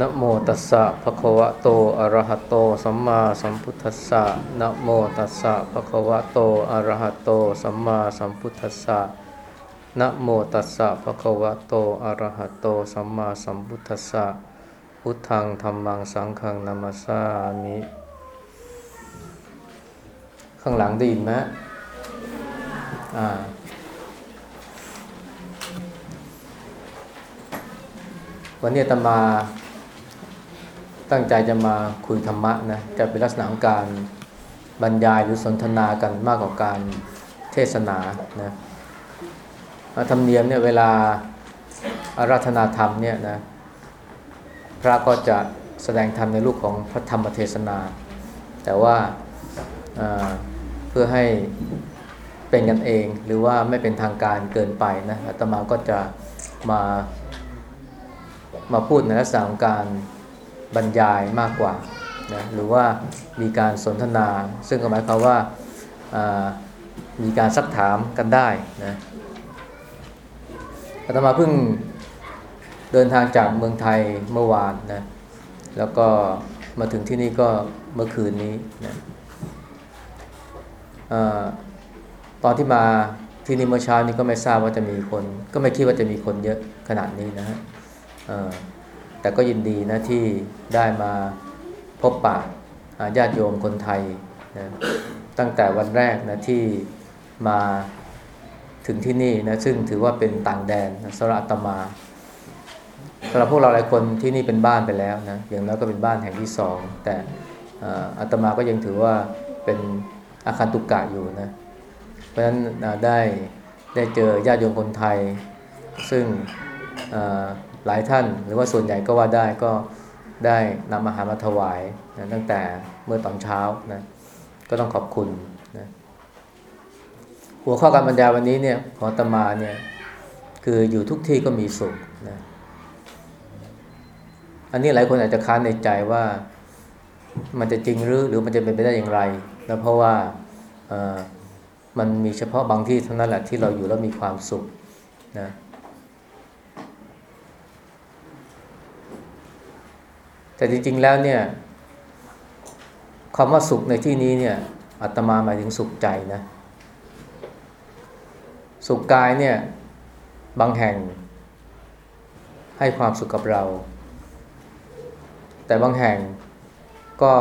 นะโมตัสสะภะคะวะโต อะระหะโต สัมมาสัมพุทธัสสะนะโมตัสสะภะคะวะโต อะระหะโต สัมมาสัมพุทธัสสะนะโมตัสสะภะคะวะโต อะระหะโต สัมมาสัมพุทธัสสะ พุทธังธัมมัง สังฆังนามัสสามิ ข้างหลังได้ยินไหมอ่าวันนี้ตมา ตั้งใจจะมาคุยธรรมะนะจะเป็นลักษณะของการบรรยายหรือสนทนากันมากกว่าการเทศนานะธรรมเนียมเนี่ยเวลาอาราธนาธรรมเนี่ยนะพระก็จะแสดงธรรมในรูปของพระธรรมเทศนา แต่ว่าเพื่อให้เป็นกันเองหรือว่าไม่เป็นทางการเกินไปนะอาตมาก็จะมามาพูดในลักษณะของการ บรรยายมากกว่านะหรือว่ามีการสนทนา ซึ่งหมายความว่ามีการซักถามกันได้นะอาตมาเพิ่งเดินทางจากเมืองไทยเมื่อวานนะแล้วก็มาถึงที่นี่ก็เมื่อคืนนี้นะอตอนที่มาที่นี่เมื่อเช้านี้ก็ไม่ทราบว่าจะมีคน ก็ไม่คิดว่าจะมีคนเยอะขนาดนี้นะฮะ แต่ก็ยินดีนะที่ได้มาพบปะญาติโยมคนไทยนะตั้งแต่วันแรกนะที่มาถึงที่นี่นะซึ่งถือว่าเป็นต่างแดนสระตมาสำหรับพวกเราหลายคนที่นี่เป็นบ้านไปแล้วนะอย่างน้อยก็เป็นบ้านแห่งที่สองแต่อาตมาก็ยังถือว่าเป็นอาคารตุกกะอยู่นะเพราะฉะนั้นได้ได้เจอญาติโยมคนไทย ซึ่ง หลายท่านหรือว่าส่วนใหญ่ก็ว่าได้ก็ได้นำอาหารมาถวายนะตั้งแต่เมื่อตอนเช้านะก็ต้องขอบคุณนะหัวข้อการบรรยายวันนี้เนี่ยของตมาเนี่ยคืออยู่ทุกที่ก็มีสุขนะอันนี้หลายคนอาจจะค้านในใจว่ามันจะจริงหรือหรือมันจะเป็นไปได้อย่างไรนะเพราะว่ามันมีเฉพาะบางที่เท่านั้นแหละที่เราอยู่แล้วมีความสุขนะ แต่จริง ๆ แล้วเนี่ยคำว่าสุขในที่นี้เนี่ยอาตมาหมายถึงสุขใจนะ สุขกายเนี่ยบางแห่งให้ความสุขกับเรา แต่บางแห่งก็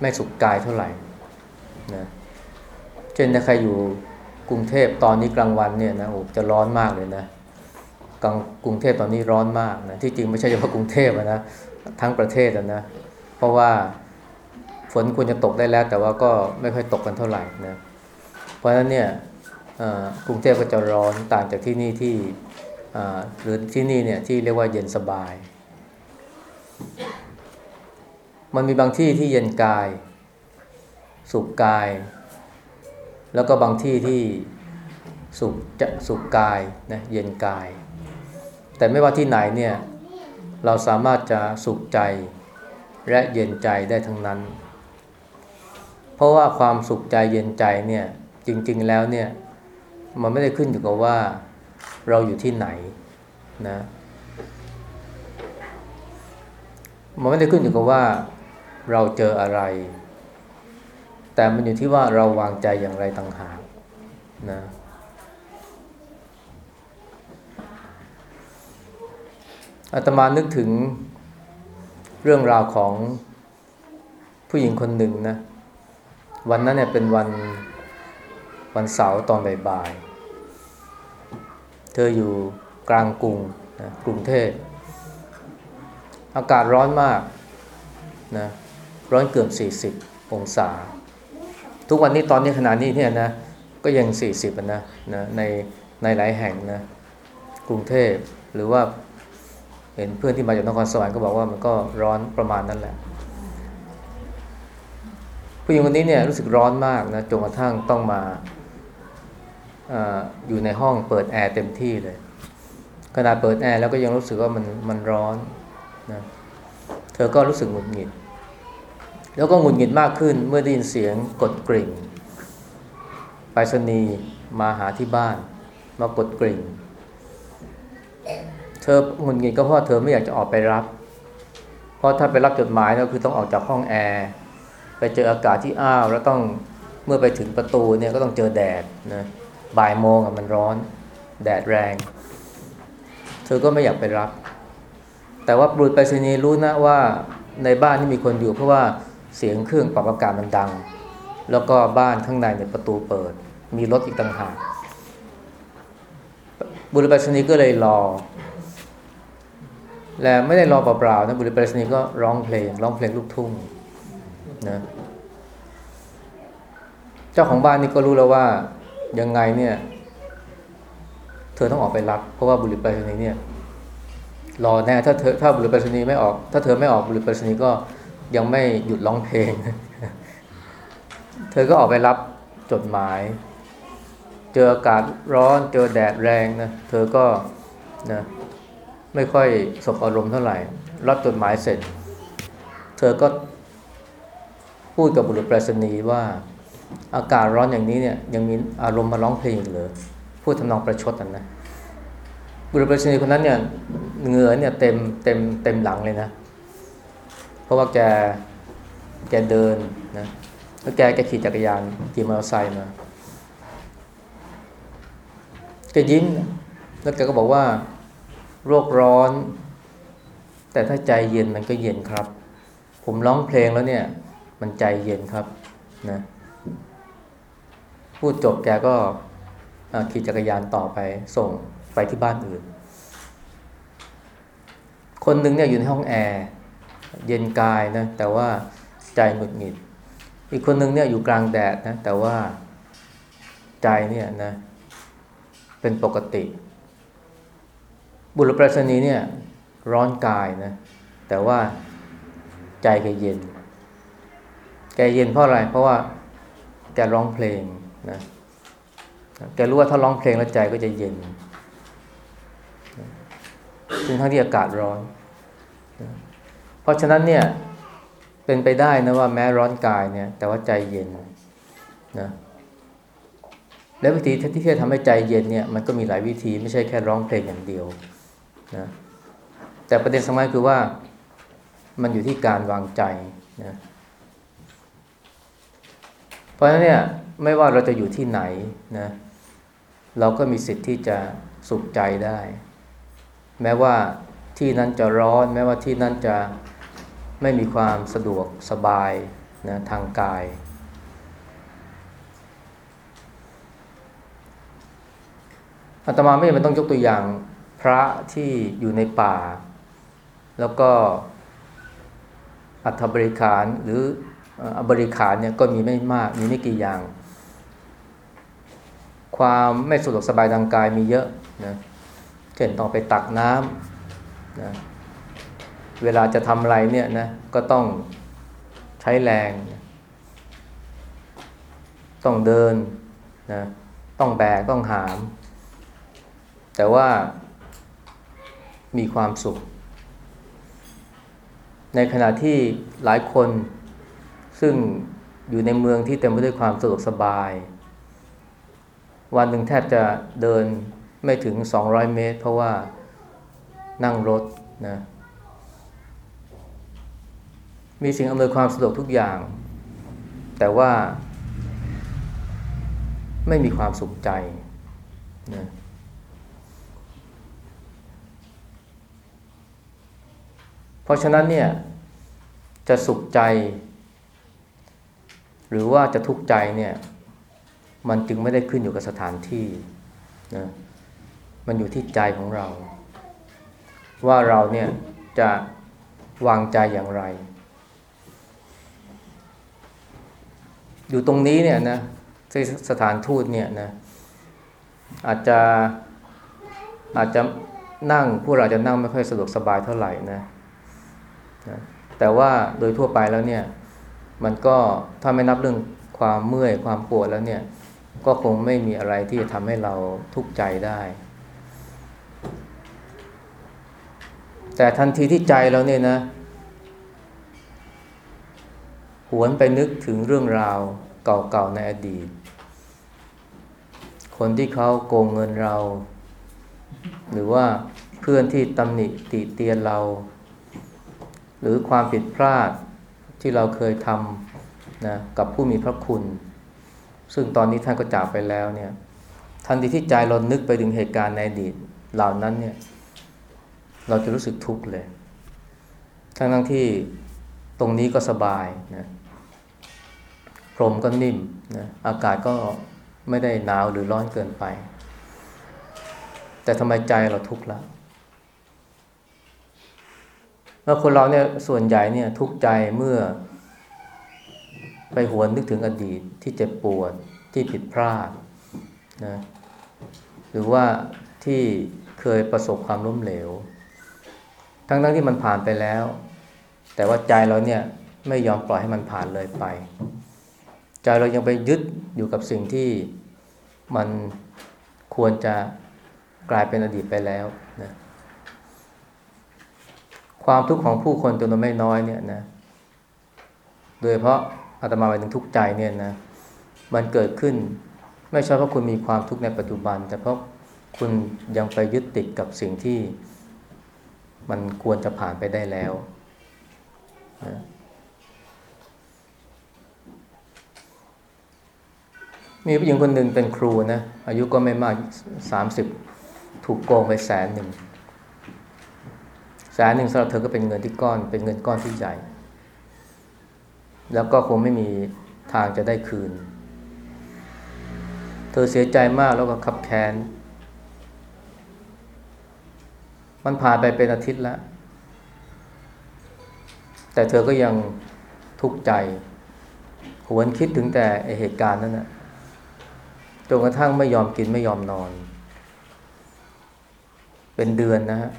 ไม่สุขกายเท่าไหร่นะเช่นถ้าใครอยู่กรุงเทพตอนนี้กลางวันเนี่ยนะโอ้จะร้อนมากเลยนะกลางกรุงเทพตอนนี้ร้อนมากนะที่จริงไม่ใช่เฉพาะกรุงเทพนะ ทั้งประเทศนะ เพราะว่าฝนควรจะตกได้แล้ว แต่ว่าก็ไม่ค่อยตกกันเท่าไหร่นะ เพราะฉะนั้นเนี่ยกรุงเทพก็จะร้อนต่างจากที่นี่ที่หรือที่นี่เนี่ยที่เรียกว่าเย็นสบาย มันมีบางที่ที่เย็นกาย สุขกาย แล้วก็บางที่ที่สุขจะสุขกายนะเย็นกาย แต่ไม่ว่าที่ไหนเนี่ย เราสามารถจะสุขใจและเย็นใจได้ทั้งนั้น เพราะว่าความสุขใจเย็นใจเนี่ยจริง ๆ แล้วเนี่ยมันไม่ได้ขึ้นอยู่กับว่าเราอยู่ที่ไหนนะมันไม่ได้ขึ้นอยู่กับว่าเราเจออะไร แต่มันอยู่ที่ว่าเราวางใจอย่างไรต่างหากนะ อาตมานึกถึงเรื่องราวของผู้หญิงคนหนึ่งนะ วันนั้นเนี่ยเป็นวันวันเสาร์ตอนบ่ายๆ เธออยู่กลางกรุงนะกรุงเทพ อากาศร้อนมากนะร้อนเกือบ 40 องศา ทุกวันนี้ตอนนี้ขนาดนี้เนี่ยนะ ก็ยัง 40นะนะในในหลายแห่งนะ กรุงเทพหรือว่า เห็นเพื่อนที่มาจากนครสวรรค์ก็บอกว่ามันก็ร้อนประมาณนั้นแหละ ผู้หญิงคนนี้เนี่ยรู้สึกร้อนมากนะจนกระทั่งต้องมาออยู่ในห้องเปิดแอร์เต็มที่เลยขนาดเปิดแอร์แล้วก็ยังรู้สึกว่ามันมันร้อนนะเธอก็รู้สึกหงุดหงิด แล้วก็หงุดหงิดมากขึ้นเมื่อได้ยินเสียงกดกริ่งไปรษณีย์มาหาที่บ้านมากดกริ่ง อหงุดหงิดก็เพราะเธอไม่อยากจะออกไปรับ เพราะถ้าไปรับจดหมายก็คือต้องออกจากห้องแอร์ไปเจออากาศที่อ้าวแล้วต้องเมื่อไปถึงประตูเนี่ยก็ต้องเจอแดดนะบ่ายโมงอะมันร้อน แดดแรง เธอก็ไม่อยากไปรับ แต่ว่าบุรุษไปรษณีย์รู้นะว่าในบ้านที่มีคนอยู่ เพราะว่าเสียงเครื่องปรับอากาศมันดัง แล้วก็บ้านข้างในเนี่ยประตูเปิด มีรถอีกต่างหากบุรุษไปรษณีย์ก็เลยรอ และไม่ได้รอเปล่าๆนะบุรุษไปรษณีก็ร้องเพลง ร้องเพลงลูกทุ่งนะเจ้าของบ้านนี่ก็รู้แล้วว่ายังไงเนี่ย เธอต้องออกไปรับ เพราะว่าบุรุษไปรษณีเนี่ย รอแน่ถ้าเธอถ้าบุรุษไปรษณีไม่ออก ถ้าเธอไม่ออกบุรุษไปรษณีก็ยังไม่หยุดร้องเพลง เธอก็ออกไปรับจดหมาย เจออากาศร้อนเจอแดดแรงนะเธอก็นะ ไม่ค่อยสบอารมณ์เท่าไหร่ รับจดหมายเสร็จ เธอก็พูดกับบุรุษไปรษณีย์ว่าอากาศร้อนอย่างนี้เนี่ยยังมีอารมณ์มาร้องเพลงเหรอพูดทำนองประชดกันนะบุรุษไปรษณีย์คนนั้นเนี่ยเหงื่อเนี่ยเต็มเต็มเต็มหลังเลยนะ เพราะว่าแกแกเดินนะแล้วแกแกขี่จักรยานขี่มอเตอร์ไซค์มาแกยิ้มแล้วแกก็บอกว่า โรคร้อน แต่ถ้าใจเย็นมันก็เย็นครับ ผมร้องเพลงแล้วเนี่ย มันใจเย็นครับนะพูดจบแกก็ขี่จักรยานต่อไปส่งไปที่บ้านอื่น คนหนึ่งเนี่ยอยู่ในห้องแอร์เย็นกายนะแต่ว่าใจหงุดหงิด อีกคนหนึ่งเนี่ยอยู่กลางแดดนะแต่ว่าใจเนี่ยนะเป็นปกติ บุรุษไปรษณีย์เนี่ยร้อนกายนะ แต่ว่าใจแกเย็น แกเย็นเพราะอะไร เพราะว่าแกร้องเพลงนะแกรู้ว่าถ้าร้องเพลงแล้วใจก็จะเย็นถึงทั้งที่อากาศร้อน เพราะฉะนั้นเนี่ยเป็นไปได้นะว่าแม้ร้อนกายเนี่ย แต่ว่าใจเย็นนะและวิธีที่จะทำให้ใจเย็นเนี่ยมันก็มีหลายวิธีไม่ใช่แค่ร้องเพลงอย่างเดียว นะแต่ประเด็นสำคัญคือว่ามันอยู่ที่การวางใจนะเพราะฉะนั้นเนี่ยไม่ว่าเราจะอยู่ที่ไหนนะเราก็มีสิทธิ์ที่จะสุขใจได้ แม้ว่าที่นั้นจะร้อน แม้ว่าที่นั้นจะไม่มีความสะดวกสบายนะทางกาย อาตมาไม่จำเป็นต้องยกตัวอย่าง พระที่อยู่ในป่า แล้วก็อัฐบริขารหรืออบริขารเนี่ยก็มีไม่มากมีไม่กี่อย่าง ความไม่สะดวกสบายทางกายมีเยอะนะเช่นต้องไปตักน้ำนะเวลาจะทำอะไรเนี่ยนะก็ต้องใช้แรง ต้องเดินนะต้องแบก ต้องหาม แต่ว่า มีความสุข ในขณะที่หลายคนซึ่งอยู่ในเมืองที่เต็มไปด้วยความสะดวกสบาย วันหนึ่งแทบจะเดินไม่ถึง 200 เมตร เพราะว่านั่งรถนะมีสิ่งอำนวยความสะดวกทุกอย่าง แต่ว่าไม่มีความสุขใจนะ เพราะฉะนั้นเนี่ยจะสุขใจ หรือว่าจะทุกข์ใจเนี่ยมันจึงไม่ได้ขึ้นอยู่กับสถานที่นะมันอยู่ที่ใจของเรา ว่าเราเนี่ยจะวางใจอย่างไร อยู่ตรงนี้เนี่ยนะที่สถานทูตเนี่ยนะอาจจะอาจจะนั่งผู้เราจะนั่งไม่ค่อยสะดวกสบายเท่าไหร่นะ นะแต่ว่าโดยทั่วไปแล้วเนี่ย มันก็ถ้าไม่นับเรื่องความเมื่อยความปวดแล้วเนี่ย ก็คงไม่มีอะไรที่จะทำให้เราทุกข์ใจได้ แต่ทันทีที่ใจเราเนี่ยนะ หวนไปนึกถึงเรื่องราวเก่าๆในอดีต คนที่เขาโกงเงินเรา หรือว่าเพื่อนที่ตำหนิติเตียนเรา หรือความผิดพลาดที่เราเคยทำนะกับผู้มีพระคุณ ซึ่งตอนนี้ท่านก็จากไปแล้วเนี่ยทันทีที่ใจเรานึกไปถึงเหตุการณ์ในอดีตเหล่านั้นเนี่ยเราจะรู้สึกทุกข์เลย ทั้งทั้งที่ตรงนี้ก็สบายนะพรมก็นิ่มนะอากาศก็ไม่ได้หนาวหรือร้อนเกินไป แต่ทำไมใจเราทุกข์ละ แล้วคนเราเนี่ยส่วนใหญ่เนี่ยทุกข์ใจเมื่อ ไปหวนนึกถึงอดีตที่เจ็บปวดที่ผิดพลาดนะหรือว่าที่เคยประสบความล้มเหลว ทั้งๆทที่มันผ่านไปแล้ว แต่ว่าใจเราเนี่ยไม่ยอมปล่อยให้มันผ่านเลยไป ใจเรายังไปยึดอยู่กับสิ่งที่มันควรจะกลายเป็นอดีตไปแล้วนะ ความทุกข์ของผู้คนจำนวนไม่น้อยเนี่ยนะ โดยเฉพาะอาตมาไปถึงทุกข์ใจเนี่ยนะ มันเกิดขึ้น ไม่ใช่เพราะคุณมีความทุกข์ในปัจจุบัน แต่เพราะคุณยังไปยึดติดกับสิ่งที่มันควรจะผ่านไปได้แล้วนะมีผู้หญิงคนหนึ่งเป็นครูนะ อายุก็ไม่มากสามสิบถูกโกงไปแสนหนึ่ง แสนหนึ่งสำหรับเธอก็เป็นเงินที่ก้อน เป็นเงินก้อนที่ใหญ่ แล้วก็คงไม่มีทางจะได้คืน เธอเสียใจมากแล้วก็ขับแค้น มันผ่านไปเป็นอาทิตย์แล้ว แต่เธอก็ยังทุกข์ใจ หวนคิดถึงแต่เหตุการณ์นั้นนะจนกระทั่งไม่ยอมกินไม่ยอมนอน เป็นเดือนนะฮะ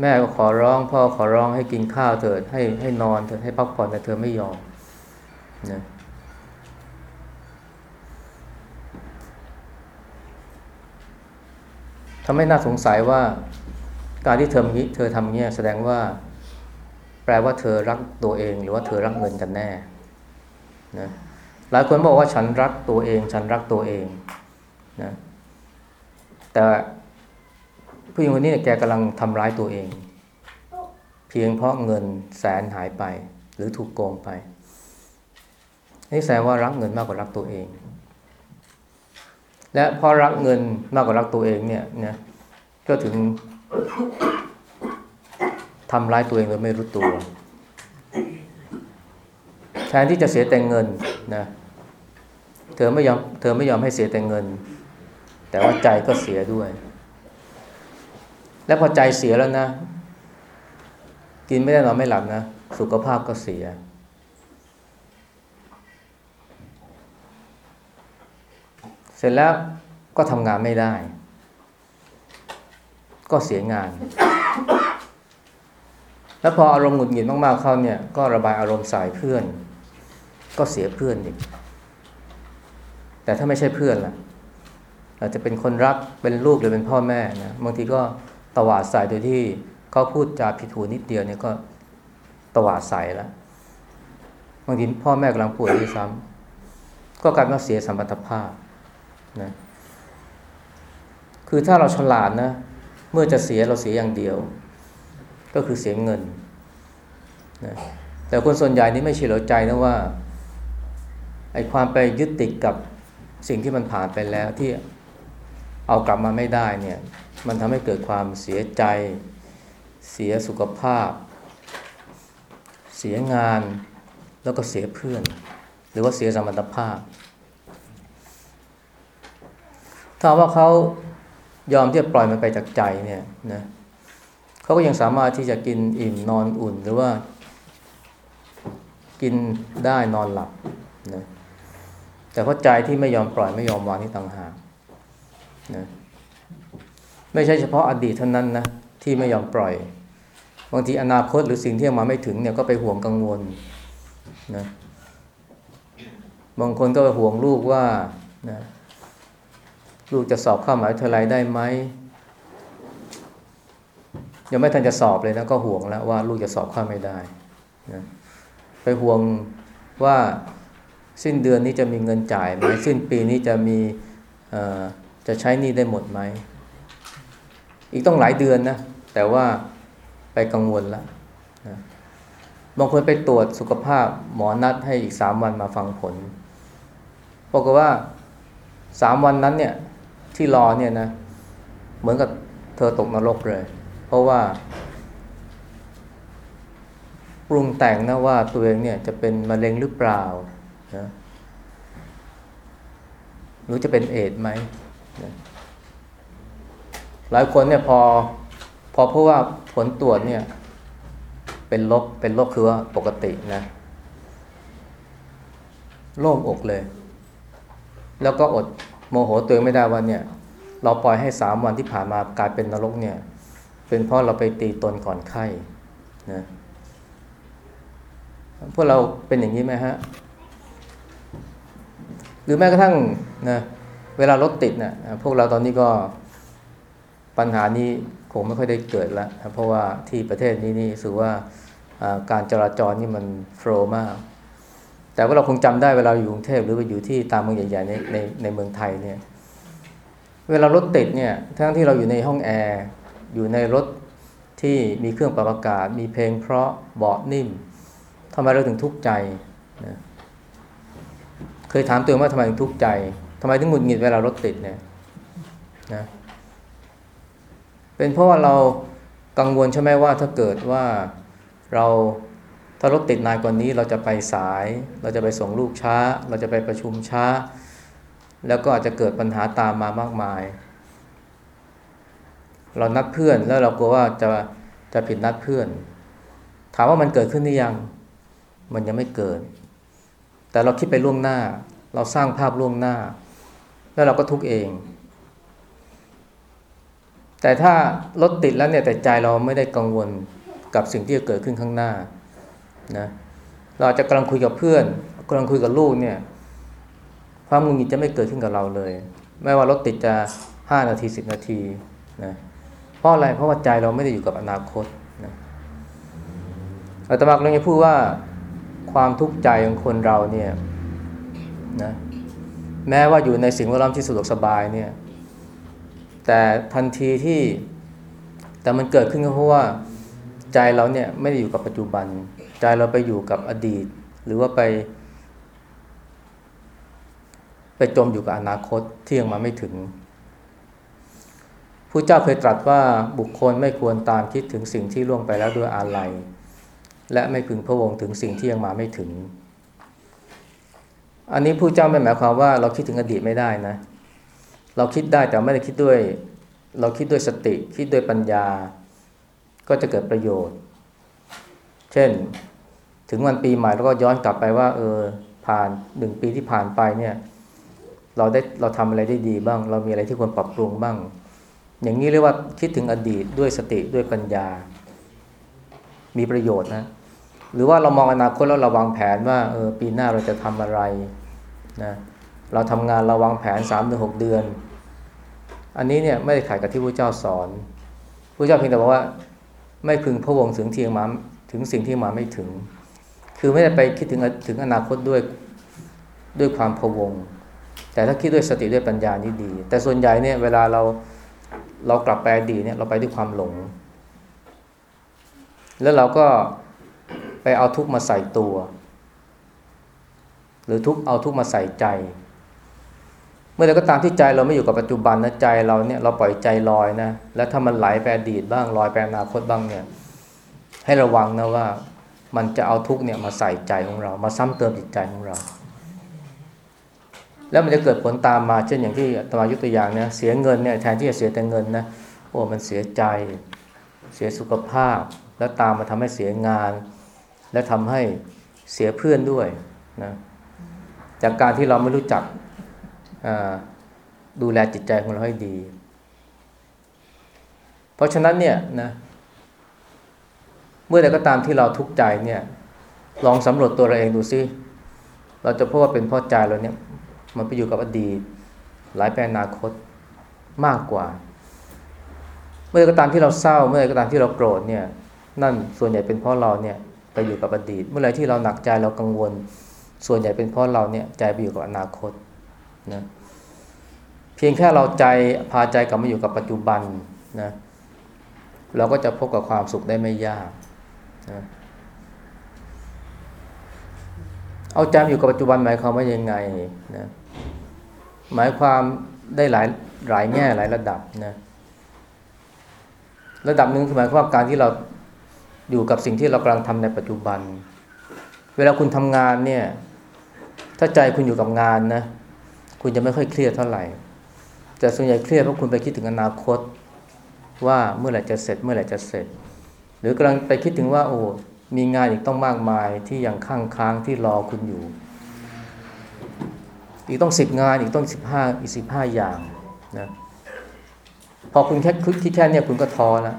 แม่ก็ขอร้องพ่อขอร้องให้กินข้าวเถิดให้ให้นอนเถิดให้พักผ่อนแต่เธอไม่ยอมนะทำให้น่าสงสัยว่าการที่เธอเธอทำเงี้ยแสดงว่า แปลว่าเธอรักตัวเอง หรือว่าเธอรักเงินกันแน่นะหลายคนบอกว่าฉันรักตัวเอง ฉันรักตัวเองนะแต่ ผู้หญิงคนนี้เนี่ยแกกำลังทำร้ายตัวเอง เพียงเพราะเงินแสนหายไป หรือถูกโกงไปนี่แสดงว่ารักเงินมากกว่ารักตัวเอง และพอรักเงินมากกว่ารักตัวเองเนี่ยนะก็ถึงทำร้ายตัวเองโดยไม่รู้ตัว แทนที่จะเสียแต่เงินนะเธอไม่ยอมเธอไม่ยอมให้เสียแต่เงิน แต่ว่าใจก็เสียด้วย และพอใจเสียแล้วนะ กินไม่ได้นอนไม่หลับนะ สุขภาพก็เสีย เสร็จแล้วก็ทำงานไม่ได้ ก็เสียงาน แล้วพออารมณ์หงุดหงิดมากๆเข้าเนี่ย ก็ระบายอารมณ์ใส่เพื่อน ก็เสียเพื่อนอีกแต่ถ้าไม่ใช่เพื่อนล่ะอาจจะเป็นคนรักเป็นลูกหรือเป็นพ่อแม่นะบางทีก็ ตวาดใส่โดยที่เขาพูดจาผิดหูนิดเดียวเนี่ยก็ตวาดใส่แล้วบางทีพ่อแม่กำลังป่วยด้วยซ้ำก็กลายเป็นเสียสัมพันธภาพนะคือถ้าเราฉลาดนะ เมื่อจะเสียเราเสียอย่างเดียว ก็คือเสียเงินนะแต่คนส่วนใหญ่นี่ไม่เฉลียวใจนะว่าไอ้ความไปยึดติดกับสิ่งที่มันผ่านไปแล้วที่เอากลับมาไม่ได้เนี่ย มันทำให้เกิดความเสียใจ เสียสุขภาพ เสียงาน แล้วก็เสียเพื่อน หรือว่าเสียสมรรถภาพ ถ้าว่าเขายอมที่จะปล่อยมันไปจากใจเนี่ยนะเขาก็ยังสามารถที่จะกินอิ่มนอนอุ่น หรือว่า กินได้นอนหลับนะแต่เพราะใจที่ไม่ยอมปล่อยไม่ยอมวางที่ต่างหากนะ ไม่ใช่เฉพาะอดีตเท่านั้นนะที่ไม่ยอมปล่อย บางทีอนาคตหรือสิ่งที่ยังมาไม่ถึงเนี่ยก็ไปห่วงกังวลนะบางคนก็ไปห่วงลูกว่านะลูกจะสอบเข้ามหาวิทยาลัยได้ไหมยังไม่ทันจะสอบเลยนะก็ห่วงแล้วว่าลูกจะสอบเข้าไม่ได้นะไปห่วงว่าสิ้นเดือนนี้จะมีเงินจ่ายไหมสิ้นปีนี้จะมีจะใช้หนี้ได้หมดไหม อีกต้องหลายเดือนนะ แต่ว่าไปกังวลแล้วบางคนไปตรวจสุขภาพหมอนัดให้อีกสามวันมาฟังผลบอกว่าสามวันนั้นเนี่ยที่รอเนี่ยนะ เหมือนกับเธอตกนรกเลย เพราะว่า ปรุงแต่งนะว่าตัวเองเนี่ยจะเป็นมะเร็งหรือเปล่านะหรือจะเป็นเอดไหม หลายคนเนี่ยพอพอเพราะว่าผลตรวจเนี่ย เป็นลบเป็นลบคือว่าปกตินะโล่งอกเลย แล้วก็อดโมโหตัวเองไม่ได้ว่าเนี่ย เราปล่อยให้สามวันที่ผ่านมากลายเป็นนรกเนี่ย เป็นเพราะเราไปตีตนก่อนไข้นะพวกเราเป็นอย่างนี้ไหมฮะ หรือแม้กระทั่งนะเวลารถติดนะพวกเราตอนนี้ก็ ปัญหานี้คงไม่ค่อยได้เกิดแล้วนะเพราะว่าที่ประเทศนี้นี่ถือว่าการจราจรนี่มันโฟล์มาก แต่ว่าเราคงจำได้เวลาอยู่กรุงเทพหรือว่าอยู่ที่ตามเมืองใหญ่ๆในในในเมืองไทยเนี่ยเวลารถติดเนี่ยทั้งที่เราอยู่ในห้องแอร์อยู่ในรถที่มีเครื่องปรับอากาศ มีเพลงเพราะเบาะนิ่มทำไมเราถึงทุกข์ใจนะเคยถามตัวเองว่าทำไมถึงทุกข์ใจทำไมถึงหงุดหงิดเวลารถติดเนี่ยนะ เป็นเพราะว่าเรากังวลใช่ไหมว่าถ้าเกิดว่าเราถ้ารถติดนานกว่านี้เราจะไปสาย เราจะไปส่งลูกช้า เราจะไปประชุมช้า แล้วก็อาจจะเกิดปัญหาตามมามากมาย เรานัดเพื่อนแล้วเรากลัวว่าจะจะผิดนัดเพื่อน ถามว่ามันเกิดขึ้นหรือยัง มันยังไม่เกิด แต่เราคิดไปล่วงหน้า เราสร้างภาพล่วงหน้า แล้วเราก็ทุกเอง แต่ถ้ารถติดแล้วเนี่ยแต่ใจเราไม่ได้กังวลกับสิ่งที่จะเกิดขึ้นข้างหน้านะเราจะกำลังคุยกับเพื่อนกำลังคุยกับลูกเนี่ยความงุนงิดจะไม่เกิดขึ้นกับเราเลย ไม่ว่ารถติดจะห้านาทีสิบนาทีนะเพราะอะไรเพราะว่าใจเราไม่ได้อยู่กับอนาคตนะอาตมาเราจะพูดว่าความทุกข์ใจของคนเราเนี่ยนะแม้ว่าอยู่ในสิ่งแวดล้อมที่สะดวกสบายเนี่ย แต่ทันทีที่แต่มันเกิดขึ้นก็เพราะว่าใจเราเนี่ยไม่ได้อยู่กับปัจจุบัน ใจเราไปอยู่กับอดีต หรือว่าไป ไปจมอยู่กับอนาคตที่ยังมาไม่ถึงผู้เจ้าเคยตรัสว่าบุคคลไม่ควรตามคิดถึงสิ่งที่ล่วงไปแล้วด้วยอาลัย และไม่พึงพะวงถึงสิ่งที่ยังมาไม่ถึง อันนี้ผู้เจ้าไม่หมายความว่าเราคิดถึงอดีตไม่ได้นะ เราคิดได้แต่ไม่ได้คิดด้วย เราคิดด้วยสติ คิดด้วยปัญญา ก็จะเกิดประโยชน์ เช่น ถึงวันปีใหม่แล้วก็ย้อนกลับไปว่า เออ ผ่านหนึ่งปีที่ผ่านไปเนี่ย เราได้เราทำอะไรได้ดีบ้าง เรามีอะไรที่ควรปรับปรุงบ้าง อย่างนี้เรียกว่าคิดถึงอดีตด้วยสติด้วยปัญญา มีประโยชน์นะหรือว่าเรามองอนาคตแล้วเราวางแผนว่าเออปีหน้าเราจะทำอะไรนะ เราทำงานเราวางแผนสามถึงหกเดือน อันนี้เนี่ยไม่ได้ขัดกับที่พระเจ้าสอนพระเจ้าเพียงแต่บอกว่า ไม่พึงพะวงถึงที่มาถึงสิ่งที่มาไม่ถึง คือไม่ได้ไปคิดถึงถึงอนาคตด้วยด้วยความพะวง แต่ถ้าคิดด้วยสติด้วยปัญญานี่ดี แต่ส่วนใหญ่เนี่ยเวลาเราเรากลับไปอดีตเนี่ยเราไปด้วยความหลง แล้วเราก็ไปเอาทุกมาใส่ตัว หรือทุกเอาทุกมาใส่ใจ มื่อใดก็ตามที่ใจเราไม่อยู่กับปัจจุบันนะใจเราเนี่ยเราปล่อยใจลอยนะแล้วถ้ามันไหลไปอดีตบ้างลอยไปอนาคตบ้างเนี่ย ให้ระวังนะว่ามันจะเอาทุกเนี่ยมาใส่ใจของเรา มาซ้ำเติมจิตใจของเรา แล้วมันจะเกิดผลตามมาเช่นอย่างที่ตมายุตัวอย่างเนี่ยเสียเงินเนี่ยแทนที่จะเสียแต่เงินนะโอ้มันเสียใจ เสียสุขภาพ แล้วตามมาทำให้เสียงาน และทำให้เสียเพื่อนด้วยนะจากการที่เราไม่รู้จัก ดูแลจิตใจของเราให้ดี เพราะฉะนั้นเนี่ยนะเมื่อใดก็ตามที่เราทุกข์ใจเนี่ยลองสำรวจตัวเราเองดูซิเราจะพบว่าเป็นเพราะใจเราเนี่ยมันไปอยู่กับอดีตหลายแปอนาคตมากกว่า เมื่อใดก็ตามที่เราเศร้า เมื่อใดก็ตามที่เราโกรธเนี่ยนั่นส่วนใหญ่เป็นเพราะเราเนี่ยไปอยู่กับอดีต เมื่อไรที่เราหนักใจเรากังวล ส่วนใหญ่เป็นเพราะเราเนี่ยใจไปอยู่กับอนาคต นะเพียงแค่เราใจพาใจกลับมาอยู่กับปัจจุบันนะเราก็จะพบกับความสุขได้ไม่ยากนะเอาใจอยู่กับปัจจุบันหมายความว่ายังไงนะหมายความได้หลายหลายแง่หลายระดับนะระดับหนึ่งคือหมายความว่าการที่เราอยู่กับสิ่งที่เรากำลังทำในปัจจุบัน เวลาคุณทำงานเนี่ย ถ้าใจคุณอยู่กับงานนะ คุณจะไม่ค่อยเครียดเท่าไหร่ แต่ส่วนใหญ่เครียดเพราะคุณไปคิดถึงอนาคต ว่าเมื่อไหร่จะเสร็จ เมื่อไหร่จะเสร็จ หรือกำลังไปคิดถึงว่า โอ้มีงานอีกต้องมากมายที่ยังข้างค้างที่รอคุณอยู่ อีกต้องสิบงานอีกต้องสิบห้าอีกสิบห้าอย่างนะพอคุณแค่คิดแค่นี้คุณก็ท้อแล้ว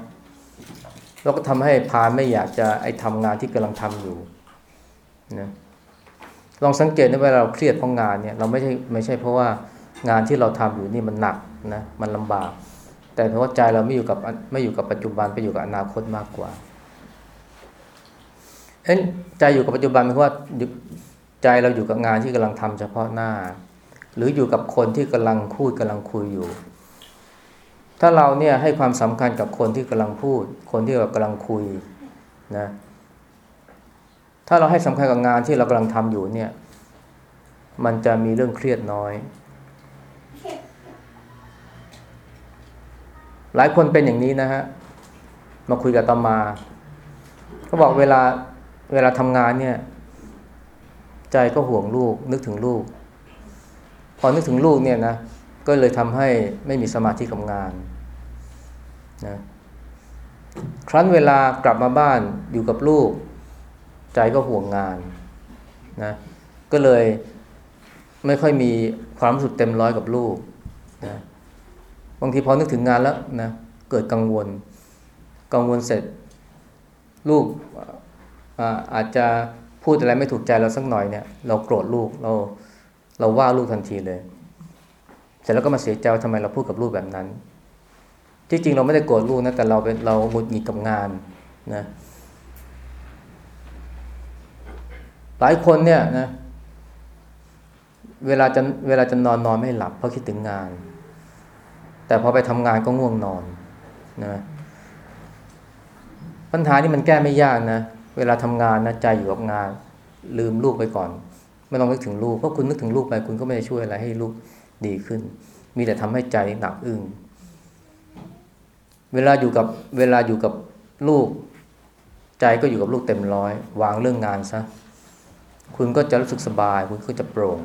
แล้วก็ทำให้พาไม่อยากจะไอ้ทำงานที่กำลังทำอยู่นะ ลองสังเกตในเวลาเราเครียดเพราะงานเนี่ยเราไม่ใช่ไม่ใช่เพราะว่างานที่เราทำอยู่นี่มันหนักนะมันลำบาก แต่เพราะว่าใจเราไม่อยู่กับไม่อยู่กับปัจจุบันไปอยู่กับอนาคตมากกว่าเอ้ใจอยู่กับปัจจุบันหมายวามว่าใจเราอยู่กับงานที่กำลังทำเฉพาะหน้า หรืออยู่กับคนที่กำลังพูดกำลังคุยอยู่ ถ้าเราเนี่ยให้ความสำคัญกับคนที่กำลังพูด คนที่กำลังคุยนะ ถ้าเราให้สำคัญกับงานที่เรากำลังทำอยู่เนี่ย มันจะมีเรื่องเครียดน้อย หลายคนเป็นอย่างนี้นะฮะ มาคุยกับตมาเขาบอกเวลาเวลาทำงานเนี่ย ใจก็ห่วงลูก นึกถึงลูก พอนึกถึงลูกเนี่ยนะก็เลยทำให้ไม่มีสมาธิกับงานนะครั้นเวลากลับมาบ้านอยู่กับลูก ใจก็ห่วงงานนะก็เลยไม่ค่อยมีความรู้สึกเต็มร้อยกับลูกนะบางทีพอนึกถึงงานแล้วนะเกิดกังวล กังวลเสร็จ ลูกอาจจะพูดอะไรไม่ถูกใจเราสักหน่อยเนี่ย เราโกรธลูกเราเราว่าลูกทันทีเลย เสร็จแล้วก็มาเสียใจว่าทำไมเราพูดกับลูกแบบนั้น ที่จริงเราไม่ได้โกรธลูกนะแต่เราเป็นเราหงุดหงิดกับงานนะ หลายคนเนี่ยนะเวลาจะเวลาจะนอนนอนไม่หลับ เพราะคิดถึงงาน แต่พอไปทำงานก็ง่วงนอนนะปัญหานี่มันแก้ไม่ยากนะ เวลาทำงานนะใจอยู่กับงาน ลืมลูกไปก่อน ไม่ต้องนึกถึงลูกเพราะคุณนึกถึงลูกไปคุณก็ไม่ได้ช่วยอะไรให้ลูกดีขึ้น มีแต่ทำให้ใจหนักอึ้งเวลาอยู่กับเวลาอยู่กับลูก ใจก็อยู่กับลูกเต็มร้อย วางเรื่องงานซะ คุณก็จะรู้สึกสบาย คุณก็จะโปร่ง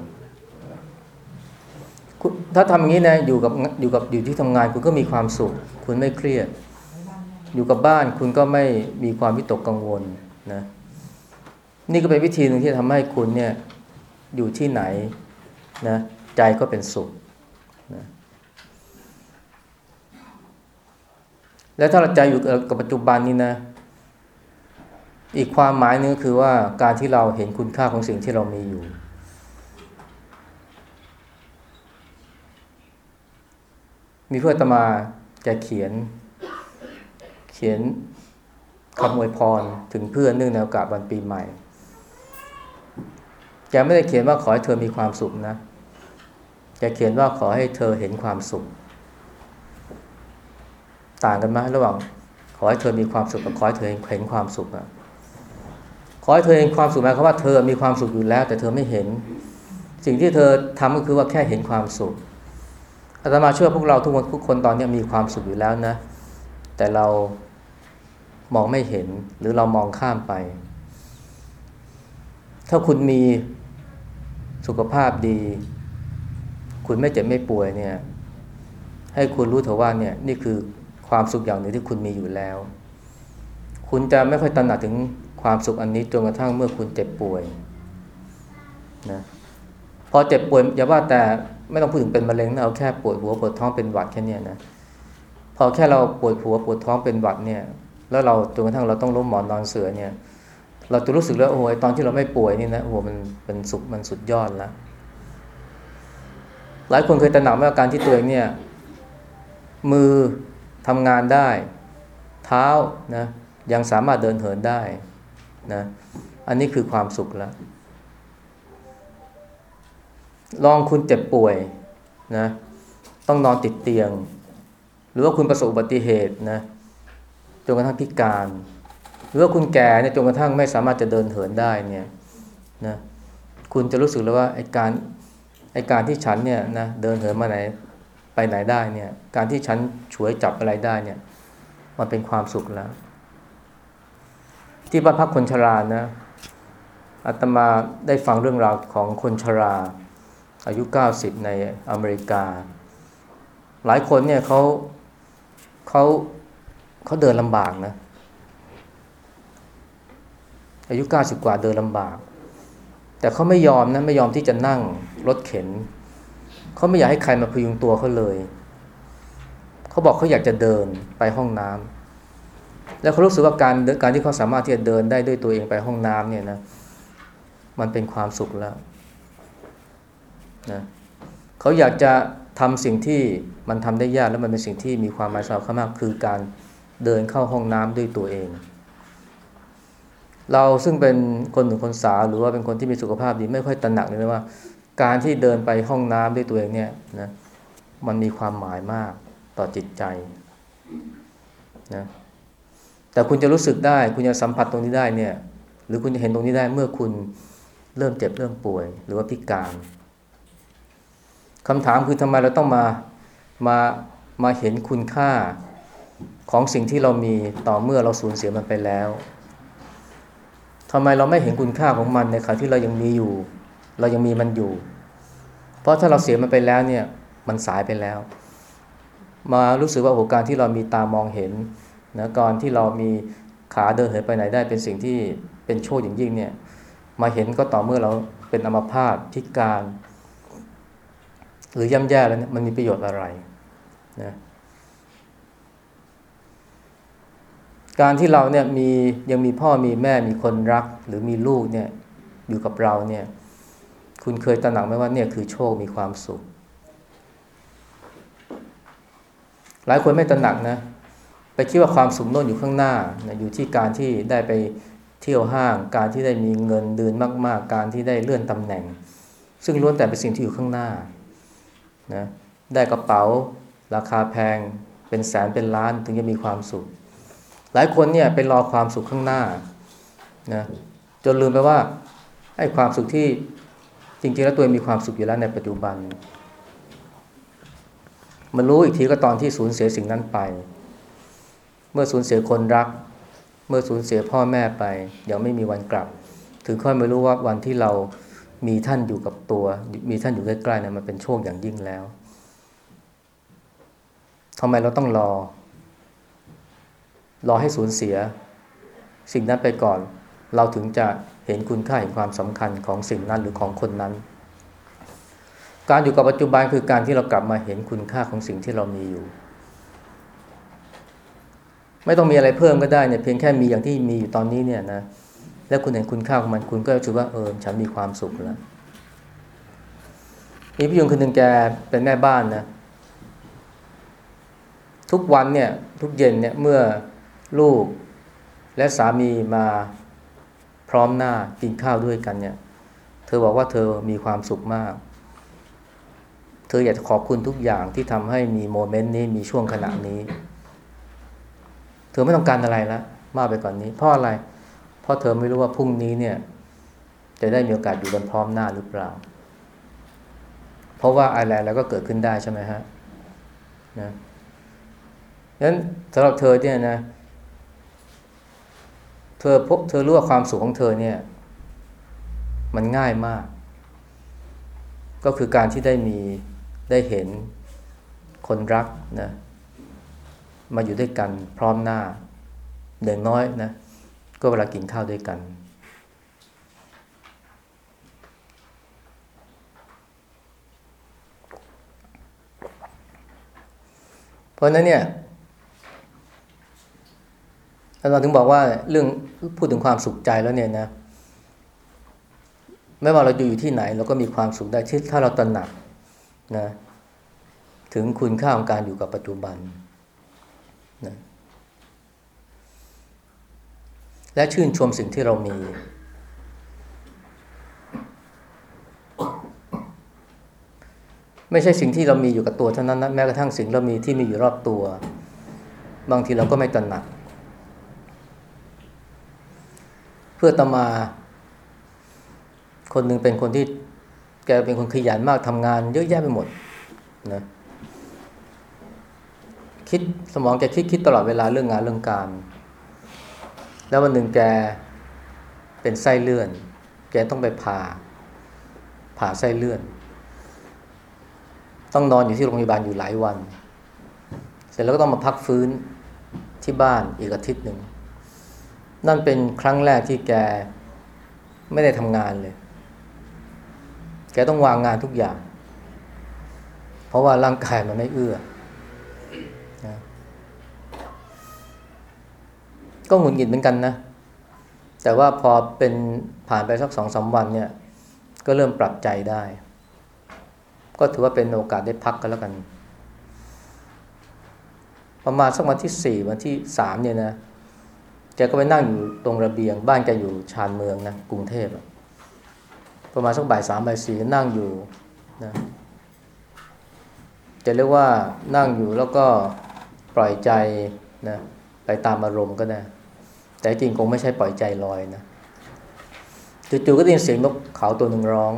ถ้าทำอย่างนี้นะอยู่กับอยู่กับอยู่ที่ทำงาน คุณก็มีความสุข คุณไม่เครียด อยู่กับบ้านคุณก็ไม่มีความวิตกกังวลนะนี่ก็เป็นวิธีหนึ่งที่ทำให้คุณเนี่ยอยู่ที่ไหนนะใจก็เป็นสุขนะแล้วถ้าเราใจอยู่กับปัจจุบันนี้นะ อีกความหมายนึงคือว่าการที่เราเห็นคุณค่าของสิ่งที่เรามีอยู่ มีเพื่อนตมาแกเขียน เขียนคำอวยพรถึงเพื่อนเนื่องในโอกาสวันปีใหม่แกไม่ได้เขียนว่าขอให้เธอมีความสุขนะแกเขียนว่าขอให้เธอเห็นความสุข ต่างกันไหมระหว่างขอให้เธอมีความสุขกับขอให้เธอเห็นความสุขอะ ขอให้เธอเห็นความสุขหมายความว่าเธอมีความสุขอยู่แล้ว แต่เธอไม่เห็น สิ่งที่เธอทำก็คือว่าแค่เห็นความสุขอาตมาเชื่อพวกเราทุกคนทุกคนตอนนี้มีความสุขอยู่แล้วนะ แต่เรามองไม่เห็นหรือเรามองข้ามไป ถ้าคุณมีสุขภาพดี คุณไม่เจ็บไม่ป่วยเนี่ย ให้คุณรู้เถอะว่าเนี่ยนี่คือความสุขอย่างหนึ่งที่คุณมีอยู่แล้ว คุณจะไม่ค่อยตระหนักถึง ความสุขอันนี้จนกระทั่งเมื่อคุณเจ็บป่วยนะพอเจ็บป่วยอย่าว่าแต่ไม่ต้องพูดถึงเป็นมะเร็งนะเอาแค่ปวดหัวปวดท้องเป็นหวัดแค่นี้นะพอแค่เราปวดหัวปวดท้องเป็นหวัดเนี่ย แล้วเราจนกระทั่งเราต้องล้มหมอนนอนเสือเนี่ย เราจะรู้สึกแล้วโอ้ยตอนที่เราไม่ป่วยนี่นะโอ้โหมันเป็นสุขมันสุดยอดแล้วหลายคนเคยตระหนักว่าการที่ตัวเองเนี่ยมือทำงานได้ เท้านะยังสามารถเดินเหินได้ นะ อันนี้คือความสุขแล้ว ลองคุณเจ็บป่วยนะ ต้องนอนติดเตียง หรือว่าคุณประสบอุบัติเหตุนะ จนกระทั่งพิการ หรือว่าคุณแก่เนี่ยจนกระทั่งไม่สามารถจะเดินเหินได้เนี่ยนะคุณจะรู้สึกเลยว่าไอ้การไอ้การที่ฉันเนี่ยนะเดินเหินมาไหนไปไหนได้เนี่ย การที่ฉันช่วยจับอะไรได้เนี่ย มันเป็นความสุขแล้ว ที่บ้านพักคนชรานะอาตมาได้ฟังเรื่องราวของคนชรา อายุ 90 ในอเมริกา หลายคนเนี่ยเขาเขาเขาเดินลำบากนะ อายุ 90 กว่าเดินลำบาก แต่เขาไม่ยอมนะ ไม่ยอมที่จะนั่งรถเข็น เขาไม่อยากให้ใครมาพยุงตัวเขาเลย เขาบอกเขาอยากจะเดินไปห้องน้ำ แล้วเขารู้สึกว่าการการที่เขาสามารถที่จะเดินได้ด้วยตัวเองไปห้องน้ำเนี่ยนะมันเป็นความสุขแล้วนะเขาอยากจะทำสิ่งที่มันทำได้ยากแล้วมันเป็นสิ่งที่มีความหมายสำหรับเขามากคือการเดินเข้าห้องน้ำด้วยตัวเอง เราซึ่งเป็นคนหนุ่มคนสาวหรือว่าเป็นคนที่มีสุขภาพดีไม่ค่อยตระหนักเลยนะว่า การที่เดินไปห้องน้ำด้วยตัวเองเนี่ยนะมันมีความหมายมากต่อจิตใจนะ แต่คุณจะรู้สึกได้ คุณจะสัมผัสตรงนี้ได้เนี่ย หรือคุณจะเห็นตรงนี้ได้เมื่อคุณเริ่มเจ็บเริ่มป่วย หรือว่าพิการคำถามคือทำไมเราต้องมามามาเห็นคุณค่าของสิ่งที่เรามีต่อเมื่อเราสูญเสียมันไปแล้วทำไมเราไม่เห็นคุณค่าของมันในขณะที่เรายังมีอยู่ เรายังมีมันอยู่ เพราะถ้าเราเสียมันไปแล้วเนี่ย มันสายไปแล้ว มารู้สึกว่าโอการที่เรามีตามองเห็น นะก่อนที่เรามีขาเดินเหินไปไหนได้เป็นสิ่งที่เป็นโชคอย่างยิ่งเนี่ย มาเห็นก็ต่อเมื่อเราเป็นอัมพาตพิการ หรือย่ำแย่แล้วเนี่ยมันมีประโยชน์อะไรนะการที่เราเนี่ยมียังมีพ่อมีแม่มีคนรัก หรือมีลูกเนี่ยอยู่กับเราเนี่ย คุณเคยตระหนักไหมว่าเนี่ยคือโชคมีความสุข หลายคนไม่ตระหนักนะ ไปคิดว่าความสุขโน่นอยู่ข้างหน้านะอยู่ที่การที่ได้ไปเที่ยวห้าง การที่ได้มีเงินเดือนมาก ๆ การที่ได้เลื่อนตำแหน่ง ซึ่งล้วนแต่เป็นสิ่งที่อยู่ข้างหน้านะได้กระเป๋าราคาแพงเป็นแสนเป็นล้านถึงจะมีความสุข หลายคนเนี่ยไปรอความสุขข้างหน้านะจนลืมไปว่าไอ้ความสุขที่จริงๆแล้วตัวเองมีความสุขอยู่แล้วในปัจจุบัน มันรู้อีกทีก็ตอนที่สูญเสียสิ่งนั้นไป เมื่อสูญเสียคนรัก เมื่อสูญเสียพ่อแม่ไป ยังไม่มีวันกลับ ถึงค่อยไม่รู้ว่าวันที่เรามีท่านอยู่กับตัว มีท่านอยู่ใกล้ๆนี่ยมันเป็นโชคอย่างยิ่งแล้วทำไมเราต้องรอ รอให้สูญเสีย สิ่งนั้นไปก่อน เราถึงจะเห็นคุณค่าเห็นความสำคัญของสิ่งนั้นหรือของคนนั้น การอยู่กับปัจจุบันคือการที่เรากลับมาเห็นคุณค่าของสิ่งที่เรามีอยู่ ไม่ต้องมีอะไรเพิ่มก็ได้เนี่ยเพียงแค่มีอย่างที่มีอยู่ตอนนี้เนี่ยนะแล้วคุณเห็นคุณค่าของมันคุณก็รู้ว่าเออฉันมีความสุขแล้วมีพี่ยงคนหนึ่งแกเป็นแม่บ้านนะทุกวันเนี่ยทุกเย็นเนี่ยเมื่อลูกและสามีมาพร้อมหน้ากินข้าวด้วยกันเนี่ย เธอบอกว่าเธอมีความสุขมาก เธออยากจะขอบคุณทุกอย่างที่ทำให้มีโมเมนต์นี้มีช่วงขณะนี้ เธอไม่ต้องการอะไรแล้วมากไปก่อนนี้ เพราะอะไร เพราะเธอไม่รู้ว่าพรุ่งนี้เนี่ย จะได้มีโอกาสอยู่กันพร้อมหน้าหรือเปล่า เพราะว่าอะไรแล้วก็เกิดขึ้นได้ใช่ไหมฮะนะนั้นสำหรับเธอเนี่ยนะ เธอพบเธอรู้ว่าความสุขของเธอเนี่ย มันง่ายมาก ก็คือการที่ได้มีได้เห็นคนรักนะ มาอยู่ด้วยกันพร้อมหน้าเด็กน้อยนะ ก็เวลากินข้าวด้วยกัน เพราะนั้นเนี่ยเราถึงบอกว่าเรื่องพูดถึงความสุขใจแล้วเนี่ยนะไม่ว่าเราอยู่ที่ไหนเราก็มีความสุขได้ที่ถ้าเราตระหนักนะถึงคุณค่าของการอยู่กับปัจจุบันนะ และชื่นชมสิ่งที่เรามี ไม่ใช่สิ่งที่เรามีอยู่กับตัวเท่านั้นนะแม้กระทั่งสิ่งเรามีที่มีอยู่รอบตัว บางทีเราก็ไม่ตระหนัก เพื่อตมา คนหนึ่งเป็นคนที่แกเป็นคนขยันมากทำงานเยอะแยะไปหมดนะคิดสมองแกคิดคิดตลอดเวลาเรื่องงานเรื่องการ แล้ววันหนึ่งแกเป็นไส้เลื่อน แกต้องไปผ่าผ่าไส้เลื่อน ต้องนอนอยู่ที่โรงพยาบาลอยู่หลายวัน เสร็จแล้วก็ต้องมาพักฟื้นที่บ้านอีกอาทิตย์หนึ่ง นั่นเป็นครั้งแรกที่แกไม่ได้ทำงานเลย แกต้องวางงานทุกอย่าง เพราะว่าร่างกายมันไม่เอื้อ ก็หงุดหงิดเหมือนกันนะ แต่ว่าพอเป็นผ่านไปสักสองสามวันเนี่ย ก็เริ่มปรับใจได้ ก็ถือว่าเป็นโอกาสได้พักกันแล้วกัน ประมาณสักวันที่สี่วันที่สามเนี่ยนะแกก็ไปนั่งอยู่ตรงระเบียง บ้านแกอยู่ชานเมืองนะกรุงเทพอะประมาณสักบ่ายสามบ่ายสี่นั่งอยู่นะจะเรียกว่านั่งอยู่แล้วก็ปล่อยใจนะไปตามอารมณ์ก็ได้ แต่จริงคงไม่ใช่ปล่อยใจลอยนะจู่ๆก็ได้ยินเสียงนกเขาตัวหนึ่งร้อง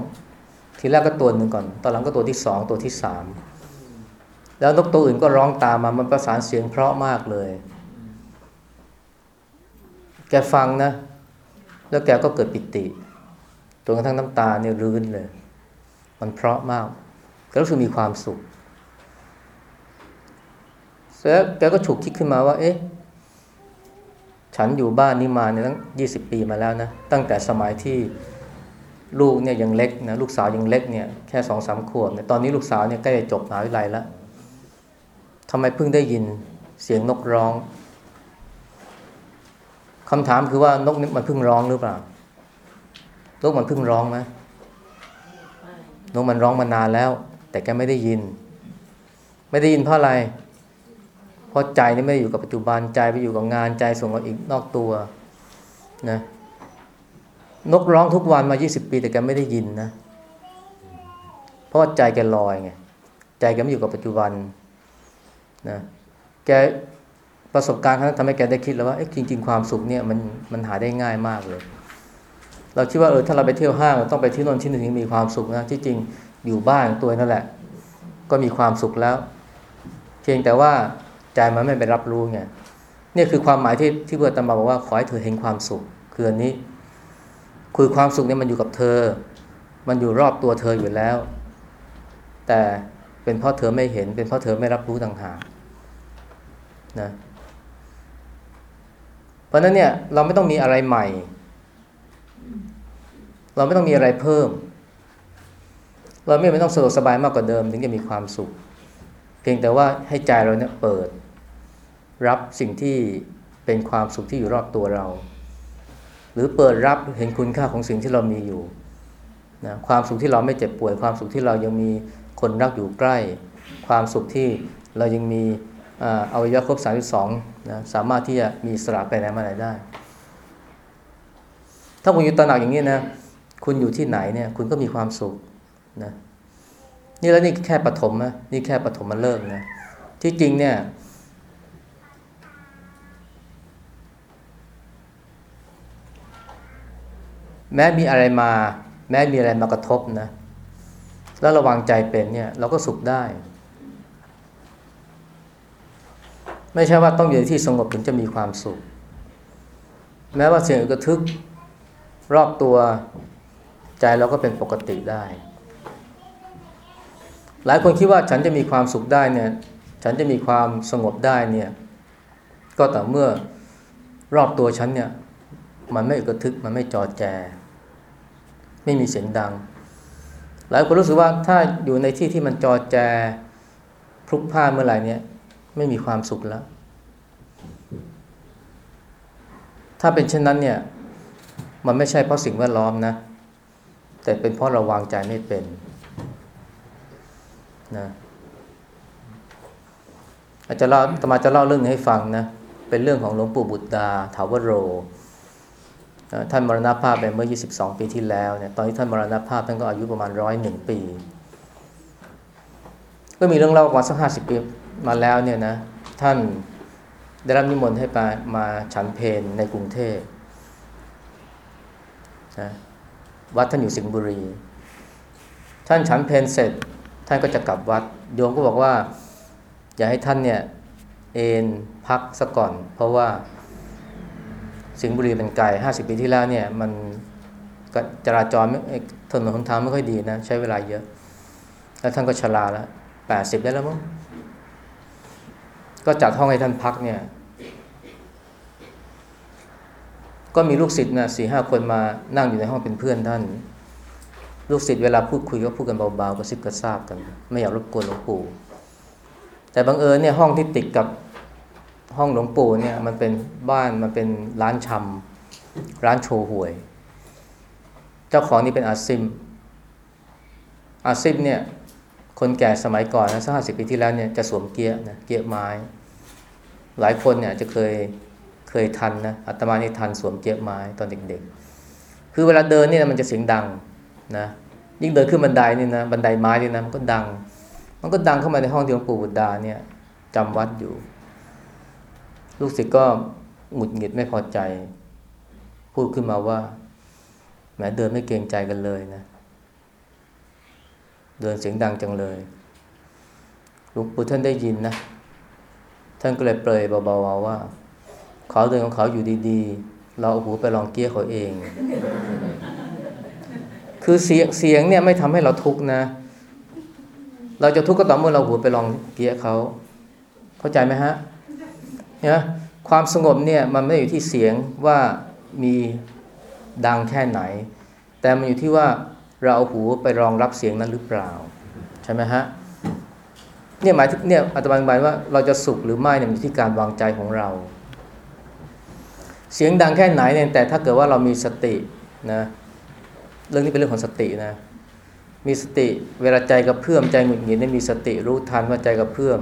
ทีแรกก็ตัวหนึ่งก่อน ตอนหลังก็ตัวที่สองตัวที่สามแล้วนกตัวอื่นก็ร้องตามมามันประสานเสียงเพราะมากเลย แกฟังนะ แล้วแกก็เกิดปิติจนกระทั่งน้ำตาเนี่ยรื้นเลย มันเพราะมากก็รู้สึกมีความสุขเสร็จแล้วแกก็ฉุกคิดขึ้นมาว่า เอ๊ะ ฉันอยู่บ้านนี้มาเนี่ยตั้งยี่สิบปีมาแล้วนะ ตั้งแต่สมัยที่ลูกเนี่ยยังเล็กนะลูกสาวยังเล็กเนี่ยแค่สองสามขวบเนี่ยตอนนี้ลูกสาวเนี่ยใกล้จะจบมหาวิทยาลัยแล้วทำไมเพิ่งได้ยินเสียงนกร้องคำถามคือว่านกนี่มันเพิ่งร้องหรือเปล่านกมันเพิ่งร้องไหมนกมันร้องมานานแล้ว แต่แกไม่ได้ยิน ไม่ได้ยินเพราะอะไร ราะใจนี่ไม่ได้อยู่กับปัจจุบันใจไปอยู่กับงานใจส่งออกอีกนอกตัวนะนกร้องทุกวันมา 20 ปีแต่แกไม่ได้ยินนะ เพราะว่าใจแกลอยไงใจแกไม่อยู่กับปัจจุบันนะแกประสบการณ์ครั้งนั้นทำให้แกได้คิดแล้วว่าเอ๊ะจริง ๆ ความสุขเนี่ยมันมันหาได้ง่ายมากเลย เราคิดว่าเออถ้าเราไปเที่ยวห้างเราต้องไปที่นนที่หนึ่งมีความสุขนะที่จริงอยู่บ้านตัวนั่นแหละ ก็มีความสุขแล้ว เพียงแต่ว่า ใจมันไม่ไปรับรู้ไงนี่คือความหมายที่ที่เพื่อนตมาบอกว่าขอให้เธอเห็นความสุข คืออันนี้ คือความสุขเนี่ยมันอยู่กับเธอ มันอยู่รอบตัวเธออยู่แล้ว แต่เป็นเพราะเธอไม่เห็น เป็นเพราะเธอไม่รับรู้ต่างหากนะเพราะฉะนั้นเนี่ยเราไม่ต้องมีอะไรใหม่ เราไม่ต้องมีอะไรเพิ่ม เราไม่ต้องสะดวกสบายมากกว่าเดิม ถึงจะมีความสุข เพียงแต่ว่าให้ใจเราเนี่ยเปิด รับสิ่งที่เป็นความสุขที่อยู่รอบตัวเรา หรือเปิดรับเห็นคุณค่าของสิ่งที่เรามีอยู่นะความสุขที่เราไม่เจ็บป่วย ความสุขที่เรายังมีคนรักอยู่ใกล้ ความสุขที่เรายังมีอวัยวะครบ 32นะสามารถที่จะมีสระไปไหนมาไหนได้ ถ้าคุณอยู่ตระหนักอย่างนี้นะคุณอยู่ที่ไหนเนี่ยคุณก็มีความสุขนะนี่แล้วนี่แค่ปฐมนะนี่แค่ปฐมมาเลิกนะที่จริงเนี่ย แม้มีอะไรมา แม้มีอะไรมากระทบนะ แล้วระวังใจเป็นเนี่ย เราก็สุขได้ ไม่ใช่ว่าต้องอยู่ในที่สงบถึงจะมีความสุข แม้ว่าเสียงกระทึก รอบตัวใจเราก็เป็นปกติได้ หลายคนคิดว่าฉันจะมีความสุขได้เนี่ย ฉันจะมีความสงบได้เนี่ย ก็แต่เมื่อรอบตัวฉันเนี่ย มันไม่กระทึกมันไม่จอแจ ไม่มีเสียงดัง หลายคนรู้สึกว่าถ้าอยู่ในที่ที่มันจอแจพลุกพ่านเมื่อไหร่เนี่ยไม่มีความสุขแล้ว ถ้าเป็นเช่นนั้นเนี่ยมันไม่ใช่เพราะสิ่งแวดล้อมนะ แต่เป็นเพราะเราวางใจไม่เป็นนะอาจจะเล่าตมาจะเล่าเรื่องนี้ให้ฟังนะ เป็นเรื่องของหลวงปู่บุตรดาถาวโร ท่านมรณภาพไปเมื่อ 22 ปีที่แล้วเนี่ยตอนที่ท่านมรณภาพท่านก็อายุประมาณร้อยหนึ่งปี ก็มีเรื่องเล่าประมาณสักห้าสิบปีมาแล้วเนี่ยนะท่านได้รับนิมนต์ให้ไปมาฉันเพนในกรุงเทพนะวัดท่านอยู่สิงห์บุรี ท่านฉันเพนเสร็จ ท่านก็จะกลับวัด โยมก็บอกว่า อย่าให้ท่านเนี่ยเอนพักซะก่อน เพราะว่า สิงห์บุรีเป็นไกลห้าสิบปีที่แล้วเนี่ยมันก็จราจรถนนหนทางไม่ค่อยดีนะใช้เวลาเยอะ แล้วท่านก็ชราแล้วแปดสิบได้แล้วมั้งก็จัดห้องให้ท่านพักเนี่ย ก็มีลูกศิษย์นะสี่ห้าคนมานั่งอยู่ในห้องเป็นเพื่อนท่าน ลูกศิษย์เวลาพูดคุยก็พูดกันเบาๆกระซิบกระซาบกัน ไม่อยากรบกวนหลวงปู่แต่บังเอิญเนี่ยห้องที่ติดกับ ห้องหลวงปู่เนี่ยมันเป็นบ้านมันเป็นร้านชำร้านโชห่วย เจ้าของนี่เป็นอาซิม อาซิมเนี่ยคนแก่สมัยก่อนนะสักห้าสิบปีที่แล้วเนี่ยจะสวมเกียร์นะเกียร์ไม้ หลายคนเนี่ยจะเคยเคยทันนะอาตมานี่ทันสวมเกียร์ไม้ตอนเด็กๆ คือเวลาเดินเนี่ยมันจะเสียงดังนะยิ่งเดินขึ้นบันไดนี่นะบันไดไม้นี่นะมันก็ดัง มันก็ดังเข้ามาในห้องที่หลวงปู่บุตรดาเนี่ยจำวัดอยู่ ลูกศิษย์ก็หงุดหงิดไม่พอใจ พูดขึ้นมาว่าแหมเดินไม่เกรงใจกันเลยนะ เดินเสียงดังจังเลยหลวงปู่ท่านได้ยินนะ ท่านก็เลยเปรยเบาๆว่า เขาเดินของเขาอยู่ดีๆ เราเอาหูไปลองเกี้ยเขาเอง คือเสียงเสียงเนี่ยไม่ทำให้เราทุกข์นะ เราจะทุกข์ก็ต่อเมื่อเราหูไปลองเกี้ยเขา เข้าใจไหมฮะ นี่ยความสงบเนี่ยมันไม่ได้อยู่ที่เสียงว่ามีดังแค่ไหน แต่มันอยู่ที่ว่าเราเอาหูไปรองรับเสียงนั้นหรือเปล่า ใช่ไหมฮะเนี่ยหมายถึงเนี่ยอาตมาหมายว่าเราจะสุขหรือไม่เนี่ยมันอยู่ที่การวางใจของเรา เสียงดังแค่ไหนเนี่ยแต่ถ้าเกิดว่าเรามีสตินะเรื่องนี้เป็นเรื่องของสตินะ มีสติเวลาใจกระเพื่อมใจหงุดหงิดเนี่ยมีสติรู้ทันว่าใจกระเพื่อม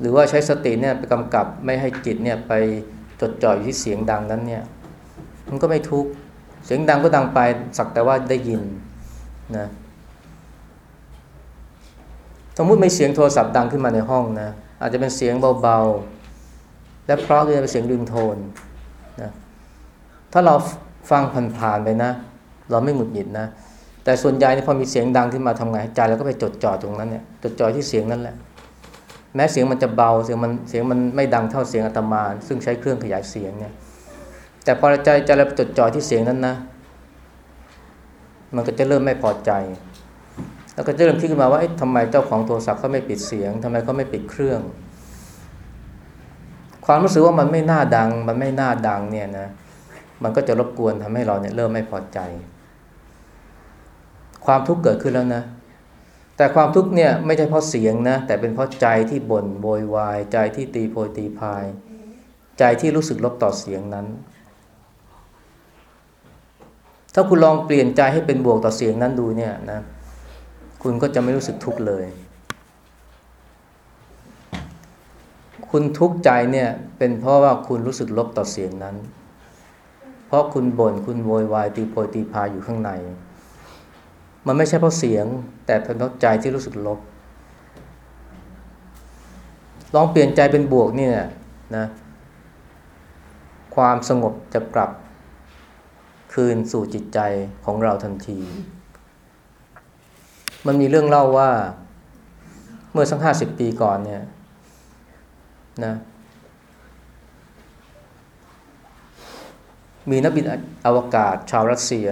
หรือว่าใช้สติเนี่ยไปกำกับไม่ให้จิตเนี่ยไปจดจ่ออยู่ที่เสียงดังนั้นเนี่ยมันก็ไม่ทุกข์เสียงดังก็ดังไปสักแต่ว่าได้ยินนะสมมติมีเสียงโทรศัพท์ดังขึ้นมาในห้องนะอาจจะเป็นเสียงเบาๆ และเพราะเลยเป็นเสียงริงโทนนะถ้าเราฟังผ่านๆไปนะ เราไม่หงุดหงิดนะแต่ส่วนใหญ่เนี่ยพอมีเสียงดังขึ้นมาทำไงใจเราก็ไปจดจ่อตรงนั้นเนี่ยจดจ่อที่เสียงนั้นแหละ แม้เสียงมันจะเบาเสียงมันเสียงมันไม่ดังเท่าเสียงอาตมา ซึ่งใช้เครื่องขยายเสียงเนี่ย แต่พอใจใจเราจดจ่อที่เสียงนั้นนะ มันก็จะเริ่มไม่พอใจ แล้วก็จะเริ่มคิดขึ้นมาว่าทำไมเจ้าของโทรศัพท์เขาไม่ปิดเสียงทำไมเขาไม่ปิดเครื่อง ความรู้สึกว่ามันไม่น่าดัง มันไม่น่าดังเนี่ยนะ มันก็จะรบกวนทำให้เราเนี่ยเริ่มไม่พอใจ ความทุกข์เกิดขึ้นแล้วนะ แต่ความทุกข์เนี่ยไม่ใช่เพราะเสียงนะแต่เป็นเพราะใจที่บ่นโวยวาย ใจที่ตีโพยตีพาย ใจที่รู้สึกลบต่อเสียงนั้น ถ้าคุณลองเปลี่ยนใจให้เป็นบวกต่อเสียงนั้นดูเนี่ยนะคุณก็จะไม่รู้สึกทุกข์เลย คุณทุกข์ใจเนี่ยเป็นเพราะว่าคุณรู้สึกลบต่อเสียงนั้น เพราะคุณบน่นคุณโวยวายตีโพยตีพายอยู่ข้างใน มันไม่ใช่เพราะเสียง แต่เป็นเพราะใจที่รู้สึกลบ ลองเปลี่ยนใจเป็นบวกนี่นี่ยนะความสงบจะกลับคืนสู่จิตใจของเราทันที มันมีเรื่องเล่าว่า เมื่อสักห้าสิบปีก่อนเนี่ยนะมีนักบินอวกาศชาวรัสเซีย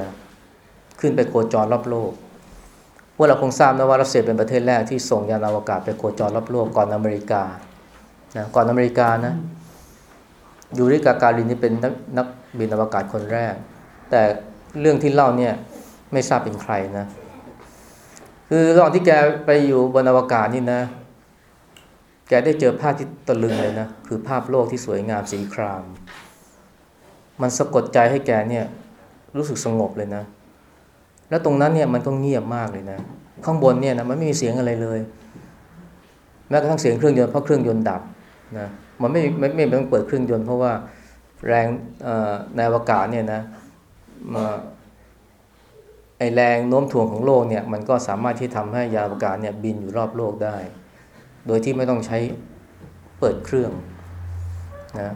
ขึ้นไปโคจรรอบโลก วกเราคงทราบนะว่ารัสเซียเป็นประเทศแรกที่ส่งยานอวกาศไปโคจรรอบโลกก่อนอเมริกานะก่อนอเมริกานะยูริกาการินนี่เป็นนักนกบินอวกาศคนแรก แต่เรื่องที่เล่าเนี่ยไม่ทราบเป็นใครนะ คือระหว่างที่แกไปอยู่บนอวกาศนี่นะ แกได้เจอภาพที่ตะลึงเลยนะ คือภาพโลกที่สวยงามสีคราม มันสะกดใจให้แกเนี่ยรู้สึกสงบเลยนะ แล้วตรงนั้นเนี่ยมันก็เงียบมากเลยนะ ข้างบนเนี่ยนะมันไม่มีเสียงอะไรเลย แม้กระทั่งเสียงเครื่องยนต์เพราะเครื่องยนต์ดับนะมันไม่ไม่ไม่ต้องเปิดเครื่องยนต์เพราะว่าแรงในอวกาศเนี่ยนะมาไอแรงโน้มถ่วงของโลกเนี่ยมันก็สามารถที่ทำให้ยานอวกาศเนี่ยบินอยู่รอบโลกได้ โดยที่ไม่ต้องใช้เปิดเครื่องนะ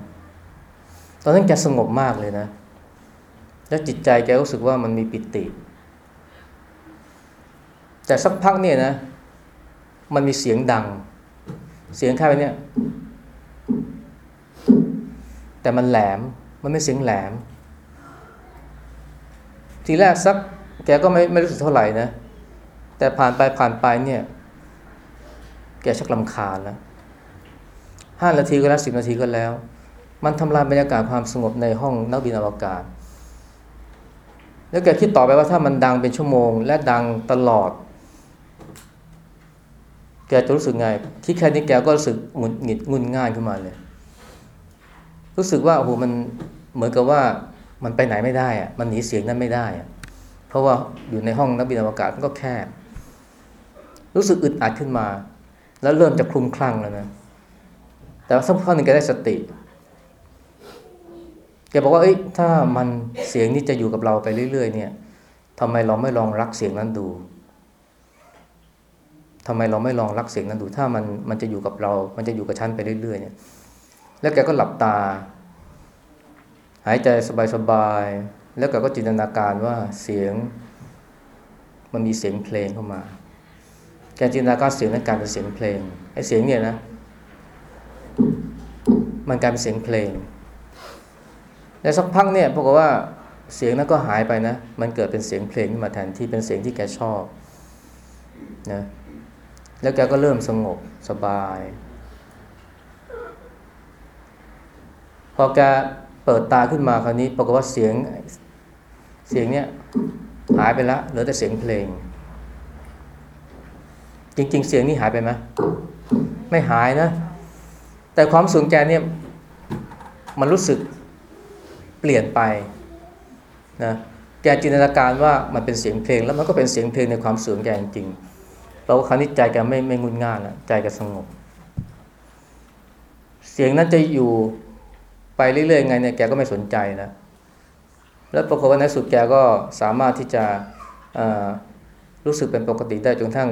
ตอนนั้นแกสงบมากเลยนะ แล้วจิตใจแกรู้สึกว่ามันมีปิติ แต่สักพักเนี่ยนะ มันมีเสียงดัง เสียงแค่เนี่ย แต่มันแหลม มันไม่เสียงแหลม ทีแรกสัก แกก็ไม่ไม่รู้สึกเท่าไหร่นะ แต่ผ่านไปผ่านไปเนี่ย แกชักลำคาญแล้วห้านาทีก็แล้วสิบนาทีก็แล้ว มันทำลายบรรยากาศความสงบในห้องนักบินอวกาศแล้วแกคิดต่อไปว่าถ้ามันดังเป็นชั่วโมง และดังตลอด แกจะรู้สึกไง คิดแค่นี้แกก็รู้สึกหงุดหงิดงุนง่านขึ้นมาเลย รู้สึกว่าโอ้โหมันเหมือนกับว่ามันไปไหนไม่ได้อะมันหนีเสียงนั้นไม่ได้อะเพราะว่าอยู่ในห้องนักบินอวกาศมันก็แคบ รู้สึกอึดอัดขึ้นมา แล้วเริ่มจะคลุมคลั่งแล้วนะแต่สักพักหนึ่งแกได้สติแกบอกว่าเอ้ยถ้ามันเสียงนี้จะอยู่กับเราไปเรื่อย ๆ เนี่ยทำไมเราไม่ลองรักเสียงนั้นดู ทำไมเราไม่ลองรักเสียงนั้นดูถ้ามันมันจะอยู่กับเรา มันจะอยู่กับฉันไปเรื่อยๆเนี่ย แล้วแกก็หลับตา หายใจสบายๆแล้วแกก็จินตนาการว่าเสียง มันมีเสียงเพลงเข้ามา แกจินตนาการเสียงนั้นกลายเป็นเสียงเพลงไอ้เสียงเนี่ยนะ มันกลายเป็นเสียงเพลงแล้วสักพักเนี่ยปรากฏว่าเสียงนั้นก็หายไปนะ มันเกิดเป็นเสียงเพลงขึ้นมาแทนที่เป็นเสียงที่แกชอบนะ แล้วแกก็เริ่มสงบสบาย พอแกเปิดตาขึ้นมาคราวนี้ปรากฏว่าเสียงเสียงเนี่ยหายไปแล้วเหลือแต่เสียงเพลง จริง ๆ เสียงนี่หายไปไหมไม่หายนะ แต่ความสูงแกเนี่ยมันรู้สึกเปลี่ยนไปนะแกจินตนาการว่ามันเป็นเสียงเพลง แล้วมันก็เป็นเสียงเพลงในความสูงแกจริงๆ เราคราวนี้ใจแกไม่ไม่งุนง่านแล้วใจแกสงบ เสียงนั้นจะอยู่ไปเรื่อยๆไงเนี่ยแกก็ไม่สนใจนะแล้วปรากฏว่าในสุดแกก็สามารถที่จะรู้สึกเป็นปกติได้จนทั้ง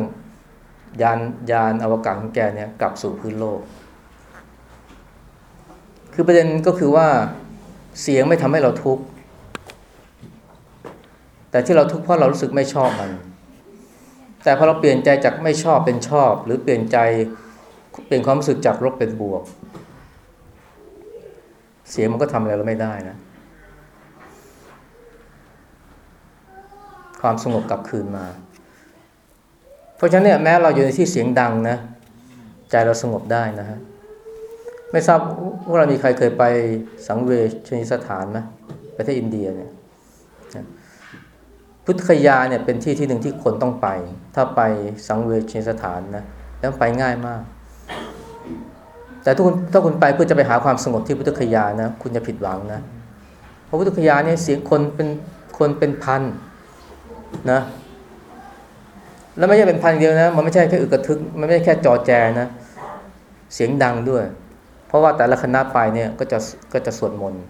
ยานยานอวกาศของแกเนี่ยกลับสู่พื้นโลก คือประเด็นก็คือว่าเสียงไม่ทำให้เราทุกข์แต่ที่เราทุกข์เพราะเรารู้สึกไม่ชอบมัน แต่พอเราเปลี่ยนใจจากไม่ชอบเป็นชอบ หรือเปลี่ยนใจเปลี่ยนความรู้สึกจากลบเป็นบวก เสียงมันก็ทำอะไรเราไม่ได้นะ ความสงบกลับคืนมา เพราะฉะนั้นเนี่ยแม้เราอยู่ในที่เสียงดังนะ ใจเราสงบได้นะฮะไม่ทราบว่าเรามีใครเคยไปสังเวชนิสถานไหมประเทศอินเดียเนี่ย พุทธคยาเนี่ยเป็นที่ที่หนึ่งที่คนต้องไป ถ้าไปสังเวชสถานนะแล้วไปง่ายมาก แต่ถ้าคุณถ้าคุณไปเพื่อจะไปหาความสงบที่พุทธคยานะคุณจะผิดหวังนะ เพราะพุทธคยาเนี่ยเสียงคนเป็นคนเป็นพันนะแล้วไม่ใช่เป็นพันเดียวนะ มันไม่ใช่แค่อึกกระทึก มันไม่ใช่แค่จอแจนะ เสียงดังด้วย เพราะว่าแต่ละคณะไปเนี่ยก็จะก็จะสวดมนต์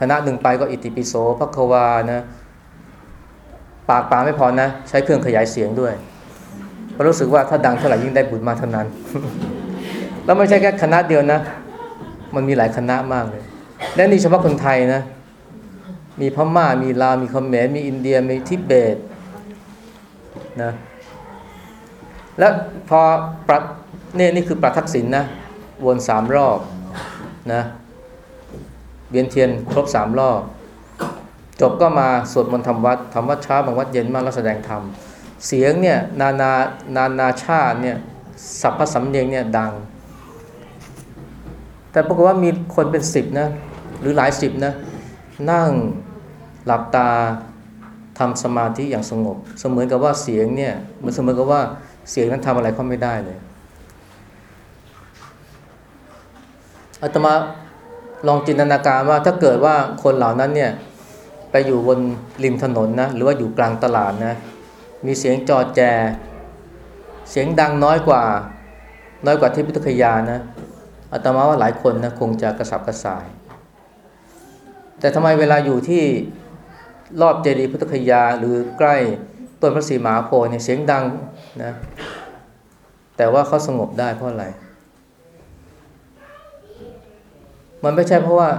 คณะหนึ่งไปก็อิติปิโสพระควานะ ปากปาไม่พอนะ ใช้เครื่องขยายเสียงด้วยเพราะรู้สึกว่าถ้าดังเท่าไหร่ยิ่งได้บุญมากเท่านั้น แล้วไม่ใช่แค่คณะเดียวนะ มันมีหลายคณะมากเลย และนี่เฉพาะคนไทยนะ มีพม่ามีลาวมีเขมรมีอินเดียมีทิเบตนะแล้วพอปรับนี่นี่คือปรัทักษิณนนะวนสามรอบนะเวียนเทียนครบสามรอบ จบก็มาสวดมนต์ทำวัดทำวัดเช้าบางวัดเย็นมาแล้วแสดงธรรมเสียงเนี่ยนานานานาชาติเนี่ยสัพพสำเนียงเนี่ยดัง แต่ปรากฏว่ามีคนเป็นสิบนะหรือหลายสิบนะนั่งหลับตาทำสมาธิอย่างสงบ เสมือนกับว่าเสียงเนี่ยเหมือนเสมือนกับว่าเสียงนั้นทำอะไรเขาไม่ได้เลยอาตมาลองจินตนาการว่าถ้าเกิดว่าคนเหล่านั้นเนี่ย ไปอยู่บนริมถนนนะหรือว่าอยู่กลางตลาดนะมีเสียงจอแจ เสียงดังน้อยกว่า น้อยกว่าที่พุทธคยานะอาตมาว่าหลายคนนะคงจะกระสับกระส่าย แต่ทำไมเวลาอยู่ที่รอบเจดีย์พุทธคยาหรือใกล้ต้นพระศรีมหาโพธิ์เนี่ยเสียงดังนะแต่ว่าเขาสงบได้เพราะอะไร มันไม่ใช่เพราะว่า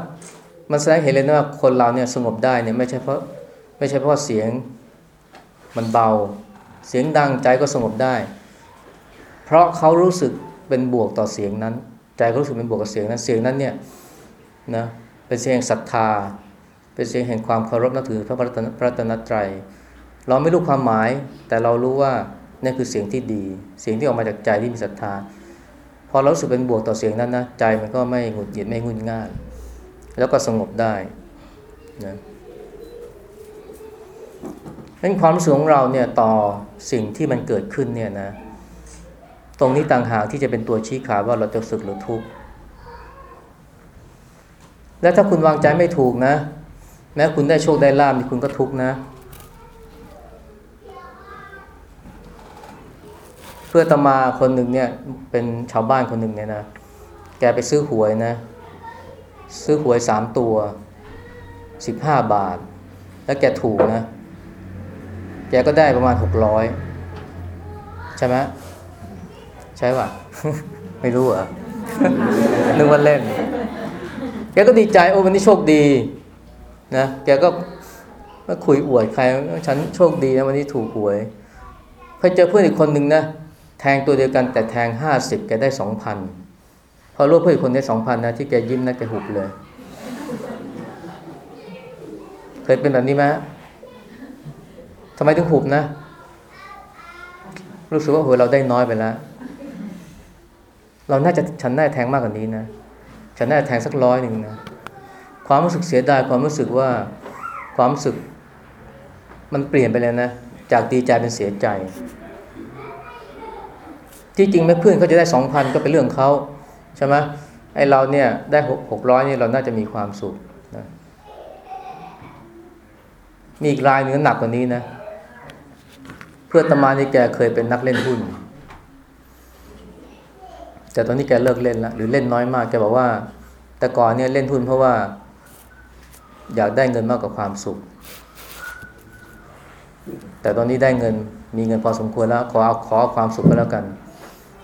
มันแสดงเห็นเลยนะว่าคนเราเนี่ยสงบได้เนี่ยไม่ใช่เพราะไม่ใช่เพราะเสียงมันเบา เสียงดังใจก็สงบได้ เพราะเขารู้สึกเป็นบวกต่อเสียงนั้น ใจเขารู้สึกเป็นบวกกับเสียงนั้นเสียงนั้นเนี่ยนะเป็นเสียงศรัทธา เป็นเสียงแห่งความเคารพนับถือพระรัตนพระตนตรัย เราไม่รู้ความหมาย แต่เรารู้ว่านี่คือเสียงที่ดี เสียงที่ออกมาจากใจที่มีศรัทธา พอเรารู้สึกเป็นบวกต่อเสียงนั้นนะใจมันก็ไม่หงุดหงิดไม่งุนง่าน แล้วก็สงบได้นะนั้นความรู้สึกของเราเนี่ยต่อสิ่งที่มันเกิดขึ้นเนี่ยนะ ตรงนี้ต่างหากที่จะเป็นตัวชี้ขาดว่าเราจะสุขหรือทุกข์และถ้าคุณวางใจไม่ถูกนะ แม้คุณได้โชคได้ลาบคุณก็ทุกข์นะ เพื่อตมาคนหนึ่งเนี่ยเป็นชาวบ้านคนหนึ่งเนี่ยนะ แกไปซื้อหวยนะ ซื้อหวยสามตัวสิบห้าบาท แล้วแกถูกนะ แกก็ได้ประมาณหกร้อยใช่ไหมใช่ป่ะ ไม่รู้เหรอ นึกว่าเล่น แกก็ดีใจโอ้วันนี้โชคดีนะ แกก็มาคุยอวดใคร ฉันโชคดีนะวันนี้ถูกหวยเคยเจอเพื่อนอีกคนหนึ่งนะ แทงตัวเดียวกันแต่แทงห้าสิบแกได้สองพัน พอรู้เพื่อนคนได้สองพันนะที่แกยิ้มนะแกหุบเลย เคยเป็นแบบนี้ไหมทำไมถึงหุบนะ รู้สึกว่าโหเราได้น้อยไปแล้ว เราน่าจะฉันน่าแทงมากกว่านี้นะ ฉันน่าแทงสักร้อยหนึ่งนะ ความรู้สึกเสียดายความรู้สึกว่าความรู้สึก มันเปลี่ยนไปเลยนะ จากดีใจเป็นเสียใจ ที่จริงแม่เพื่อนเขาจะได้สองพันก็เป็นเรื่องเขา ใช่ไหมไอเราเนี่ยได้หกหกร้อยนี่เราน่าจะมีความสุขนะมีอีกรายหนึ่งหนักกว่านี้นะ เพื่อนตมานี่แกเคยเป็นนักเล่นหุ้น แต่ตอนนี้แกเลิกเล่นแล้วหรือเล่นน้อยมากแกบอกว่า แต่ก่อนเนี่ยเล่นหุ้นเพราะว่า อยากได้เงินมากกว่าความสุข แต่ตอนนี้ได้เงินมีเงินพอสมควรแล้ว ขอเอาขอความสุขก็แล้วกัน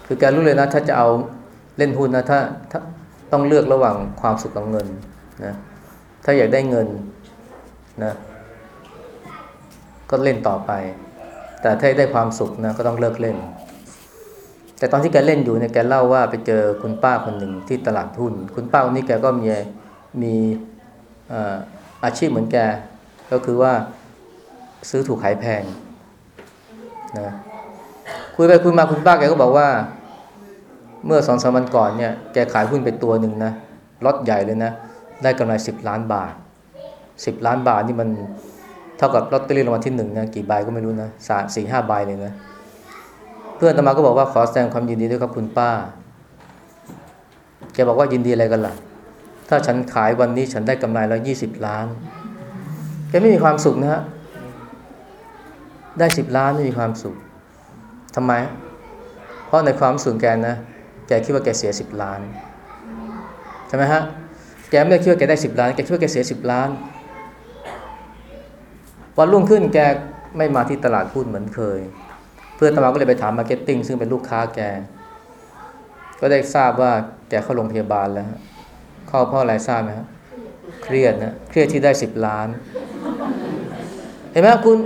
คือแกรู้เลยนะถ้าจะเอา เล่นหุ้นนะถ้าถ้าต้องเลือกระหว่างความสุขกับเงินนะถ้าอยากได้เงินนะก็เล่นต่อไป แต่ถ้าได้ความสุขนะก็ต้องเลิกเล่น แต่ตอนที่แกเล่นอยู่เนี่ยแกเล่าว่าไปเจอคุณป้าคนหนึ่งที่ตลาดหุ้น คุณป้าคนนี้แกก็มีมีอาชีพเหมือนแก ก็คือว่าซื้อถูกขายแพงนะคุยไปคุยมาคุณป้าแกก็บอกว่า เมื่อสองสามวันก่อนเนี่ยแกขายหุ้นไปตัวหนึ่งนะล็อตใหญ่เลยนะ ได้กำไรสิบล้านบาทสิบล้านบาทนี่มันเท่ากับลอตเตอรี่รางวัลที่หนึ่งนะกี่ใบก็ไม่รู้นะสามสี่ห้าใบเลยนะ เพื่อนตมาก็บอกว่าขอแสดงความยินดีด้วยครับคุณป้าแกบอกว่ายินดีอะไรกันล่ะ ถ้าฉันขายวันนี้ฉันได้กำไรแล้วยี่สิบล้านแกไม่มีความสุขนะฮะได้สิบล้านไม่มีความสุขทำไม เพราะในความสุขแกนะ แกคิดว่าแกเสียสิบล้านใช่ไหมฮะแกไม่ได้คิดว่าแกได้สิบล้านแกคิดว่าแกเสียสิบล้าน วันรุ่งขึ้นแกไม่มาที่ตลาดหุ้นเหมือนเคย เพื่อนอาตมาก็เลยไปถาม marketing ซึ่งเป็นลูกค้าแก ก็ได้ทราบว่าแกเข้าโรงพยาบาลแล้วเข้าเพราะอะไรทราบไหมครับเครียดนะเครียดที่ได้สิบล้าน เห็นไหมคุณ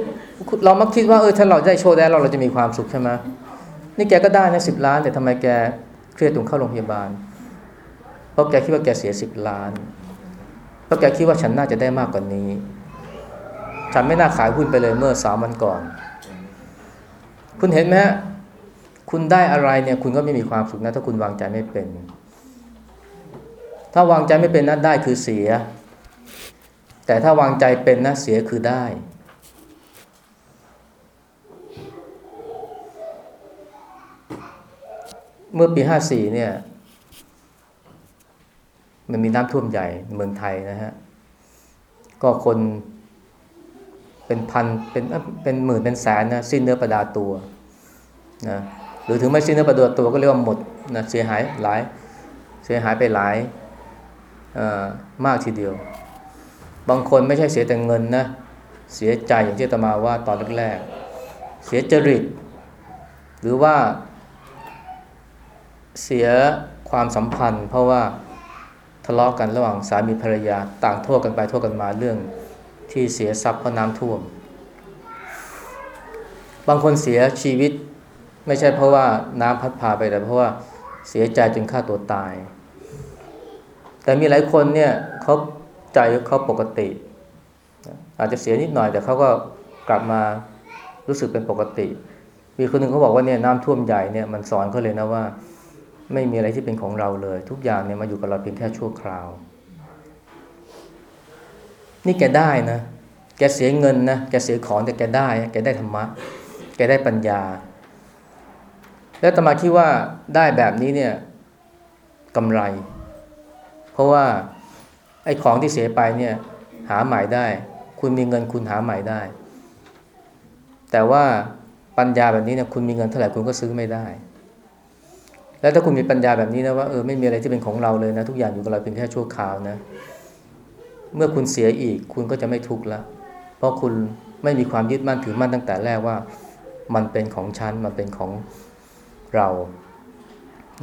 เรามักคิดว่าเออถ้าเราได้โชว์ได้เราเราจะมีความสุขใช่ไหมนี่แกก็ได้นะสิบล้าน แต่ทำไมแก เครียดตรงเข้าโรงพยาบาล เพราะแกคิดว่าแกเสียสิบล้าน เพราะแกคิดว่าฉันน่าจะได้มากกว่านี้ ฉันไม่น่าขายหุ้นไปเลยเมื่อสามวันก่อน คุณเห็นไหมฮะคุณได้อะไรเนี่ยคุณก็ไม่มีความสุขนะ ถ้าคุณวางใจไม่เป็น ถ้าวางใจไม่เป็นนะได้คือเสีย แต่ถ้าวางใจเป็นนะเสียคือได้ เมื่อปีห้าสี่เนี่ย มันมีน้ำท่วมใหญ่เมืองไทยนะฮะ ก็คนเป็นพันเป็นเป็นหมื่นเป็นแสนนะสิ้นเนื้อประดาตัวนะหรือถึงไม่สิ้นเนื้อประดาตัวก็เรียกว่าหมดนะเสียหายหลายเสียหายไปหลายมากทีเดียว บางคนไม่ใช่เสียแต่เงินนะเสียใจอย่างที่ตมาว่าตอนแรกๆเสียจริต หรือว่า เสียความสัมพันธ์ เพราะว่าทะเลาะกันระหว่างสามีภรรยาต่างโทษกันไปโทษกันมาเรื่องที่เสียทรัพย์เพราะน้ำท่วม บางคนเสียชีวิตไม่ใช่เพราะว่าน้ำพัดพาไปแต่เพราะว่าเสียใจจนฆ่าตัวตาย แต่มีหลายคนเนี่ยเขาใจเขาปกติ อาจจะเสียนิดหน่อยแต่เขาก็กลับมารู้สึกเป็นปกติ มีคนหนึ่งเขาบอกว่าเนี่ยน้ำท่วมใหญ่เนี่ยมันสอนเขาเลยนะว่า ไม่มีอะไรที่เป็นของเราเลย ทุกอย่างเนี่ยมาอยู่กับเราเพียงแค่ชั่วคราว นี่แกได้นะ แกเสียเงินนะ แกเสียของแต่แกได้ แกได้ธรรมะ แกได้ปัญญา แล้วตมาคิดว่าได้แบบนี้เนี่ยกำไร เพราะว่าไอ้ของที่เสียไปเนี่ยหาใหม่ได้ คุณมีเงินคุณหาใหม่ได้ แต่ว่าปัญญาแบบนี้เนี่ยคุณมีเงินเท่าไหร่คุณก็ซื้อไม่ได้ แล้วถ้าคุณมีปัญญาแบบนี้นะว่าเออไม่มีอะไรที่เป็นของเราเลยนะ ทุกอย่างอยู่กับเราเพียงแค่ชั่วคราวนะ เมื่อคุณเสียอีกคุณก็จะไม่ทุกข์ละเพราะคุณไม่มีความยึดมั่นถือมั่นตั้งแต่แรกว่ามันเป็นของฉันมันเป็นของเรา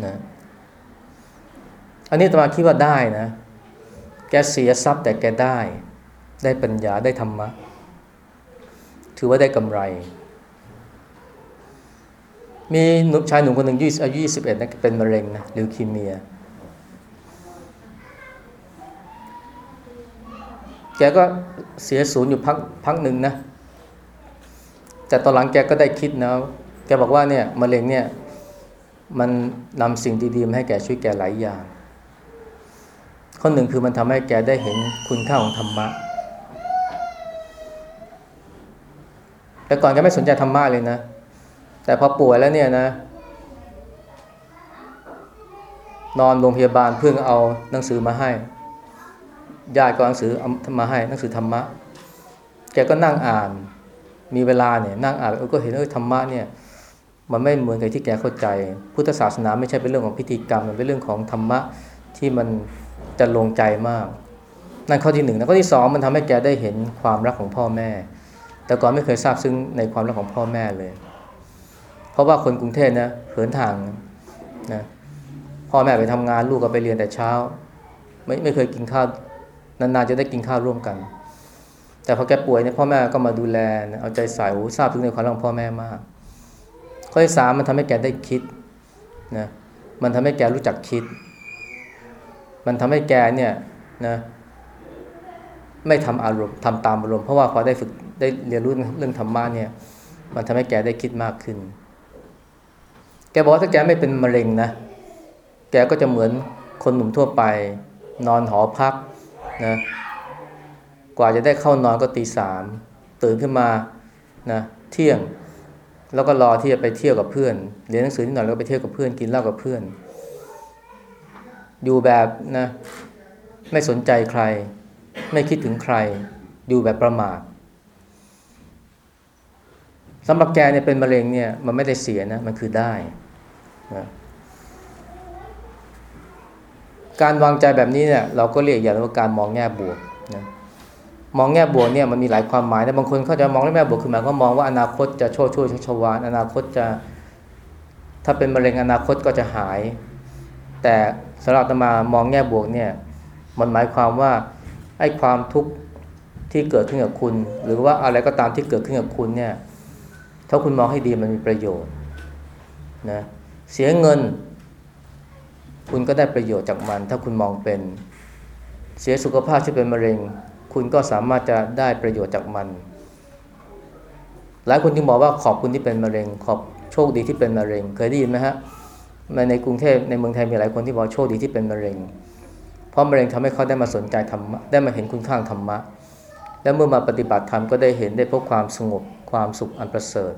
นะอันนี้ตมาคิดว่าได้นะ แกเสียทรัพย์แต่แกได้ ได้ปัญญาได้ธรรมะ ถือว่าได้กำไร มีหนุ่มชายหนุ่มคนหนึ่งอายุ21นะเป็นมะเร็งนะลิวคีเมีย แกก็เสียศูนย์อยู่พักพักหนึ่งนะ แต่ตอนหลังแกก็ได้คิดนะ แกบอกว่าเนี่ยมะเร็งเนี่ย มันนำสิ่งดีๆมาให้แกช่วยแกหลายอย่าง ข้อหนึ่งคือมันทำให้แกได้เห็นคุณค่าของธรรมะ แต่ก่อนแกไม่สนใจธรรมะเลยนะ แต่พอป่วยแล้วเนี่ยนะ นอนโรงพยาบาลเพื่อนเอาหนังสือมาให้ญาติก็เอาหนังสือมาให้หนังสือธรรมะ แกก็นั่งอ่าน มีเวลาเนี่ยนั่งอ่านก็เห็นเออธรรมะเนี่ยมันไม่เหมือนกับที่แกเข้าใจ พุทธศาสนาไม่ใช่เป็นเรื่องของพิธีกรรม มันเป็นเรื่องของธรรมะที่มันจะลงใจมาก นั่นข้อที่หนึ่งนะข้อที่สองมันทำให้แกได้เห็นความรักของพ่อแม่ แต่ก่อนไม่เคยทราบซึ้งในความรักของพ่อแม่เลย เพราะว่าคนกรุงเทพนะเหินทางนะพ่อแม่ไปทำงานลูกก็ไปเรียนแต่เช้า ไม่ไม่เคยกินข้าวนานๆจะได้กินข้าวร่วมกัน แต่พอแกป่วยเนี่ยพ่อแม่ก็มาดูแลเอาใจใส่โอ้ทราบถึงในความรักของพ่อแม่มากข้อที่สามมันทำให้แกได้คิดนะมันทำให้แกรู้จักคิด มันทำให้แกเนี่ยนะไม่ทำอารมณ์ทำตามอารมณ์เพราะว่าพอได้ฝึกได้เรียนรู้เรื่องธรรมะเนี่ย มันทำให้แกได้คิดมากขึ้น แกบอกว่าถ้าแกไม่เป็นมะเร็งนะ แกก็จะเหมือนคนหนุ่มทั่วไป นอนหอพักนะ กว่าจะได้เข้านอนก็ตีสามตื่นขึ้นมานะเที่ยง แล้วก็รอที่จะไปเที่ยวกับเพื่อนเรียนหนังสือนิดหน่อยแล้วก็ไปเที่ยวกับเพื่อนกินเหล้ากับเพื่อน อยู่แบบนะไม่สนใจใคร ไม่คิดถึงใคร อยู่แบบประมาทสำหรับแกเนี่ยเป็นมะเร็งเนี่ยมันไม่ได้เสียนะ มันคือได้ การวางใจแบบนี้เนี่ยเราก็เรียกอย่างว่าการมองแง่บวกนะมองแง่บวกเนี่ยมันมีหลายความหมายนะบางคนเขาจะมองแง่บวกคือหมายความมองว่าอนาคตจะโชดช่วยชัชวานอนาคตจะ ถ้าเป็นมะเร็งอนาคตก็จะหาย แต่สำหรับตมามองแง่บวกเนี่ยมันหมายความว่าไอ้ความทุกข์ที่เกิดขึ้นกับคุณ หรือว่าอะไรก็ตามที่เกิดขึ้นกับคุณเนี่ยถ้าคุณมองให้ดีมันมีประโยชน์นะ เสียเงิน คุณก็ได้ประโยชน์จากมัน ถ้าคุณมองเป็น เสียสุขภาพที่เป็นมะเร็ง คุณก็สามารถจะได้ประโยชน์จากมัน หลายคนจึงบอกว่าขอบคุณที่เป็นมะเร็ง ขอบโชคดีที่เป็นมะเร็ง เคยได้ยินไหมฮะในกรุงเทพในเมืองไทยมีหลายคนที่บอกโชคดีที่เป็นมะเร็ง เพราะมะเร็งทำให้เขาได้มาสนใจธรรมะได้มาเห็นคุณค่าธรรมะ และเมื่อมาปฏิบัติธรรมก็ได้เห็นได้พบความสงบความสุขอันประเสริฐ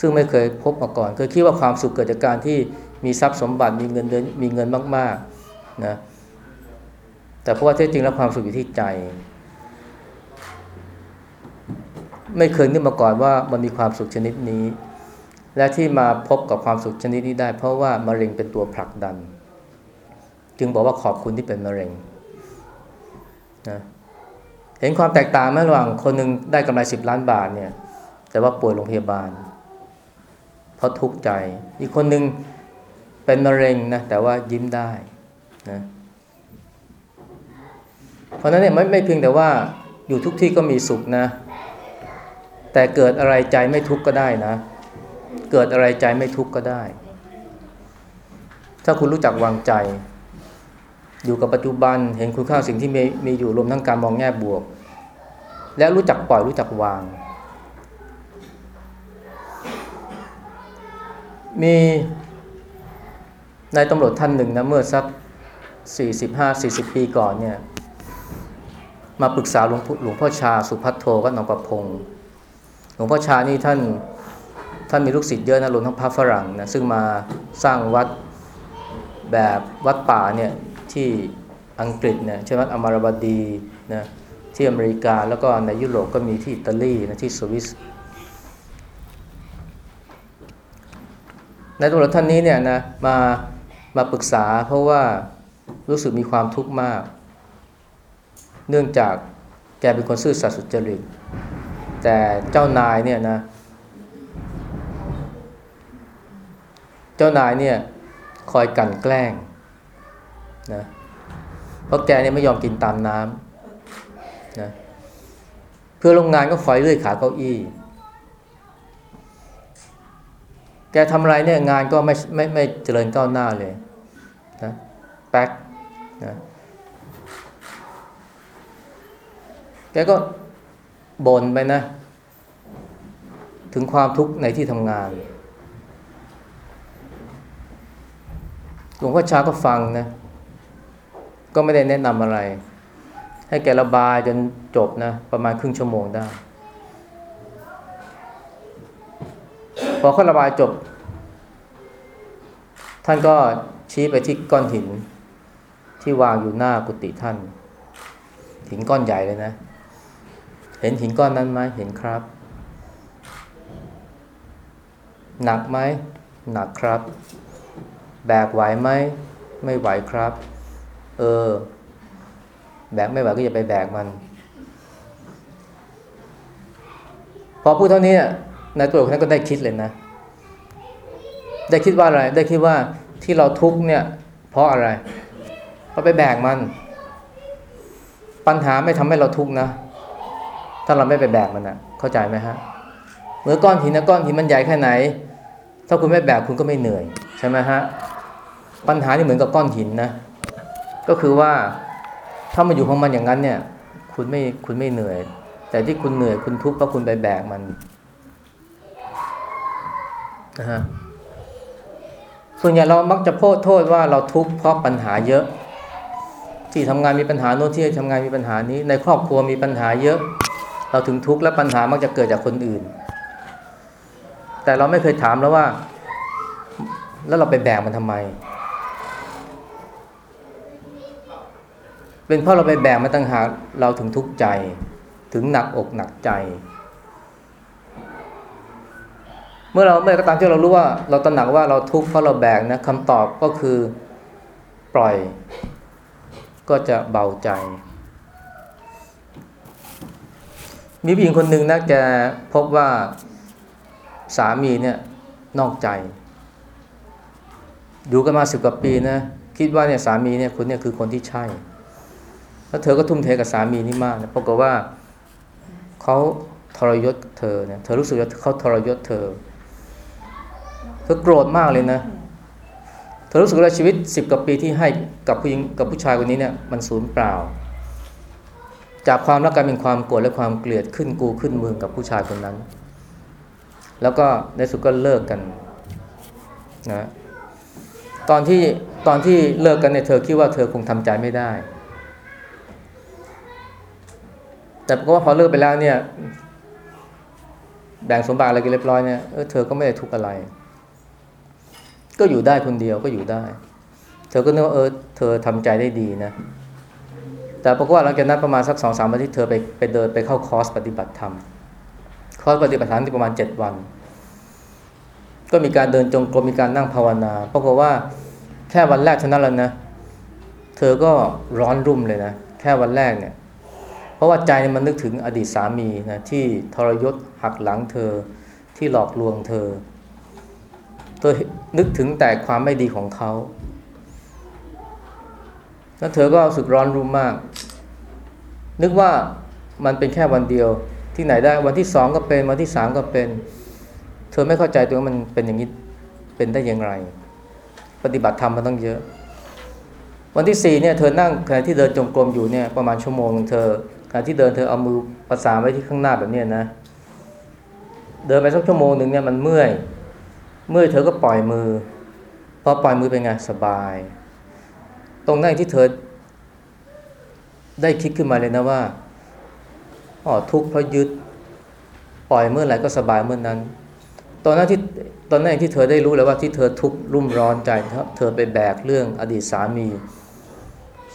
ซึ่งไม่เคยพบมาก่อนเคยคิดว่าความสุขเกิดจากการที่มีทรัพย์สมบัติมีเงินเดือนมีเงินมากๆนะแต่เพราะว่าแท้จริงแล้วความสุขอยู่ที่ใจ ไม่เคยนึกมาก่อนว่ามันมีความสุขชนิดนี้ และที่มาพบกับความสุขชนิดนี้ได้ เพราะว่ามะเร็งเป็นตัวผลักดัน จึงบอกว่าขอบคุณที่เป็นมะเร็งนะเห็นความแตกต่างไหมระหว่างคนหนึ่งได้กำไรสิบล้านบาทเนี่ย แต่ว่าป่วยโรงพยาบาล เพราะทุกข์ใจ อีกคนหนึ่งเป็นมะเร็งนะแต่ว่ายิ้มได้นะเพราะฉะนั้นเนี่ยไม่ไม่เพียงแต่ว่าอยู่ทุกที่ก็มีสุขนะ แต่เกิดอะไรใจไม่ทุกข์ก็ได้นะ เกิดอะไรใจไม่ทุกข์ก็ได้ ถ้าคุณรู้จักวางใจ อยู่กับปัจจุบันเห็นคุณค่าสิ่งที่มีมีอยู่รวมทั้งการมองแง่บวก และรู้จักปล่อยรู้จักวาง มีนายตำรวจท่านหนึ่งนะเมื่อสัก 45-40 ปีก่อนเนี่ยมาปรึกษาหลวงพ่อหลวงพ่อชาสุพัทโทก็นองประพงศ์หลวงพ่อชานี่ท่านท่านมีลูกศิษย์เยอะนะรวมทั้งพระฝรั่งนะซึ่งมาสร้างวัดแบบวัดป่าเนี่ยที่อังกฤษเนี่ยเช่นวัดอมรบดีนะที่อเมริกาแล้วก็ในยุโรปก็มีที่อิตาลีนะที่สวิส ในตำรวจท่านนี้เนี่ยนะมามาปรึกษาเพราะว่ารู้สึกมีความทุกข์มาก เนื่องจากแกเป็นคนซื่อสัตย์สุจริต แต่เจ้านายเนี่ยนะ เจ้านายเนี่ยคอยกั่นแกล้งนะเพราะแกเนี่ยไม่ยอมกินตามน้ำนะเพื่อโรงงานก็คอยเลื่อยขาเก้าอี้ แกทำอะไรเนี่ยงานก็ไม่ไม่ไม่เจริญก้าวหน้าเลยนะแป๊กนะแกก็บ่นไปนะ ถึงความทุกข์ในที่ทำงานหลวงพ่อชาก็ฟังนะ ก็ไม่ได้แนะนำอะไร ให้แกระบายจนจบนะ ประมาณครึ่งชั่วโมงได้ พอเขาระบายจบ ท่านก็ชี้ไปที่ก้อนหิน ที่วางอยู่หน้ากุฏิท่าน หินก้อนใหญ่เลยนะ เห็นหินก้อนนั้นไหมเห็นครับ หนักไหมหนักครับ แบกไหวไหมไม่ไหวครับ เออ แบกไม่ไหวก็อย่าไปแบกมัน พอพูดเท่านี้ นายตำรวจคนนั้นก็ได้คิดเลยนะ ได้คิดว่าอะไร ได้คิดว่าที่เราทุกเนี่ย เพราะอะไร เพราะไปแบกมัน ปัญหาไม่ทำให้เราทุกนะ ถ้าเราไม่ไปแบกมันนะเข้าใจไหมฮะเมื่อก้อนหินนะก้อนหินมันใหญ่แค่ไหน ถ้าคุณไม่แบกคุณก็ไม่เหนื่อย ใช่ไหมฮะ ปัญหานี่เหมือนกับก้อนหินนะ ก็คือว่าถ้ามันอยู่ของมันอย่างนั้นเนี่ย คุณไม่คุณไม่เหนื่อย แต่ที่คุณเหนื่อยคุณทุกข์เพราะคุณไปแบกมัน นะฮะส่วนใหญ่เรามักจะโทษโทษว่าเราทุกข์เพราะปัญหาเยอะ ที่ทำงานมีปัญหาโน้นที่ทำงานมีปัญหานี้ ในครอบครัวมีปัญหาเยอะ เราถึงทุกข์และปัญหามักจะเกิดจากคนอื่น แต่เราไม่เคยถามแล้วว่า แล้วเราไปแบกมันทำไม เป็นเพราะเราไปแบกมันต่างหากเราถึงทุกข์ใจ ถึงหนักอกหนักใจ เมื่อเราเมื่อก็ตามที่เรารู้ว่าเราตระหนักว่าเราทุกข์เพราะเราแบกนะคำตอบก็คือปล่อย ก็จะเบาใจ มีผู้หญิงคนหนึ่งนะแกพบว่าสามีเนี่ยนอกใจ อยู่กันมาสิบกว่าปีนะคิดว่าเนี่ยสามีเนี่ยคนเนี่ยคือคนที่ใช่แล้วเธอก็ทุ่มเทกับสามีนี่มากนะปรากฏว่าเขาทรยศเธอเนี่ยเธอรู้สึกว่าเขาทรยศเธอ เธอโกรธมากเลยนะเธอรู้สึกว่าชีวิตสิบกว่าปีที่ให้กับผู้หญิงกับผู้ชายคนนี้เนี่ยมันสูญเปล่า จากความรักกลายเป็นความโกรธและความเกลียดขึ้นกูขึ้นมึงกับผู้ชายคนนั้น แล้วก็ในสุดก็เลิกกันนะตอนที่ตอนที่เลิกกันเนี่ยเธอคิดว่าเธอคงทำใจไม่ได้ แต่ก็ว่าพอเลิกไปแล้วเนี่ยแบ่งสมบัติอะไรกันเรียบร้อยเนี่ยเออเธอก็ไม่ได้ทุกข์อะไร ก็อยู่ได้คนเดียวก็อยู่ได้ เธอก็นึกว่าเออเธอทำใจได้ดีนะ แต่ปรากฏว่าหลังจากนั้นประมาณสักสองสามวันที่เธอไปไปเดินไปเข้าคอร์สปฏิบัติธรรม คอร์สปฏิบัติธรรมที่ประมาณเจ็ดวัน ก็มีการเดินจงกรมมีการนั่งภาวนา ปรากฏว่าแค่วันแรกเท่านั้นแหละนะ เธอก็ร้อนรุ่มเลยนะ แค่วันแรกเนี่ย เพราะว่าใจมันนึกถึงอดีตสามีนะที่ทรยศหักหลังเธอที่หลอกลวงเธอ เธอนึกถึงแต่ความไม่ดีของเขาแล้วเธอก็รู้สึกร้อนรุ่มมาก นึกว่ามันเป็นแค่วันเดียวที่ไหนได้วันที่สองก็เป็นวันที่สามก็เป็น เธอไม่เข้าใจตัวมันเป็นอย่างนี้เป็นได้อย่างไร ปฏิบัติธรรมมันต้องเยอะ วันที่สี่เนี่ยเธอนั่งขณะที่เดินจงกรมอยู่เนี่ยประมาณชั่วโมงหนึ่งเธอขณะที่เดินเธอเอามือประสานไว้ที่ข้างหน้าแบบนี้นะ เดินไปสักชั่วโมงหนึ่งเนี่ยมันเมื่อย เมื่อเธอก็ปล่อยมือพอปล่อยมือเป็นไงสบาย ตรงนั้นที่เธอได้คิดขึ้นมาเลยนะว่าอ๋อทุกข์เพราะยึด ปล่อยเมื่อไหร่ก็สบายเมื่อนั้น ตอนนั้นที่ตอนนั้นเองที่เธอได้รู้เลยว่าที่เธอทุกข์รุ่มร้อนใจเธอไปแบกเรื่องอดีตสามี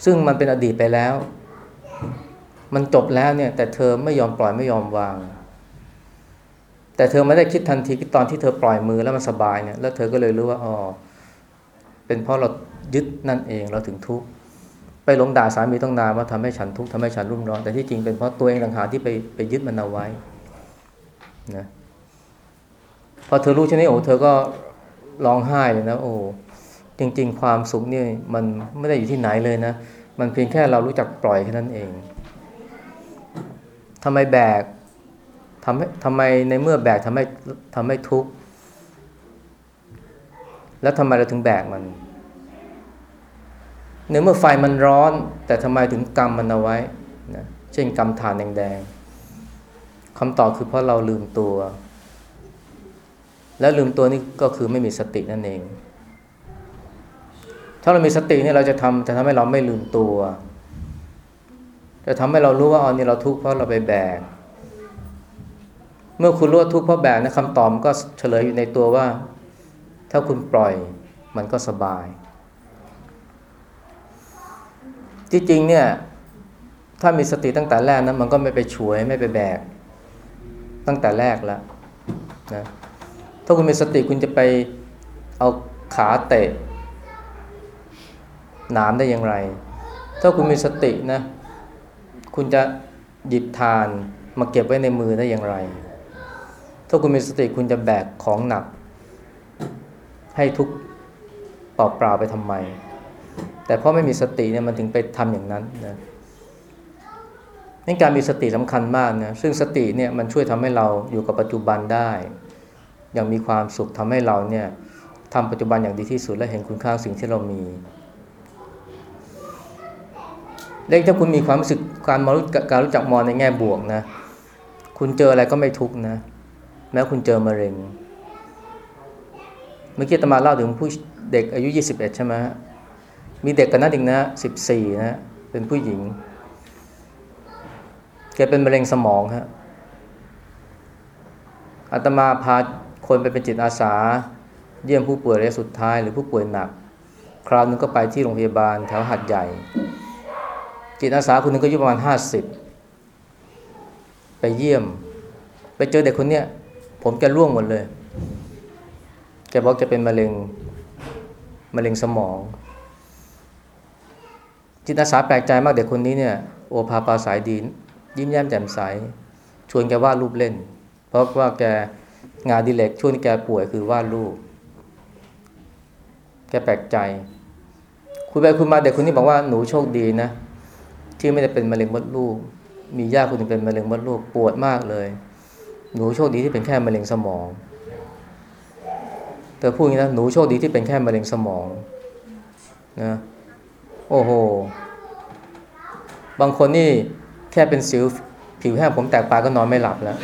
ซึ่งมันเป็นอดีตไปแล้ว มันจบแล้วเนี่ย แต่เธอไม่ยอมปล่อยไม่ยอมวาง แต่เธอไม่ได้คิดทันทีตอนที่เธอปล่อยมือแล้วมันสบายเนี่ยแล้วเธอก็เลยรู้ว่าอ๋อเป็นเพราะเรายึดนั่นเองเราถึงทุกข์ไปหลงด่าสามีต้องนานว่าทำให้ฉันทุกข์ทำให้ฉันรุ่มร้อนแต่ที่จริงเป็นเพราะตัวเองต่างหากที่ไปไปยึดมันเอาไว้นะพอเธอรู้เช่นนี้โอ้เธอก็ร้องไห้เลยนะโอ้จริง ๆ ความสุขนี่มันไม่ได้อยู่ที่ไหนเลยนะ มันเพียงแค่เรารู้จักปล่อยแค่นั้นเองทำไมแบก ทำให้ทำไมในเมื่อแบกทำให้ทำให้ทุกข์ แล้วทำไมเราถึงแบกมันในเมื่อไฟมันร้อน แต่ทำไมถึงกำมันเอาไว้นะเช่นกำถ่านแดงๆคำตอบคือเพราะเราลืมตัว แล้วลืมตัวนี่ก็คือไม่มีสตินั่นเอง ถ้าเรามีสติเนี่ยเราจะทำจะทำให้เราไม่ลืมตัว จะทำให้เรารู้ว่าอ๋อนี่เราทุกข์เพราะเราไปแบก เมื่อคุณรู้ว่าทุกข์เพราะแบกนะคำตอบมันก็เฉลยอยู่ในตัวว่า ถ้าคุณปล่อยมันก็สบาย ที่จริงเนี่ย ถ้ามีสติตั้งแต่แรกนะมันก็ไม่ไปฉวยไม่ไปแบก ตั้งแต่แรกแล้วนะถ้าคุณมีสติคุณจะไปเอาขาเตะหนามได้อย่างไร ถ้าคุณมีสตินะ คุณจะหยิบทานมาเก็บไว้ในมือได้อย่างไร ถ้าคุณมีสติคุณจะแบกของหนัก ให้ทุกเปล่าๆไปทำไม แต่เพราะไม่มีสติเนี่ยมันถึงไปทำอย่างนั้นนะนี่การมีสติสำคัญมากนะซึ่งสติเนี่ยมันช่วยทำให้เราอยู่กับปัจจุบันได้ อย่างมีความสุขทำให้เราเนี่ยทำปัจจุบันอย่างดีที่สุดและเห็นคุณค่าสิ่งที่เรามีเล็กถ้าคุณมีความรู้สึกการมารู้การรู้จักมองในแง่บวกนะ คุณเจออะไรก็ไม่ทุกนะ แม้คุณเจอมะเร็ง เมื่อกี้ตมาเล่าถึงผู้เด็กอายุ 21 ใช่ไหมฮะมีเด็กกันนั้นอีกนะ 14 นะ เป็นผู้หญิง แกเป็นมะเร็งสมองฮะอาตมาพาคนไปเป็นจิตอาสา เยี่ยมผู้ป่วยระยะสุดท้ายหรือผู้ป่วยหนัก คราวนึงก็ไปที่โรงพยาบาลแถวหัดใหญ่ จิตอาสาคนนึงก็อายุประมาณ 50 ไปเยี่ยม ไปเจอเด็กคนเนี้ย ผมแกร่วงหมดเลย แกบอกจะเป็นมะเร็งมะเร็งสมอง จิตอาสาแปลกใจมากเด็กคนนี้เนี่ย โอภาปาสายดียิ้มแย้มแจ่มใส ชวนแกวาดรูปเล่น เพราะว่าแกงานดิเลกช่วงที่แกป่วยคือวาดรูป แกแปลกใจ คุยไปคุยมาเด็กคนนี้บอกว่าหนูโชคดีนะ ที่ไม่ได้เป็นมะเร็งมดลูก มีญาติคนหนึงเป็นมะเร็งมดลูกปวดมากเลย หนูโชคดีที่เป็นแค่มะเร็งสมองเธอพูดอย่างนี้นะหนูโชคดีที่เป็นแค่มะเร็งสมองนะโอ้โห บางคนนี่แค่เป็นสิวผิวแห้งผมแตกปลายก็นอนไม่หลับแล้ว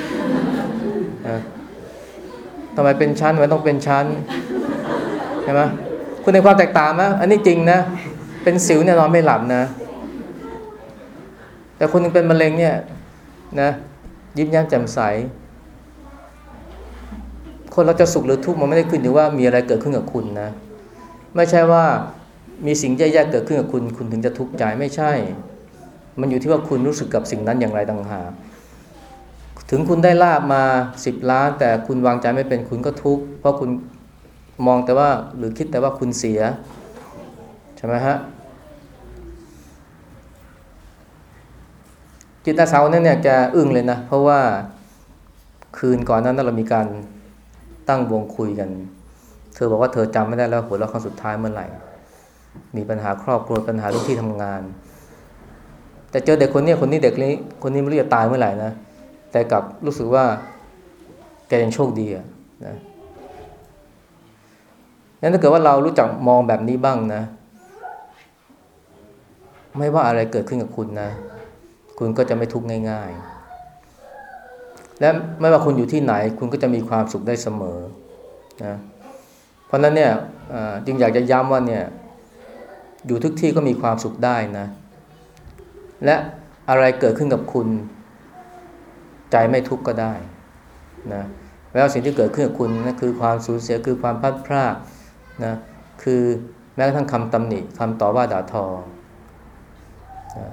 นะทำไมเป็นชั้นทำไมต้องเป็นชั้นใช่ไหมคุณในความแตกต่างไหมอันนี้จริงนะ เป็นสิวเนี่ยนอนไม่หลับนะ แต่คนนึงเป็นมะเร็งเนี่ยนะยิ้มแย้มแจ่มใส คนเราจะสุขหรือทุกข์มันไม่ได้ขึ้นอยู่ว่ามีอะไรเกิดขึ้นกับคุณนะ ไม่ใช่ว่ามีสิ่งแย่ๆเกิดขึ้นกับคุณ คุณถึงจะทุกข์ใจไม่ใช่ มันอยู่ที่ว่าคุณรู้สึกกับสิ่งนั้นอย่างไรต่างหากถึงคุณได้ลาบมาสิบล้าน แต่คุณวางใจไม่เป็นคุณก็ทุกข์เพราะคุณมองแต่ว่าหรือคิดแต่ว่าคุณเสียใช่ไหมฮะจิตอาสาเนี่ยเนี่ยแกอึ้งเลยนะ เพราะว่าคืนก่อนนั้นเรามีการ ตั้งวงคุยกัน เธอบอกว่าเธอจำไม่ได้แล้วหัวเราะครั้งสุดท้ายเมื่อไหร่ มีปัญหาครอบครัวปัญหาเรื่องที่ทำงาน แต่เจอเด็กคนนี้คนนี้เด็กนี้คนนี้ไม่รู้จะตายเมื่อไหร่นะแต่กลับรู้สึกว่าแกยังโชคดีอะนะงั้นถ้าเกิดว่าเรารู้จักมองแบบนี้บ้างนะ ไม่ว่าอะไรเกิดขึ้นกับคุณนะ คุณก็จะไม่ทุกข์ง่าย ๆ และไม่ว่าคุณอยู่ที่ไหน คุณก็จะมีความสุขได้เสมอนะเพราะนั้นเนี่ยจึงอยากจะย้ำว่าเนี่ยอยู่ทุกที่ก็มีความสุขได้นะ และอะไรเกิดขึ้นกับคุณ ใจไม่ทุกข์ก็ได้นะแล้วสิ่งที่เกิดขึ้นกับคุณนั่นคือความสูญเสียคือความพลาดพลาดนะคือแม้กระทั่งคำตำหนิคำต่อว่าด่าทอนะ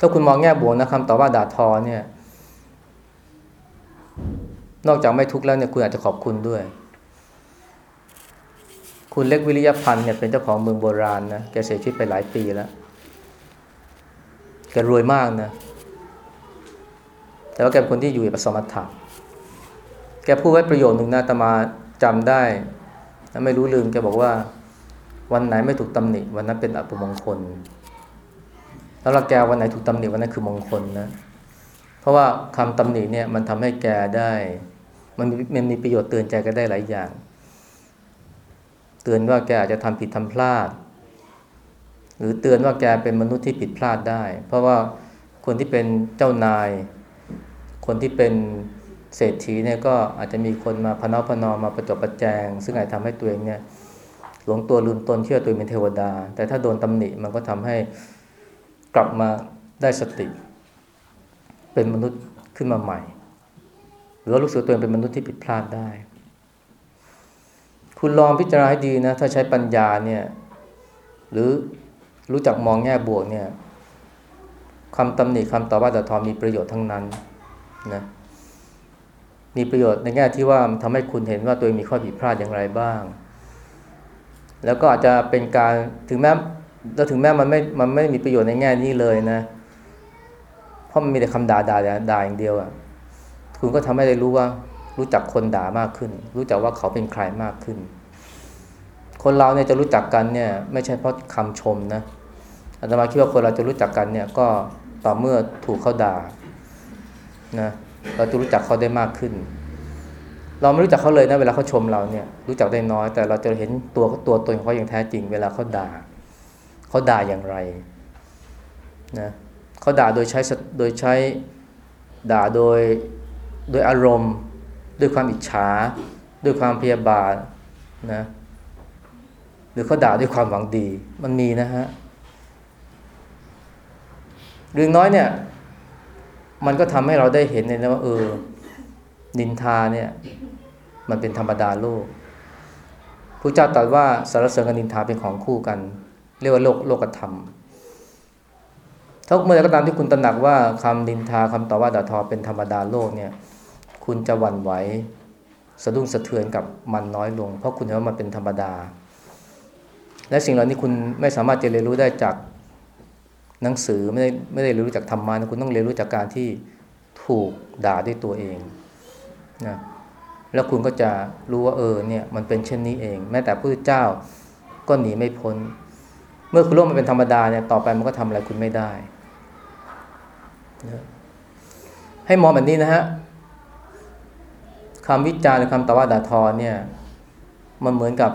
ถ้าคุณมองแง่บวกนะคำต่อว่าด่าทอเนี่ย นอกจากไม่ทุกข์แล้วเนี่ยคุณอาจจะขอบคุณด้วย คุณเล็กวิริยพันธ์เนี่ยเป็นเจ้าของเมืองโบราณนะแกเสียชีวิตไปหลายปีแล้วแกรวยมากนะ แต่ว่าแกเป็นคนที่อยู่แบบสมถะแกพูดไว้ประโยชน์หนึ่งนะตมาจำได้และไม่รู้ลืมแกบอกว่า วันไหนไม่ถูกตำหนิวันนั้นเป็นอัปมงคล แล้วเราแกวันไหนถูกตำหนิวันนั้นคือมงคลนะ เพราะว่าคำตำหนิเนี่ยมันทำให้แกได้ มันมันมีประโยชน์เตือนใจแก็ได้หลายอย่าง เตือนว่าแกอาจจะทำผิดทำพลาด หรือเตือนว่าแกเป็นมนุษย์ที่ผิดพลาดได้ เพราะว่าคนที่เป็นเจ้านาย คนที่เป็นเศรษฐีเนี่ยก็อาจจะมีคนมาพนอพนอมาประจบประแจง ซึ่งอาจทำให้ตัวเองเนี่ยหลงตัวลืมตนเชื่อตัวเองเป็นเทวดา แต่ถ้าโดนตำหนิมันก็ทำให้ กลับมาได้สติ เป็นมนุษย์ขึ้นมาใหม่ หรือว่ารู้สึกตัวเองเป็นมนุษย์ที่ผิดพลาดได้ คุณลองพิจารณาให้ดีนะ ถ้าใช้ปัญญาเนี่ยหรือรู้จักมองแง่บวกเนี่ยคำตำหนิคำต่อว่าแต่ทอมีประโยชน์ทั้งนั้นนะมีประโยชน์ในแง่ที่ว่าทำให้คุณเห็นว่าตัวเองมีข้อผิดพลาดอย่างไรบ้าง แล้วก็อาจจะเป็นการถึงแม้ แล้วถึงแม้มันไม่ มันไม่มีประโยชน์ในแง่นี้เลยนะ เพราะมันมีแต่คำด่าด่าด่าอย่างเดียวอะ่ะ คุณก็ทำให้ได้รู้ว่า รู้จักคนด่ามากขึ้น รู้จักว่าเขาเป็นใครมากขึ้น คนเราเนี่ยจะรู้จักกันเนี่ย ไม่ใช่เพราะคำชมนะอาตมาคิดว่าคนเราจะรู้จักกันเนี่ย ก็ต่อเมื่อถูกเขาด่านะเราจะรู้จักเขาได้มากขึ้น เราไม่รู้จักเขาเลยนะเวลาเขาชมเราเนี่ย รู้จักได้น้อย แต่เราจะเห็นตัวตัวตนของเขาอย่างแท้จริง เวลาเขาด่า เขาด่าอย่างไรนะเขาด่าโดยใช้โดยใช้ด่าโดยโดยอารมณ์ ด้วยความอิจฉา ด้วยความพยาบาทนะหรือเขาด่าด้วยความหวังดีมันมีนะฮะเรื่องน้อยเนี่ย มันก็ทำให้เราได้เห็นเลยนะว่าเออ นินทาเนี่ย มันเป็นธรรมดาโลกพระเจ้าตรัสว่าสารเสริญกับนินทาเป็นของคู่กัน เรียกว่าโลกโลกธรรมถ้าเมื่อใดก็ตามที่คุณตระหนักว่าคำนินทาคำต่อว่าด่าทอเป็นธรรมดาโลกเนี่ย คุณจะหวั่นไหวสะดุ้งสะเทือนกับมันน้อยลง เพราะคุณเห็นว่ามันเป็นธรรมดา และสิ่งเหล่านี้คุณไม่สามารถจะเรียนรู้ได้จากหนังสือไม่ได้ไม่ได้เรียนรู้จากธรรมะนะคุณต้องเรียนรู้จากการที่ถูกด่าด้วยตัวเองนะแล้วคุณก็จะรู้ว่าเออเนี่ยมันเป็นเช่นนี้เอง แม้แต่พระพุทธเจ้าก็หนีไม่พ้น เมื่อคุณรู้มันเป็นธรรมดาเนี่ยต่อไปมันก็ทำอะไรคุณไม่ได้ ให้มองแบบนี้นะฮะคำวิจารณ์หรือคำต่อว่าด่าทอเนี่ย มันเหมือนกับ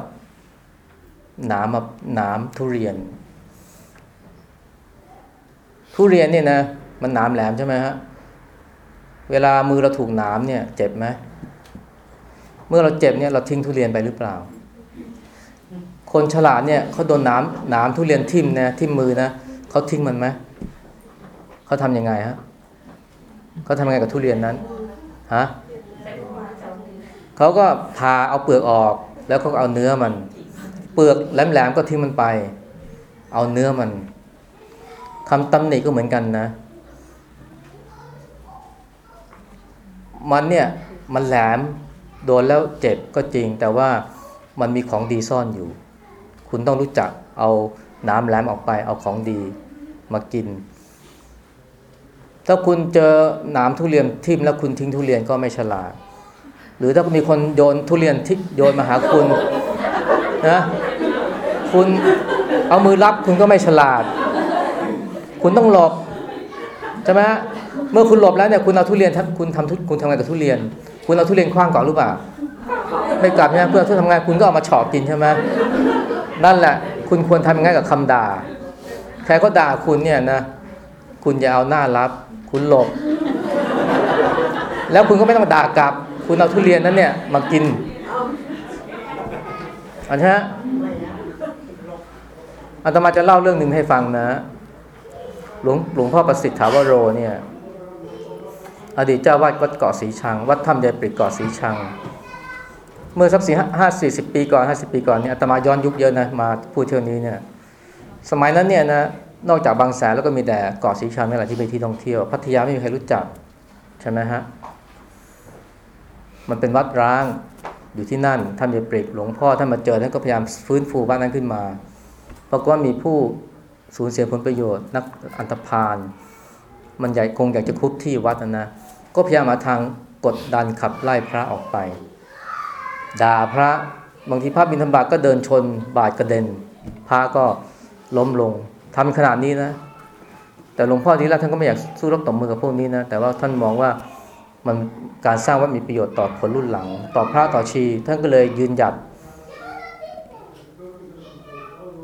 หนามแบบหนามทุเรียน ทุเรียนเนี่ยนะมันหนามแหลมใช่ไหมฮะเวลามือเราถูกหนามเนี่ย เจ็บไหมเมื่อเราเจ็บเนี่ยเราทิ้งทุเรียนไปหรือเปล่า คนฉลาดเนี่ยเขาโดนนามหนามทุเรียนทิ่มนะทิ่มมือนะเขาทิ้งมันไหมเขาทำยังไงฮะเขาทำยังไงกับทุเรียนนั้นฮะเขาก็พาเอาเปลือกออก แล้วเขาก็เอาเนื้อมัน เปลือกแหลมๆก็ทิ้งมันไป เอาเนื้อมันคำตำหนิก็เหมือนกันนะ มันเนี่ยมันแหลมโดนแล้วเจ็บก็จริง แต่ว่ามันมีของดีซ่อนอยู่ คุณต้องรู้จักเอาน้ำแหลมออกไป เอาของดีมากิน ถ้าคุณเจอหนามทุเรียนทิ่มแล้วคุณทิ้งทุเรียนก็ไม่ฉลาด หรือถ้ามีคนโยนทุเรียนทิ่โยนมาหาคุณนะคุณเอามือรับคุณก็ไม่ฉลาด คุณต้องหลบใช่ไหมเมื่อคุณหลบแล้วเนี่ยคุณเอาทุเรียนคุณทำทุคุณทำงานกับทุเรียน คุณเอาทุเรียนคว้างก่อนหรือเปล่าไม่กลับเนี่ยเพื่อทุกทำงานคุณก็เอามาฉาะกินใช่ไหม นั่นแหละ คุณควรทำยังไงกับคำด่า ใครก็ด่าคุณเนี่ยนะ คุณอย่าเอาหน้ารับ คุณหลบ แล้วคุณก็ไม่ต้องด่ากลับ คุณเอาทุเรียนนั้นเนี่ย มากินอันนี้ฮะอาตมาจะเล่าเรื่องหนึ่งให้ฟังนะ หลวงหลวงพ่อประสิทธิ์ถาวโรเนี่ย อดีตเจ้าวาดวัดเกาะสีชัง วัดถ้ำยายปริกเกาะสีชัง เมื่อสักสี่ห้าสี่สิบปีก่อนห้าสิบปีก่อนเนี่ยอาตมาย้อนยุคเยอะนะมาพูดเที่ยวนี้เนี่ยสมัยนั้นเนี่ยนะนอกจากบางแสนแล้วก็มีแต่เกาะสีชังนี่แหละที่เป็นที่ท่องเที่ยว พัทยาไม่มีใครรู้จักใช่ไหมฮะมันเป็นวัดร้างอยู่ที่นั่นท่านยายปริกหลวงพ่อท่านมาเจอท่านก็พยายามฟื้นฟูบ้านนั้นขึ้นมาปรากฏว่ามีผู้สูญเสียผลประโยชน์ นักอันตพาลมันใหญ่คงอยากจะคุบที่วัดนะนะก็พยายามหาทางกดดันขับไล่พระออกไป ด่าพระบางทีพระบิณฑบาตก็เดินชนบาดกระเด็น พระก็ล้มลงทำขนาดนี้นะ แต่หลวงพ่อที่แรกท่านก็ไม่อยากสู้รบต่อมือกับพวกนี้นะ แต่ว่าท่านมองว่ามันการสร้างวัดมีประโยชน์ต่อคนรุ่นหลัง ต่อพระต่อชี ท่านก็เลยยืนหยัด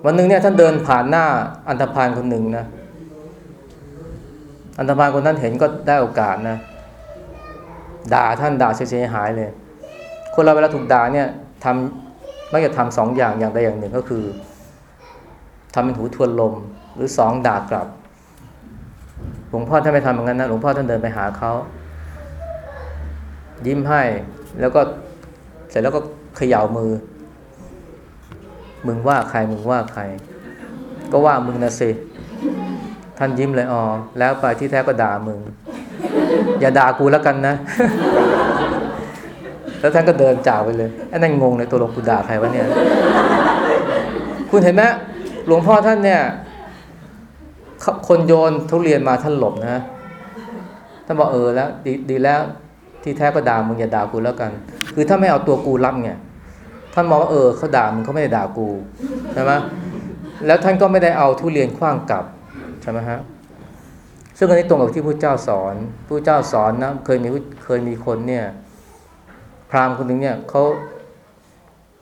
วันหนึ่งเนี่ยท่านเดินผ่านหน้าอันธพาลคนหนึ่งนะ อันธพาลคนนั้นเห็นก็ได้โอกาสนะ ด่าท่านด่าเสียหายเลย คนเราเวลาถูกด่าเนี่ยทำมักจะทำสองอย่างอย่างใดอย่างหนึ่งก็คือทำเป็นหูทวนลม หรือสองด่ากลับหลวงพ่อท่านไม่ทำอย่างนั้นนะหลวงพ่อท่านเดินไปหาเขายิ้มให้แล้วก็เสร็จแล้วก็เขย่ามือ มึงว่าใครมึงว่าใคร ก็ว่ามึงนะสิท่านยิ้มเลยอ๋อแล้วไปที่แท้ก็ด่ามึง อย่าด่ากูแล้วกันนะ แล้วท่านก็เดินจากไปเลยไอ้นั่นงงเลยตัวหลวงปู่ด่าใครวะเนี่ย คุณเห็นไหมหลวงพ่อท่านเนี่ย คนโยนทุเรียนมาท่านหลบนะท่านบอกเออแล้วดดีแล้วที่แท้ก็ด่ามึงอย่าด่ากูแล้วกัน คือถ้าไม่เอาตัวกูรับไงท่านมองว่าเออเขาด่ามึงเขาไม่ได้ด่ากูใช่ไหมแล้วท่านก็ไม่ได้เอาทุเรียนคว้างกลับใช่ไหมฮะซึ่งอันนี้ตรงกับที่พระเจ้าสอนพระเจ้าสอนนะเคยมีเคยมีคนเนี่ย พราหมณ์คนหนึ่งเนี่ยเขา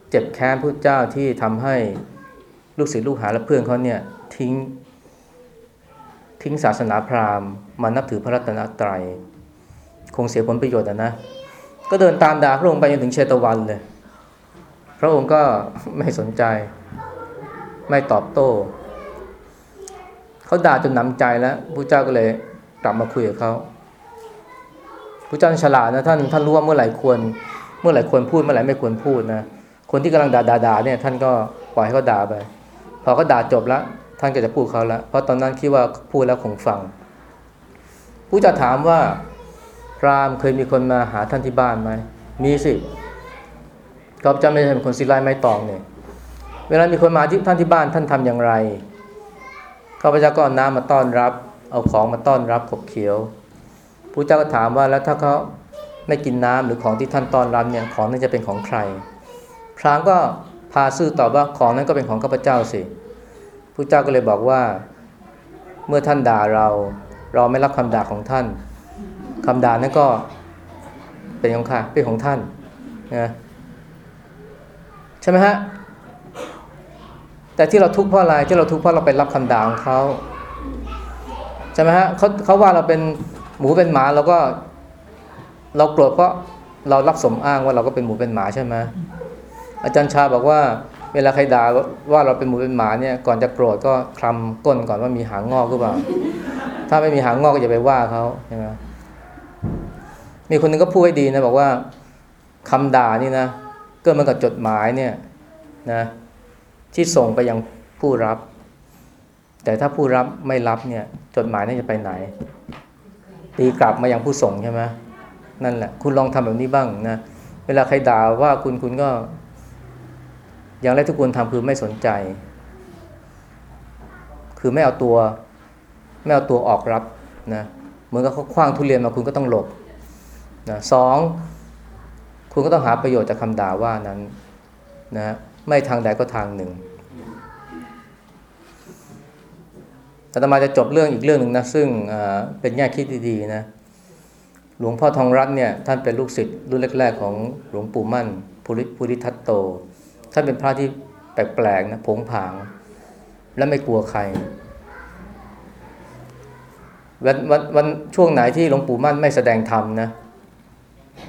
เจ็บแค้นพระเจ้าที่ทำให้ลูกศิษย์ลูกหาและเพื่อนเขาเนี่ยทิ้ง ทิ้งศาสนาพราหมณ์มานับถือพระรัตนตรัย คงเสียผลประโยชน์นะ ก็เดินตามด่าพระองค์ไปจนถึงเชตวันเลย พระองค์ก็ไม่สนใจ ไม่ตอบโต้เขาด่าจนหนำใจแล้วพระเจ้าก็เลยกลับมาคุยกับเขาพระเจ้าฉลาดนะท่านท่านรู้ว่าเมื่อไหร่ควร เมื่อไหร่ควรพูดเมื่อไหร่ไม่ควรพูดนะคนที่กำลังด่าด่าด่าเนี่ย ท่านก็ปล่อยให้เขาด่าไป พอเขาด่าจบแล้วท่านก็จะพูดเขาแล้วเพราะตอนนั้นคิดว่าพูดแล้วคงฟังผู้จะถามว่าพราหมณ์เคยมีคนมาหาท่านที่บ้านไหมมีสิก็จำไม่ใช่เป็นคนศิลไม้ตองเนี่ยเวลามีคนมาที่ท่านที่บ้านท่านทำอย่างไรข้าพเจ้าก็เอาน้ำมาต้อนรับ เอาของมาต้อนรับขบเขียวผู้เจ้าก็ถามว่าแล้วถ้าเขา ไม่กินน้ำหรือของที่ท่านตอนรับเนี่ยของนั้นจะเป็นของใคร พรามก็พาซื่อตอบว่าของนั้นก็เป็นของข้าพเจ้าสิผู้เจ้าก็เลยบอกว่า เมื่อท่านด่าเรา เราไม่รับคำด่าของท่านคำด่านั้นก็เป็นของข้าเป็นของท่านนะใช่ไหมฮะแต่ที่เราทุกข์เพราะอะไรที่เราทุกข์เพราะเราไปรับคำด่าของเขาใช่ไหมฮะเขาเขาว่าเราเป็นหมูเป็นหมาเราก็ เราโกรธเพราะเรารับสมอ้างว่าเราก็เป็นหมูเป็นหมาใช่ไหมอาจารย์ชาบอกว่าเวลาใครด่าว่าเราเป็นหมูเป็นหมาเนี่ยก่อนจะโกรธก็คลำก้นก่อนว่ามีหางงอกหรือเปล่า ถ้าไม่มีหางงอกก็อย่าไปว่าเขาใช่ไหมมีคนหนึงก็พูดให้ดีนะบอกว่าคำด่านี่นะเกิดมากับจดหมายเนี่ยนะที่ส่งไปยังผู้รับ แต่ถ้าผู้รับไม่รับเนี่ย จดหมายนี่จะไปไหน ตีกลับมายังผู้ส่งใช่ไหม นั่นแหละ คุณลองทำแบบนี้บ้างนะ เวลาใครด่าว่าคุณคุณก็ อย่างแรกที่คุณทำคือไม่สนใจ คือไม่เอาตัว ไม่เอาตัวออกรับนะเหมือนกับเขาคว้างทุเรียนมาคุณก็ต้องหลบนะสองคุณก็ต้องหาประโยชน์จากคำด่าว่านั้นนะไม่ทางใดก็ทางหนึ่งอาตมาจะจบเรื่องอีกเรื่องหนึ่งนะ ซึ่งเป็นแง่คิดดีๆนะ หลวงพ่อทองรัตน์เนี่ยท่านเป็นลูกศิษย์รุ่นแรกๆของหลวงปู่มั่นภูริภูริทัตโต ท่านเป็นพระที่แปลกๆนะผงผาง และไม่กลัวใครวันวันวันช่วงไหนที่หลวงปู่มั่นไม่แสดงธรรมนะ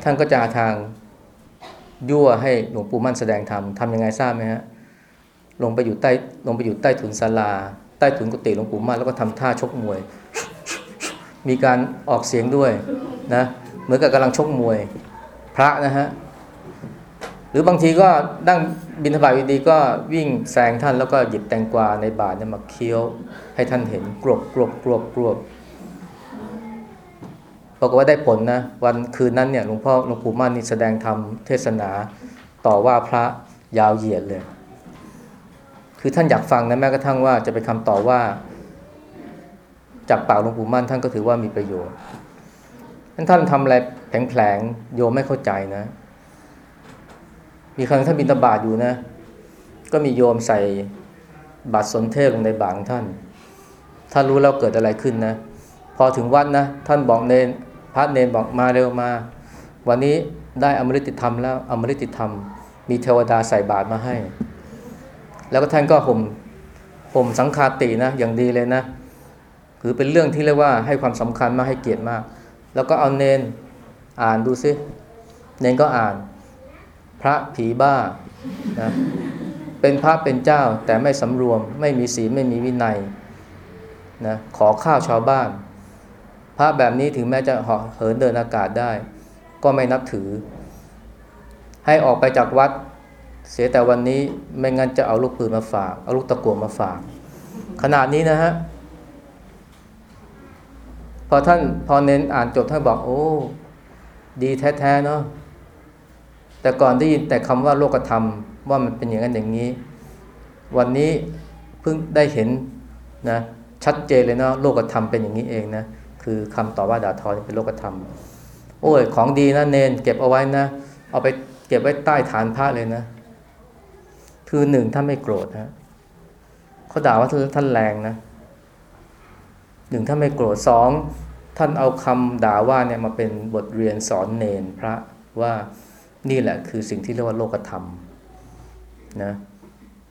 ท่านก็จะหาทางยั่วให้หลวงปู่มั่นแสดงธรรมทำยังไงทราบไหมฮะลงไปอยู่ใต้ลงไปอยู่ใต้ถุนศาลา ใต้ถุนกุฏิหลวงปู่มั่นแล้วก็ทำท่าชกมวย มีการออกเสียงด้วย นะเหมือนกับกำลังชกมวย พระนะฮะหรือบางทีก็นั่งบินทบาทอยู่ดีก็วิ่งแซงท่านแล้วก็หยิบแตงกวาในบาตรเนี่ยมาเคี้ยวให้ท่านเห็นกรบกรบกรบกรบปรากฏว่าได้ผลนะ วันคืนนั้นเนี่ยหลวงพ่อหลวงปู่มั่นนี่แสดงธรรมเทศนาต่อว่าพระยาวเหยียดเลย คือท่านอยากฟังนะแม้กระทั่งว่าจะเป็นคำต่อว่า จากปากหลวงปู่มั่นท่านก็ถือว่ามีประโยชน์ ท่านท่านทำอะไรแผลงๆโยมไม่เข้าใจนะ มีครั้งท่านบินตาบาตอยู่นะ ก็มีโยมใส่บาตรสนเทศลงในบาตรของท่าน ท่านรู้แล้วเกิดอะไรขึ้นนะ พอถึงวัดนะ ท่านบอกเนนพระเนนบอกมาเร็วมา วันนี้ได้อมฤติธรรมแล้วอมฤติธรรม มีเทวดาใส่บาตรมาให้ แล้วก็ท่านก็ห่มห่มสังฆาตินะ อย่างดีเลยนะ คือเป็นเรื่องที่เรียกว่าให้ความสำคัญมากให้เกียรติมาก แล้วก็เอาเนนอ่านดูซิเนนก็อ่าน พระผีบ้านะเป็นพระเป็นเจ้าแต่ไม่สำรวม ไม่มีศีลไม่มีวินัยนะขอข้าวชาวบ้าน พระแบบนี้ถึงแม้จะเหาะเหินเดินอากาศได้ ก็ไม่นับถือ ให้ออกไปจากวัด เสียแต่วันนี้ไม่งั้นจะเอาลูกปืนมาฝาก เอาลูกตะกั่วมาฝาก ขนาดนี้นะฮะ พอท่านพอเน้นอ่านจบท่านบอกโอ้ ดีแท้ๆเนาะแต่ก่อนได้ยินแต่คำว่าโลกธรรมว่ามันเป็นอย่างนั้นอย่างนี้ วันนี้เพิ่งได้เห็นนะชัดเจนเลยเนาะโลกธรรมเป็นอย่างนี้เองนะคือคำต่อว่าด่าทอนเป็นโลกธรรม โอ้ยของดีนะเนนเก็บเอาไว้นะ เอาไปเก็บไว้ใต้ฐานพระเลยนะ คือหนึ่งท่านไม่โกรธนะเขาด่าว่าท่านแรงนะ หนึ่งท่านไม่โกรธสองท่านเอาคำด่าว่าเนี่ยมาเป็นบทเรียนสอนเนนพระว่านี่แหละคือสิ่งที่เรียกว่าโลกธรรมนะ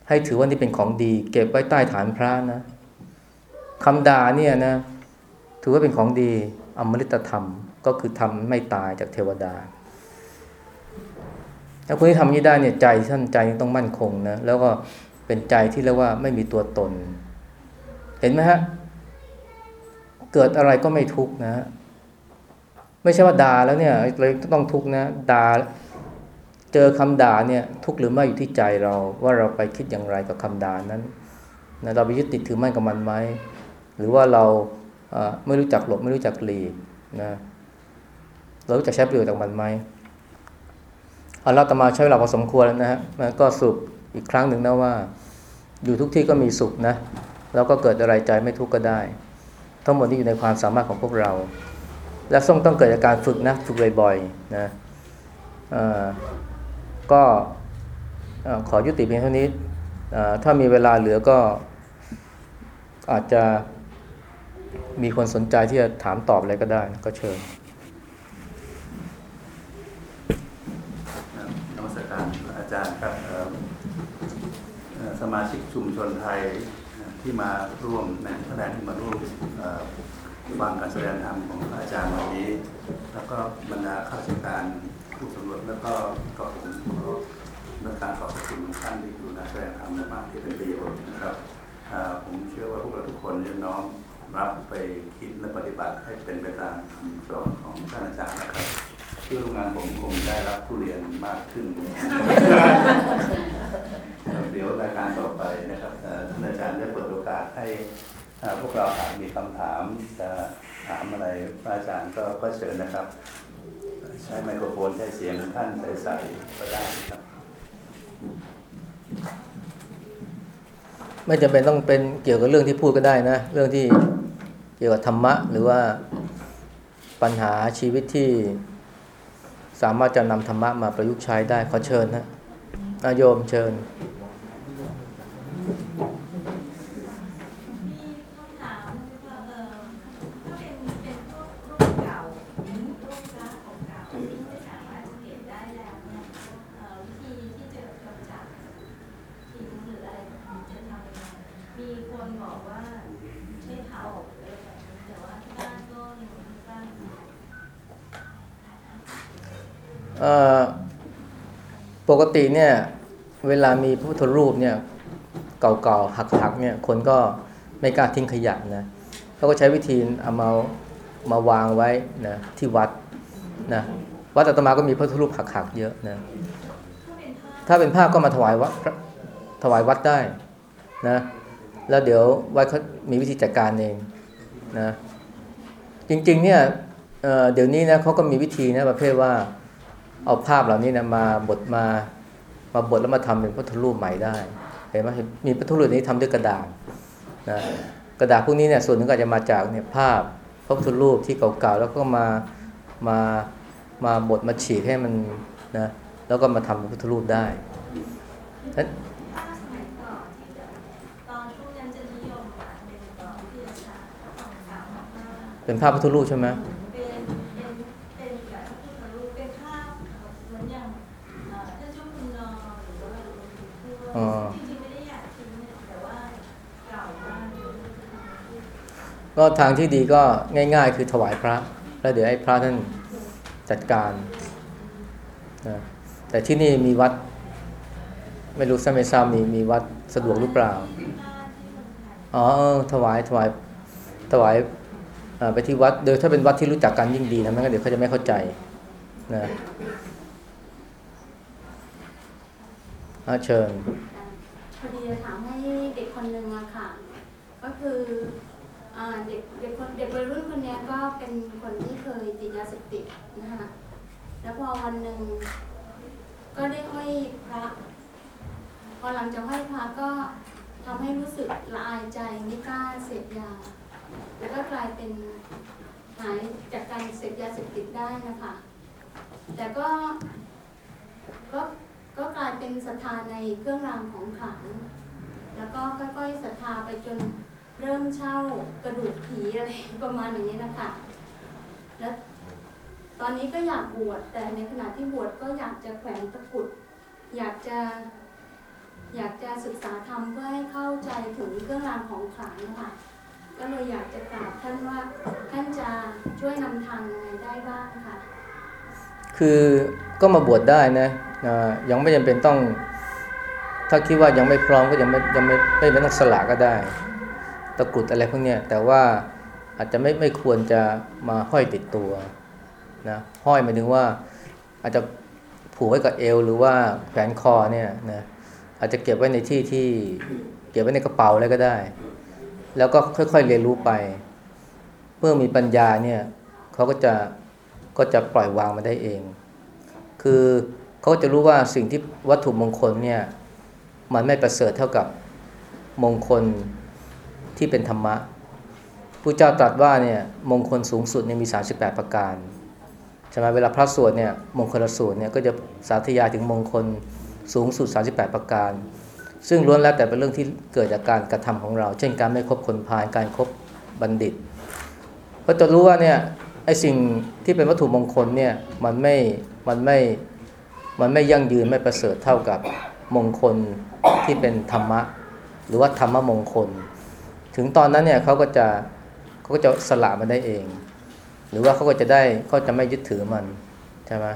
ให้ถือว่านี่เป็นของดี เก็บไว้ใต้ฐานพระนะคำด่าเนี่ยนะถือว่าเป็นของดีอมฤตธรรมก็คือทำไม่ตายจากเทวดา ถ้าคนที่ทำนี้ได้เนี่ยใจท่านใจต้องมั่นคงนะแล้วก็เป็นใจที่เรียกว่าไม่มีตัวตน เห็นไหมฮะ เกิดอะไรก็ไม่ทุกนะ ไม่ใช่ว่าด่าแล้วเนี่ยเลยต้องทุกนะด่าเจอคำด่าเนี่ยทุกหรือไม่อยู่ที่ใจเราว่าเราไปคิดอย่างไรกับคำด่านั้นนะเราไปยึดติดถือมั่นกับมันไหมหรือว่าเราไม่รู้จักหลบไม่รู้จักหลีกนะเรารู้จักใช้ประโยชน์จากมันไหมเอาเราตมาใช้เวลาพอสมควรแล้วนะฮะมันก็สรุปอีกครั้งหนึ่งนะว่า อยู่ทุกที่ก็มีสุขนะ แล้วก็เกิดอะไรใจไม่ทุกข์ก็ได้ ทั้งหมดนี้อยู่ในความสามารถของพวกเรา และต้องต้องเกิดจากการฝึกนะฝึกบ่อยๆนะก็ขอยุติเพียงเท่านี้ถ้ามีเวลาเหลือก็อาจจะมีคนสนใจที่จะถามตอบอะไรก็ได้ก็เชิญนมัสการอาจารย์ครับสมาชิกชุมชนไทย ที่มาร่วมในแสดงที่มาร่วมฟังการแสดงธรรมของอาจารย์วันนี้ แล้วก็บรรดาข้าราชการผู้สำรวจแล้วก็ก็ผมนักการขอบคุณท่านที่ดูการแสดงธรรมมากที่เป็นประโยชน์นะครับผมเชื่อว่าพวกเราทุกคนจะน้อมรับไปคิดและปฏิบัติให้เป็นไปตามคำสอนของท่านอาจารย์นะครับ ที่โรงงานผมคงได้รับผู้เรียนมากขึ้น เดี๋ยวรายการต่อไปนะครับท่านอาจารย์ได้เปิดโอกาสให้พวกเราหากมีคำถามจะถามอะไรพระอาจารย์ก็ก็เชิญนะครับ ใช้ไมโครโฟนใช้เสียงท่านใส่ๆก็ได้ครับ ไม่จำเป็นต้องเป็นเกี่ยวกับเรื่องที่พูดก็ได้นะ เรื่องที่เกี่ยวกับธรรมะ หรือว่าปัญหาชีวิตที่ สามารถจะนำธรรมะมาประยุกต์ใช้ได้ขอเชิญนะอาโยมเชิญ เอ่อ ปกติเนี่ยเวลามีพระพุทธรูปเนี่ยเก่าๆหักๆเนี่ยคนก็ไม่กล้าทิ้งขยะนะเขาก็ใช้วิธีเอามามาวางไว้นะที่วัดนะวัดอาตมาก็มีพระพุทธรูปหักๆเยอะนะถ้าเป็นภาก็มาถวายวัดถวายวัดได้นะแล้วเดี๋ยววัดเขามีวิธีจัดการเองนะจริงๆเนี่ยเเดี๋ยวนี้นะเขาก็มีวิธีนะประเภทว่า เอาภาพเหล่านี้นะมาบดมามาบดแล้วมาทำเป็นพระพุทธรูปใหม่ได้เห็นไหมมีพระพุทธรูปนี้ทำด้วยกระดาษนะกระดาษพวกนี้เนี่ยส่วนหนึ่งก็อาจจะมาจากเนี่ยภาพพระพุทธรูปที่เก่าๆแล้วก็มามามาบดมาฉีกให้มันนะแล้วก็มาทำเป็นพระพุทธรูปได้นั้นถ้าสมัยก่อนที่จะตอนช่วงนั้นจะนิยมอะเป็นตอนที่อาจารย์ของเก่ามากเป็นภาพพระพุทธรูปใช่ไหม ปู่ทวดจริงๆไม่ได้อก็ทางที่ดีก็ง่าย ๆ คือถวายพระ แล้วเดี๋ยวให้พระท่านจัดการนะแต่ที่นี่มีวัด ไม่รู้ทราบไม่ทราบมีมีวัดสะดวกหรือเปล่า อ๋อถวายถวายถวายไปที่วัด โดยถ้าเป็นวัดที่รู้จักกันยิ่งดีนะไม่งั้นเดี๋ยวเขาจะไม่เข้าใจนะ อะเชิญพอดีจะถามให้เด็กคนหนึ่งอะค่ะ ก็คือเด็กเด็กคนเด็กวัยรุ่นคนนี้ก็เป็นคนที่เคยติดยาเสพติดนะคะแล้วพอวันหนึ่งก็ได้ห้อยพระ พอหลังจากห้อยพระก็ทำให้รู้สึกละอายใจไม่กล้าเสพยา แล้วก็กลายเป็นหายจากการเสพยาเสพติดได้นะคะ แต่ก็ก็ ก็กลายเป็นศรัทธาในเครื่องรางของขลังแล้วก็ค่อยๆศรัทธาไปจนเริ่มเช่ากระดูกผีอะไรประมาณอย่างนี้นะคะแล้วตอนนี้ก็อยากบวชแต่ในขณะที่บวชก็อยากจะแขวนตะกุด อยากจะอยากจะศึกษาธรรมเพื่อให้เข้าใจถึงเครื่องรางของขลังนะคะก็เลยอยากจะกราบท่านว่าท่านจะช่วยนำทางยังไงได้บ้างค่ะ คือก็มาบวชได้นะยังไม่จำเป็นต้อง ถ้าคิดว่ายังไม่พร้อมก็ยังไม่ยังไม่ไม่ไม่ต้องสละก็ได้ ตะกรุดอะไรพวกนี้แต่ว่าอาจจะไม่ไม่ควรจะมาห้อยติดตัวนะห้อยหมายถึงว่าอาจจะผูกไว้กับเอวหรือว่าแขวนคอเนี่ยนะอาจจะเก็บไว้ในที่ที่เก็บไว้ในกระเป๋าอะไรก็ได้ แล้วก็ค่อยๆเรียนรู้ไป เมื่อมีปัญญาเนี่ยเขาก็จะ ก็จะปล่อยวางมาได้เอง คือเขาจะรู้ว่าสิ่งที่วัตถุมงคลเนี่ยมันไม่ประเสริฐเท่ากับมงคลที่เป็นธรรมะผู้เจ้าตรัสว่าเนี่ยมงคลสูงสุดเนี่ยมี 38 ประการใช่ไหมเวลาพระสวดเนี่ยมงคลสูตรเนี่ยก็จะสาธยายถึงมงคลสูงสุด 38 ประการ ซึ่งล้วนแล้วแต่เป็นเรื่องที่เกิดจากการกระทำของเรา เช่นการไม่คบคนพาลการคบบัณฑิต ก็จะรู้ว่าเนี่ย ไอ้สิ่งที่เป็นวัตถุมงคลเนี่ยมันไม่มันไม่มันไม่ยั่งยืนไม่ประเสริฐเท่ากับมงคลที่เป็นธรรมะ หรือว่าธรรมมงคล ถึงตอนนั้นเนี่ยเขาก็จะเขาก็จะสละมันได้เอง หรือว่าเขาก็จะได้เขาจะไม่ยึดถือมันใช่ไหม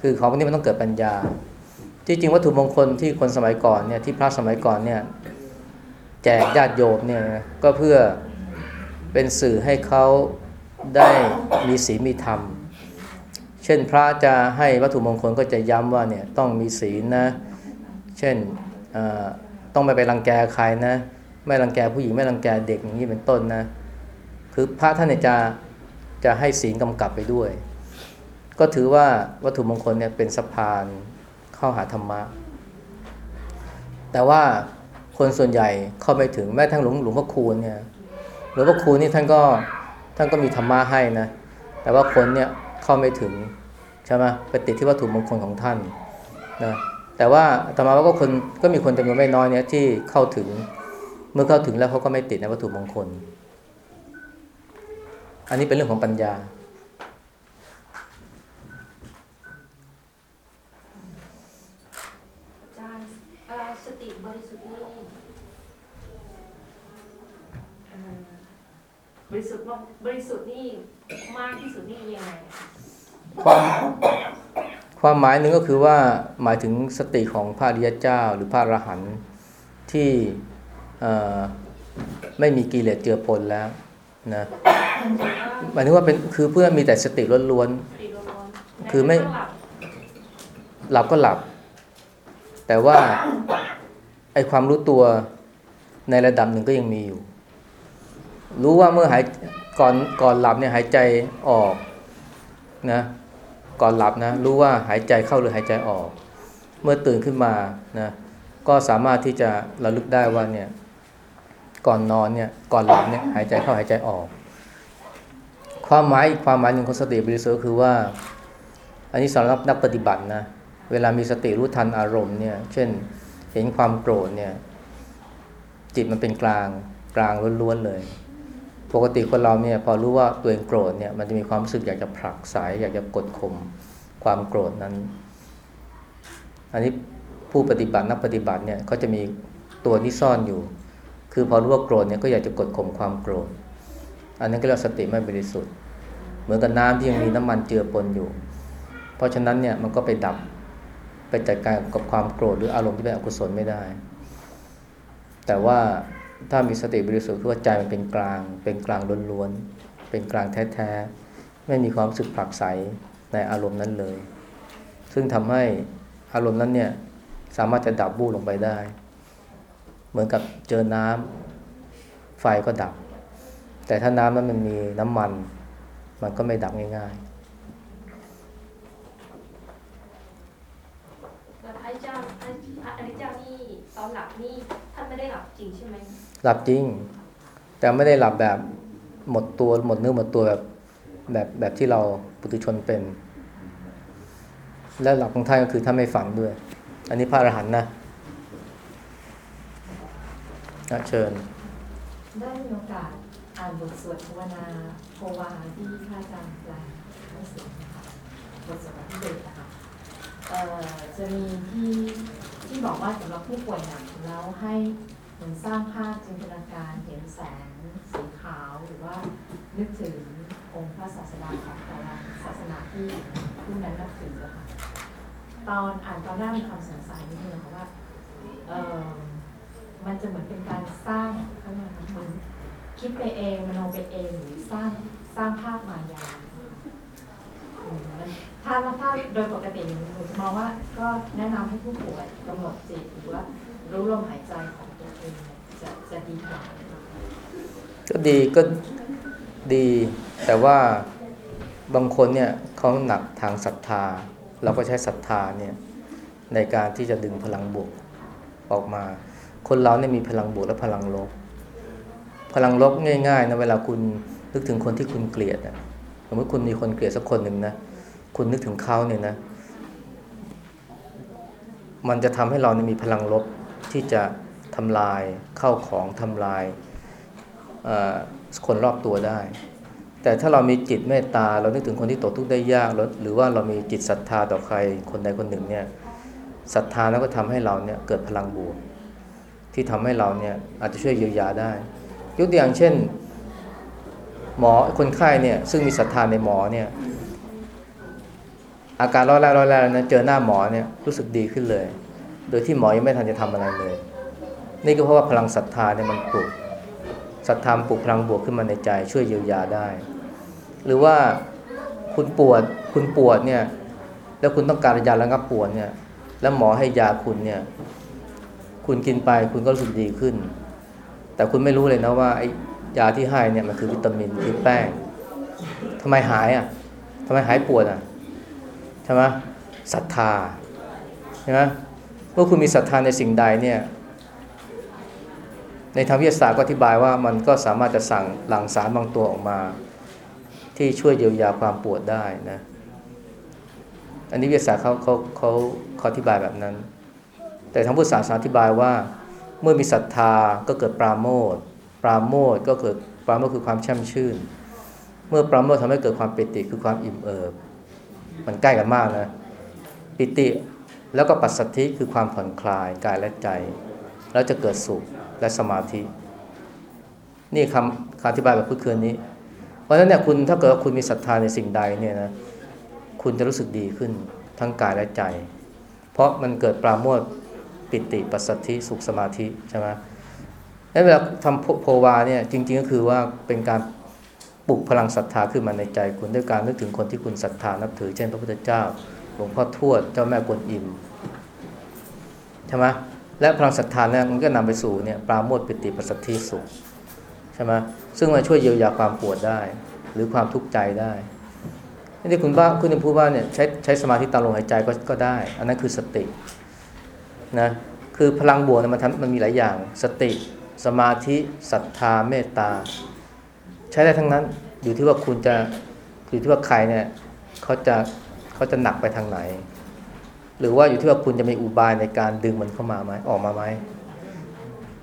คือของพวกนี้มันต้องเกิดปัญญา ที่จริงวัตถุมงคลที่คนสมัยก่อนเนี่ยที่พระสมัยก่อนเนี่ยแจกญาติโยมเนี่ยก็เพื่อเป็นสื่อให้เขา ได้มีศีลมีธรรม เช่นพระจะให้วัตถุมงคลก็จะย้ำว่าเนี่ยต้องมีศีลนะ เช่นเอ่อต้องไม่ไปรังแกใครนะ ไม่รังแกผู้หญิงไม่รังแกเด็กอย่างนี้เป็นต้นนะ คือพระท่านเนี่ยจะจะให้ศีลกำกับไปด้วย ก็ถือว่าวัตถุมงคลเนี่ยเป็นสะพานเข้าหาธรรมะ แต่ว่าคนส่วนใหญ่เข้าไม่ถึงแม้ทั้งหลวงหลวงพ่อคูณเนี่ยหลวงพ่อคูณนี่ท่านก็ ท่านก็มีธรรมะให้นะ แต่ว่าคนเนี่ยเข้าไม่ถึงใช่ไหมไปติดที่วัตถุมงคลของท่านนะแต่ว่าธรรมะว่าก็คนก็มีคนจำนวนไม่น้อยเนี่ยที่เข้าถึงเมื่อเข้าถึงแล้วเขาก็ไม่ติดในวัตถุมงคล อันนี้เป็นเรื่องของปัญญาจารย์เอ่อสติบริสุทธิ์นี่เอ่อบ ริสุทธิ์ว่าบริสุทธิ์นี่มากที่สุดนี่ยังไงอะความคความหมายหนึ่งก็คือว่าหมายถึงสติของพระอริยเจ้า หรือพระอรหันต์ที่เอ่อไม่มีกิเลสเจือปนแล้วนะหมายถึงว่าเป็นคือเพื่อมีแต่สติล้วนๆคือไม่หลับก็หลับ แต่ว่าไอความรู้ตัวในระดับหนึ่งก็ยังมีอยู่ รู้ว่าเมื่อหายก่อนก่อนหลับเนี่ยหายใจออกนะก่อนหลับนะรู้ว่าหายใจเข้าหรือหายใจออก เมื่อตื่นขึ้นมานะก็สามารถที่จะระลึกได้ว่าเนี่ยก่อนนอนเนี่ยก่อนหลับเนี่ยหายใจเข้าหายใจออก ความหมายอีกความหมายหนึ่งของสติบริสุทธิ์คือว่า อันนี้สำหรับนักปฏิบัตินะเวลามีสติรู้ทันอารมณ์เนี่ยเช่นเห็นความโกรธเนี่ยจิตมันเป็นกลางกลางล้วนๆเลย ปกติคนเราเนี่ยพอรู้ว่าตัวเองโกรธเนี่ยมันจะมีความรู้สึกอยากจะผลักสาย อยากจะกดข่มความโกรธนั้น อันนี้ผู้ปฏิบัตินักปฏิบัติเนี่ยเขาจะมีตัวที่ซ่อนอยู่ คือพอรู้ว่าโกรธเนี่ยก็อยากจะกดข่มความโกรธ อันนั้นก็เรียกสติไม่บริสุทธิ์ เหมือนกับน้ำที่ยังมีน้ำมันเจือปนอยู่ เพราะฉะนั้นเนี่ยมันก็ไปดับไปจัดการกับความโกรธหรืออารมณ์ที่เป็นอกุศลไม่ได้ แต่ว่า ถ้ามีสติบริสุทธิ์คือว่าใจมันเป็นกลาง เป็นกลางล้วนๆเป็นกลางแท้ๆไม่มีความรู้สึกผลักไสในอารมณ์นั้นเลย ซึ่งทำให้อารมณ์นั้นเนี่ยสามารถจะดับบูลงไปได้ เหมือนกับเจอน้ำไฟก็ดับ แต่ถ้าน้ำนั้นมันมีน้ำมัน มันก็ไม่ดับง่ายๆแล้วพระเจ้าระพระอริยเจ้านี่ตอนหลับนี่ท่านไม่ได้หลับจริงใช่ไหม หลับจริง แต่ไม่ได้หลับแบบหมดตัวหมดเนื้อหมดตัวแบบแบบแบบที่เราปุถุชนเป็น และหลับของท่านก็คือท่านไม่ฝันด้วย อันนี้พระอรหันต์นะนะเชิญ ได้มีโอกาสอ่านบทสวดภาวนาโควาที่พระอาจารย์แปลหนังสือนะคะบทสวดที่เด็กนะคะจะมีที่ที่บอกว่าสำหรับผู้ป่วยหนักแล้วให้เห มือนสร้างภาพจินตนาการเห็นแสงสีขาวหรือว่านึกถึงองค์พระศาสดาของแต่ละศาสนาที่ผู้นั้นนับถือค่ะตอนอ่านตอนแรกมีความสงสัยนิดนึงค่ะว่าเออมันจะเหมือนเป็นการสร้างเขาเรียกอะไรนะเหมือนคิดไปเองมโนไปเองหรือสร้างสร้างภาพมายาถ้าถ้าโดยปกติหนูมองว่าก็แนะนำให้ผู้ป่วยกำหนดจิตหรือว่ารู้ลมหายใจของ จะจะดีกว่าก็ดีก็ดี แต่ว่าบางคนเนี่ยเขาหนักทางศรัทธา เราก็ใช้ศรัทธาเนี่ยในการที่จะดึงพลังบวกออกมา คนเราเนี่ยมีพลังบวกและพลังลบ พลังลบง่ายๆนะเวลาคุณนึกถึงคนที่คุณเกลียดอะสมมติคุณมีคนเกลียดสักคนหนึ่งนะคุณนึกถึงเขาเนี่ยนะ มันจะทำให้เราเนี่ยมีพลังลบที่จะ ทำลายเข้าของทำลายคนรอบตัวได้ แต่ถ้าเรามีจิตเมตตาเรานึกถึงคนที่ตกทุกข์ได้ยากหรือว่าเรามีจิตศรัทธาต่อใครคนใดคนหนึ่งเนี่ยศรัทธาแล้วก็ทำให้เราเนี่ยเกิดพลังบวกที่ทำให้เราเนี่ยอาจจะช่วยเยียวยาได้ ยกตัวอย่างเช่น หมอคนไข้เนี่ยซึ่งมีศรัทธาในหมอเนี่ยอาการร้อนแรงร้อนแรงนะเจอหน้าหมอเนี่ยรู้สึกดีขึ้นเลย โดยที่หมอยังไม่ทันจะทำอะไรเลย นี่ก็เพราะว่าพลังศรัทธาเนี่ยมันปลุกศรัทธาปลุกพลังบวกขึ้นมาในใจ ช่วยเยียวยาได้ หรือว่าคุณปวดคุณปวดเนี่ย แล้วคุณต้องการยาระงับปวดเนี่ย แล้วหมอให้ยาคุณเนี่ย คุณกินไปคุณก็รู้สึกดีขึ้น แต่คุณไม่รู้เลยนะว่าไอ้ยาที่ให้เนี่ยมันคือวิตามินคือแป้งทำไมหายอะทำไมหายปวดอะใช่ไหมศรัทธาใช่ไหมเมื่อคุณมีศรัทธาในสิ่งใดเนี่ย ในทางวิทยาศาสตร์ก็อธิบายว่ามันก็สามารถจะสั่งหลั่งสารบางตัวออกมา ที่ช่วยเยียวยาความปวดได้นะ อันนี้วิทยาศาสตร์เขาเขาเขาเขาอธิบายแบบนั้น แต่ทางพุทธศาสนาอธิบายว่า เมื่อมีศรัทธาก็เกิดปราโมทปราโมทก็เกิดปราโมทคือความช่มชื่น เมื่อปราโมททำให้เกิดความปิติคือความอิ่มเอิบมันใกล้กันมากนะปิติแล้วก็ปัสสัทธิคือความผ่อนคลายกายและใจ แล้วจะเกิดสุข และสมาธิ นี่คำคำอธิบายแบบพุทธคืนนี้ เพราะฉะนั้นเนี่ยคุณถ้าเกิดว่าคุณมีศรัทธาในสิ่งใดเนี่ยนะคุณจะรู้สึกดีขึ้นทั้งกายและใจ เพราะมันเกิดปราโมทย์ปิติปัสสัทธิสุขสมาธิใช่ไหมแล้วเวลาทำโพวาเนี่ยจริง ๆ ก็คือว่าเป็นการปลุกพลังศรัทธาขึ้นมาในใจคุณด้วยการนึกถึงคนที่คุณศรัทธานับถือ เช่นพระพุทธเจ้าหลวงพ่อทวดเจ้าแม่กวนอิมใช่ไหม และพลังศรัทธาเนี่ยมันก็นำไปสู่เนี่ยปราโมทปิติปัสสัทธิสุขใช่ไหมซึ่งมันช่วยเยียวยาความปวดได้ หรือความทุกข์ใจได้ที่คุณบ้าคุณจะพูดว่าเนี่ยใช้ใช้สมาธิตามลมหายใจก็ก็ได้ อันนั้นคือสตินะคือพลังบวกเนี่ยมันทำมันมีหลายอย่าง สติ สมาธิศรัทธาเมตตา ใช้ได้ทั้งนั้นอยู่ที่ว่าคุณจะอยู่ที่ว่าใครเนี่ยเขาจะเขาจะหนักไปทางไหน หรือว่าอยู่ที่ว่าคุณจะมีอุบายในการดึงมันเข้ามาไหมออกมาไหม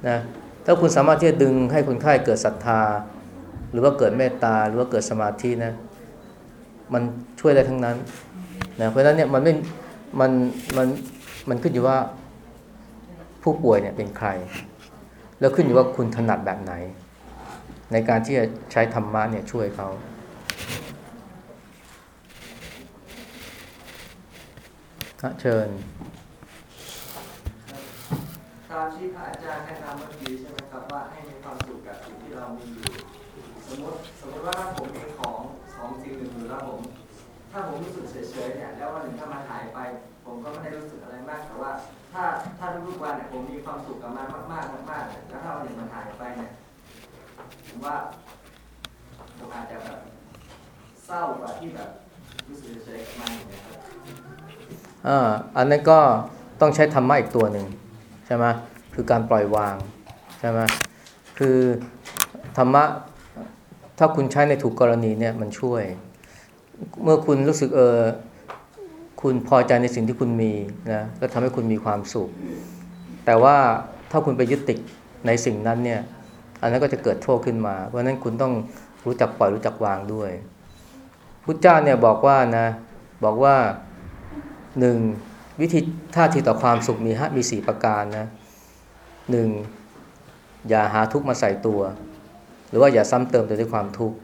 นะถ้าคุณสามารถที่จะดึงให้คนไข้เกิดศรัทธา หรือว่าเกิดเมตตาหรือว่าเกิดสมาธินะ มันช่วยได้ทั้งนั้นนะเพราะฉะนั้นเนี่ยมันไม่มันมันมันขึ้นอยู่ว่าผู้ป่วยเนี่ยเป็นใคร แล้วขึ้นอยู่ว่าคุณถนัดแบบไหน ในการที่จะใช้ธรรมะเนี่ยช่วยเขา ฮะเชิญตามที่พระอาจารย์แนะนำเมื่อกี้ใช่ไหมครับว่าให้มีความสุขกับสิ่งที่เรามีอยู่ สมมติสมมติว่าถ้าผมมีของของสิ่งหนึ่งอยู่แล้วผม ถ้าผมรู้สึกเฉยๆเนี่ยแล้ววันหนึ่งถ้ามันหายไป ผมก็ไม่ได้รู้สึกอะไรมากแต่ว่า ถ้าถ้าทุกๆวันเนี่ยผมมีความสุขกับมันมากๆมากๆเลยแล้วถ้าวันหนึ่งมันหายไปเนี่ยผมว่าผมอาจจะแบบเศร้ากว่าที่แบบรู้สึกเฉยๆกับมันอย่างเงี้ยครับ อันนั้นก็ต้องใช้ธรรมะอีกตัวหนึ่งใช่ไหมคือการปล่อยวางใช่ไหมคือธรรมะถ้าคุณใช้ในถูกกรณีเนี่ยมันช่วย เมื่อคุณรู้สึกเออคุณพอใจในสิ่งที่คุณมีนะก็ทำให้คุณมีความสุข แต่ว่าถ้าคุณไปยึดติดในสิ่งนั้นเนี่ย อันนั้นก็จะเกิดโทษขึ้นมา เพราะฉะนั้นคุณต้องรู้จักปล่อยรู้จักวางด้วยพุทธเจ้าเนี่ยบอกว่านะบอกว่า หนึ่งวิธีท่าทีต่อความสุขมีฮะมีสี่ประการนะหนึ่งอย่าหาทุกข์มาใส่ตัว หรือว่าอย่าซ้ำเติมตัวด้วยความทุกข์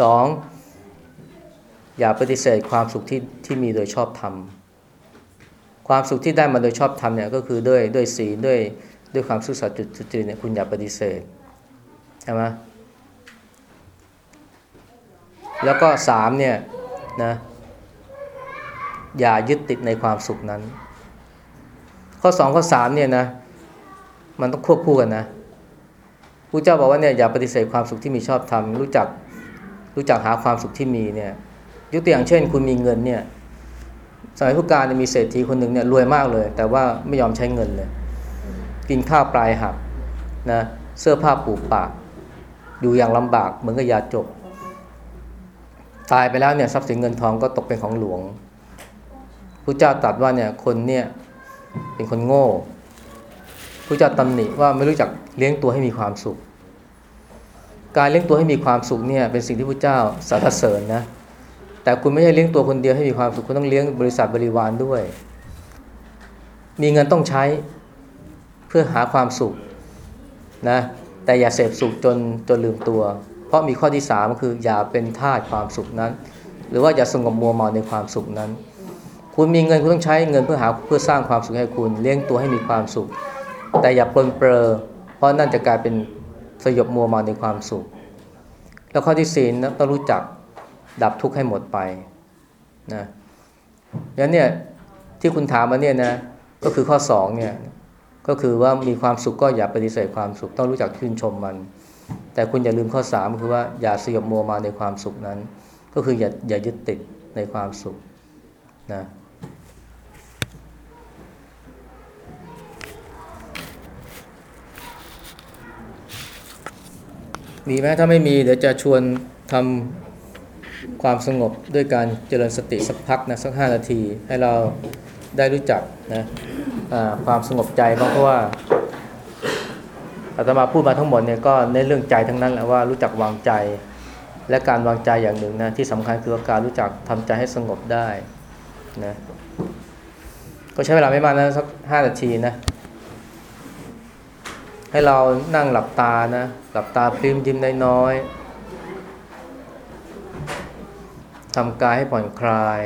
สองอย่าปฏิเสธความสุขที่ที่มีโดยชอบธรรมความสุขที่ได้มาโดยชอบธรรมเนี่ยก็คือด้วยด้วยศีลด้วยด้วยความซื่อสัตย์จุจริตเนี่ยคุณอย่าปฏิเสธใช่ไหมแล้วก็สามเนี่ยนะ อย่ายึดติดในความสุขนั้น ข้อสองข้อสามเนี่ยนะ มันต้องควบคู่กันนะพระเจ้าบอกว่าเนี่ยอย่าปฏิเสธความสุขที่มีชอบธรรมรู้จักรู้จักหาความสุขที่มีเนี่ยยกตัวอย่างเช่น คุณมีเงินเนี่ยสมัยพุทธกาลเนี่ยมีเศรษฐีคนหนึ่งเนี่ยรวยมากเลย แต่ว่าไม่ยอมใช้เงินเลย กินข้าวปลายหักนะเสื้อผ้าปูปากอยู่อย่างลำบากเหมือนกับยาจกตายไปแล้วเนี่ยทรัพย์สินเงินทองก็ตกเป็นของหลวง ระเจ้าตรัสว่าเนี่ยคนเนี่ยเป็นคนโง่พระเจ้าตำหนิว่าไม่รู้จักเลี้ยงตัวให้มีความสุข การเลี้ยงตัวให้มีความสุขเนี่ยเป็นสิ่งที่พระเจ้าสรรเสริญนะแต่คุณไม่ใช่เลี้ยงตัวคนเดียวให้มีความสุขคุณต้องเลี้ยงบริษัทบริวารด้วย มีเงินต้องใช้เพื่อหาความสุขนะแต่อย่าเสพสุขจนจนลืมตัว เพราะมีข้อที่สามก็คืออย่าเป็นทาสความสุขนั้น หรือว่าอย่าสงบมัวเมาในความสุขนั้น คุณมีเงินคุณต้องใช้เงินเพื่อหาเพื่อสร้างความสุขให้คุณเลี้ยงตัวให้มีความสุข แต่อย่าปลนเปลอเพราะนั่นจะกลายเป็นสยบมัวมาในความสุข แล้วข้อที่สี่นะต้องรู้จักดับทุกข์ให้หมดไปนะแล้วเนี่ยที่คุณถามมาเนี่ยนะก็คือข้อสองเนี่ยก็คือว่ามีความสุขก็อย่าปฏิเสธความสุขต้องรู้จักชื่นชมมัน แต่คุณอย่าลืมข้อสามคือว่าอย่าสยบมัวมาในความสุขนั้น ก็คืออย่าอย่ายึดติดในความสุขนะ มีไหมถ้าไม่มีเดี๋ยวจะชวนทำความสงบด้วยการเจริญสติสักพักนะสักห้านาที ให้เราได้รู้จักนะอ่าความสงบใจเพราะว่าอาตมาพูดมาทั้งหมดเนี่ยก็ในเรื่องใจทั้งนั้นแหละว่ารู้จักวางใจ และการวางใจอย่างหนึ่งนะที่สำคัญคือการรู้จักทำใจให้สงบได้นะก็ใช้เวลาไม่มากนะสักห้านาทีนะ ให้เรานั่งหลับตานะ หลับตาพริมยิ้มน้อยๆทำกายให้ผ่อนคลาย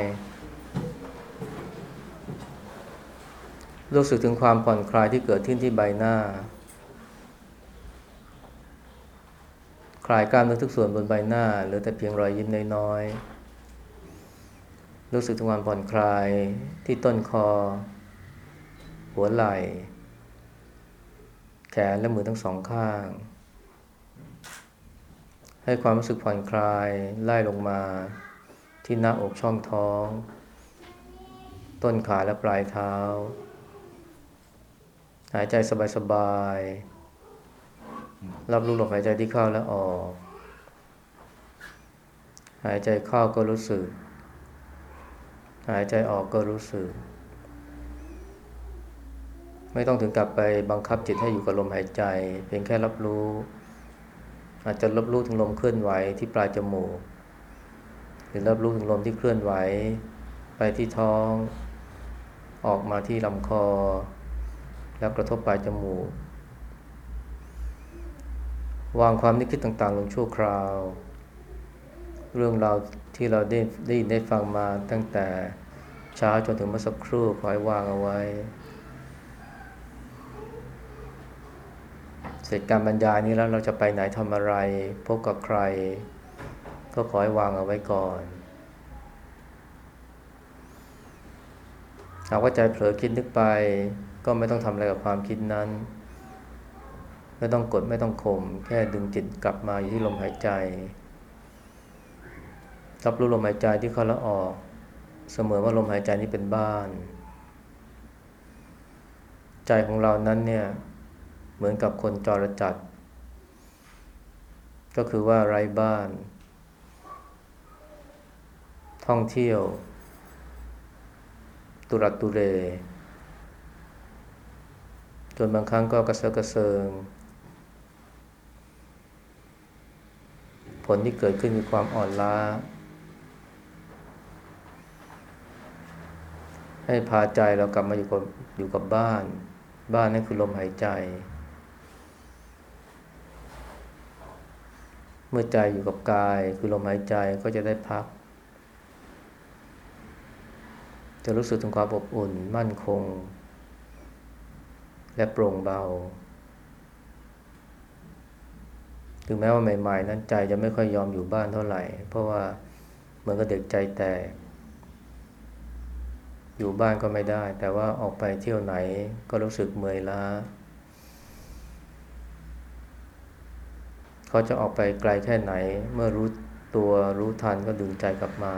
รู้สึกถึงความผ่อนคลายที่เกิดขึ้นที่ใบหน้า คลายกล้ามเนื้อทุกส่วนบนใบหน้าเหลือแต่เพียงรอยยิ้มน้อยๆรู้สึกถึงความผ่อนคลายที่ต้นคอ หัวไหล่ แขนและมือทั้งสองข้าง ให้ความรู้สึกผ่อนคลายไล่ลงมาที่หน้าอกช่องท้อง ต้นขาและปลายเท้า หายใจสบายๆ รับรู้ลมหายใจที่เข้าและออก หายใจเข้าก็รู้สึก หายใจออกก็รู้สึก ไม่ต้องถึงกับไปบังคับจิตให้อยู่กับลมหายใจ เพียงแค่รับรู้ อาจจะรับรู้ถึงลมเคลื่อนไหวที่ปลายจมูก หรือรับรู้ถึงลมที่เคลื่อนไหว ไปที่ท้อง ออกมาที่ลำคอ แล้วกระทบปลายจมูก วางความนึกคิดต่างๆ ลงชั่วคราว เรื่องราวที่เราได้ได้ได้ฟังมาตั้งแต่เช้าจนถึงเมื่อสักครู่ขอให้วางเอาไว้ เสร็จการบรรยายนี้แล้วเราจะไปไหนทำอะไร พบกับใคร ก็ขอให้วางเอาไว้ก่อนหากว่าใจเผลอคิดนึกไป ก็ไม่ต้องทำอะไรกับความคิดนั้น ไม่ต้องกดไม่ต้องข่มแค่ดึงจิตกลับมาอยู่ที่ลมหายใจรับรู้ลมหายใจที่เข้าและออก เสมอว่าลมหายใจนี้เป็นบ้าน ใจของเรานั้นเนี่ย มือนกับคนจรจัด ก็คือว่าไร้บ้าน ท่องเที่ยว ตุรัดตุเร จนบางครั้งก็กระเซาะกระเซิง ผลที่เกิดขึ้นคือความอ่อนล้าให้พาใจเรากลับมาอยู่กับอยู่กับบ้าน บ้านนั่นคือลมหายใจ เมื่อใจอยู่กับกาย คือลมหายใจก็จะได้พัก จะรู้สึกถึงความอบอุ่น มั่นคง และโปร่งเบาถึงแม้ว่าใหม่ ๆ นั้นใจจะไม่ค่อยยอมอยู่บ้านเท่าไหร่ เพราะว่าเหมือนกับเด็กใจแตก อยู่บ้านก็ไม่ได้ แต่ว่าออกไปเที่ยวไหนก็รู้สึกเมื่อยล้า เขาจะออกไปไกลแค่ไหน เมื่อรู้ตัวรู้ทันก็ดึงใจกลับมา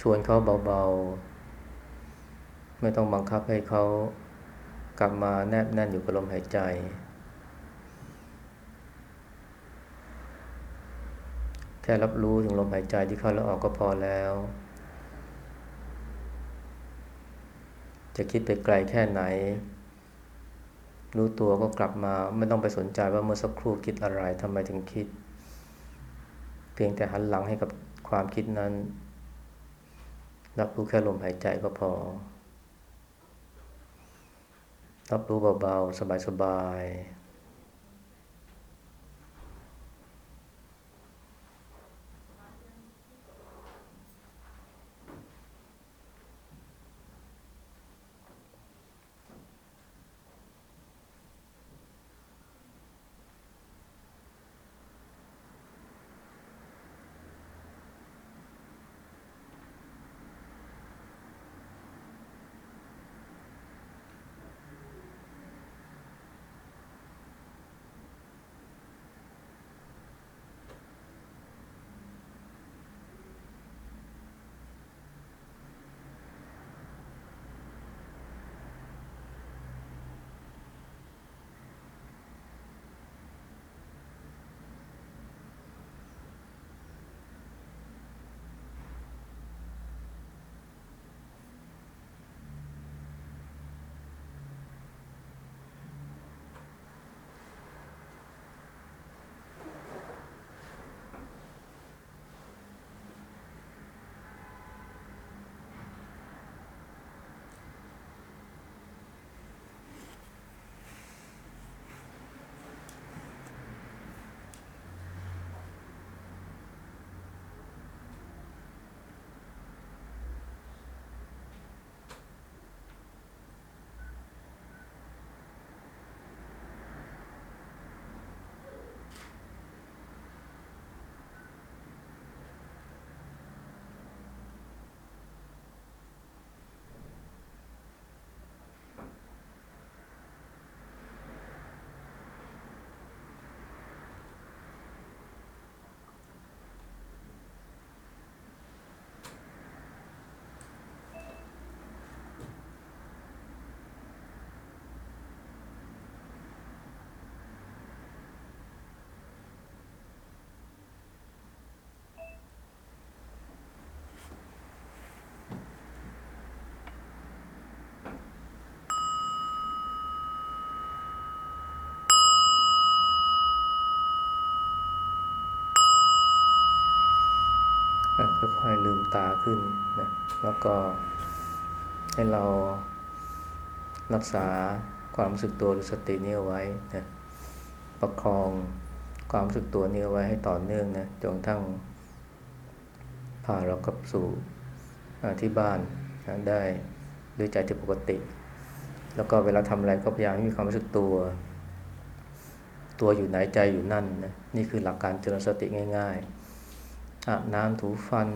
ชวนเขาเบาๆ ไม่ต้องบังคับให้เขากลับมาแนบแน่นอยู่กับลมหายใจ แค่รับรู้ถึงลมหายใจที่เข้าและออกก็พอแล้ว จะคิดไปไกลแค่ไหน รู้ตัวก็กลับมาไม่ต้องไปสนใจว่าเมื่อสักครู่คิดอะไรทำไมถึงคิด เพียงแต่หันหลังให้กับความคิดนั้น รับรู้แค่ลมหายใจก็พอ รับรู้เบาๆ สบายๆ ค่อยๆลืมตาขึ้นนะแล้วก็ให้เรารักษาความรู้สึกตัวหรือสตินี้เอาไว้นะประคองความรู้สึกตัวนี้เอาไว้ให้ต่อเนื่องนะจนทั่งพาเรากลับสู่ที่บ้านนะได้ด้วยใจที่ปกติ แล้วก็เวลาทำอะไรก็พยายามให้มีความรู้สึกตัว ตัวอยู่ไหนใจอยู่นั่นนะนี่คือหลักการเจริญสติง่าย ๆ อาบน้ำถูฟัน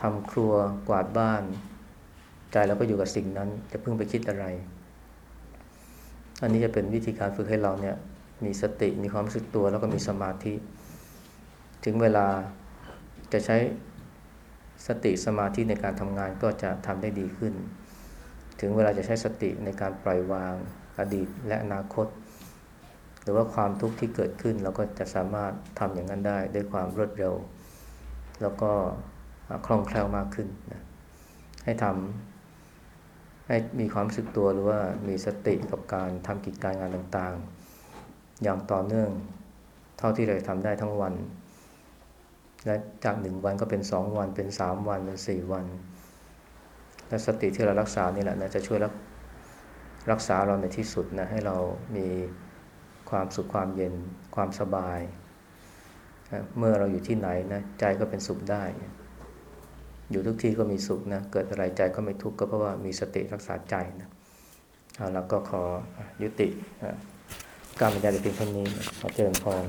ทำครัวกวาดบ้าน ใจเราก็อยู่กับสิ่งนั้น จะเพิ่งไปคิดอะไร อันนี้จะเป็นวิธีการฝึกให้เราเนี่ย มีสติมีความรู้สึกตัวแล้วก็มีสมาธิ ถึงเวลาจะใช้สติสมาธิในการทำงานก็จะทำได้ดีขึ้น ถึงเวลาจะใช้สติในการปล่อยวางอดีตและอนาคต หรือว่าความทุกข์ที่เกิดขึ้นเราก็จะสามารถทำอย่างนั้นได้ด้วยความรวดเร็ว แล้วก็คล่องแคล่วมากขึ้นนะให้ทำให้มีความรู้สึกตัวหรือว่ามีสติกับการทำกิจการงานต่างๆ อย่างต่อเนื่องเท่าที่เราทำได้ทั้งวัน และจากหนึ่งวันก็เป็นสองวันเป็นสามวันเป็นสี่วัน และสติที่เรารักษานี่แหละนะจะช่วยรักรักษาเราในที่สุดนะให้เรามี ความสุขความเย็นความสบาย เมื่อเราอยู่ที่ไหนนะใจก็เป็นสุขได้ อยู่ทุกที่ก็มีสุขนะเกิดอะไรใจก็ไม่ทุกข์ก็เพราะว่ามีสติรักษาใจนะเอาแล้วก็ขอยุติการบรรยายในเพียงเท่านี้ขอเจริญพร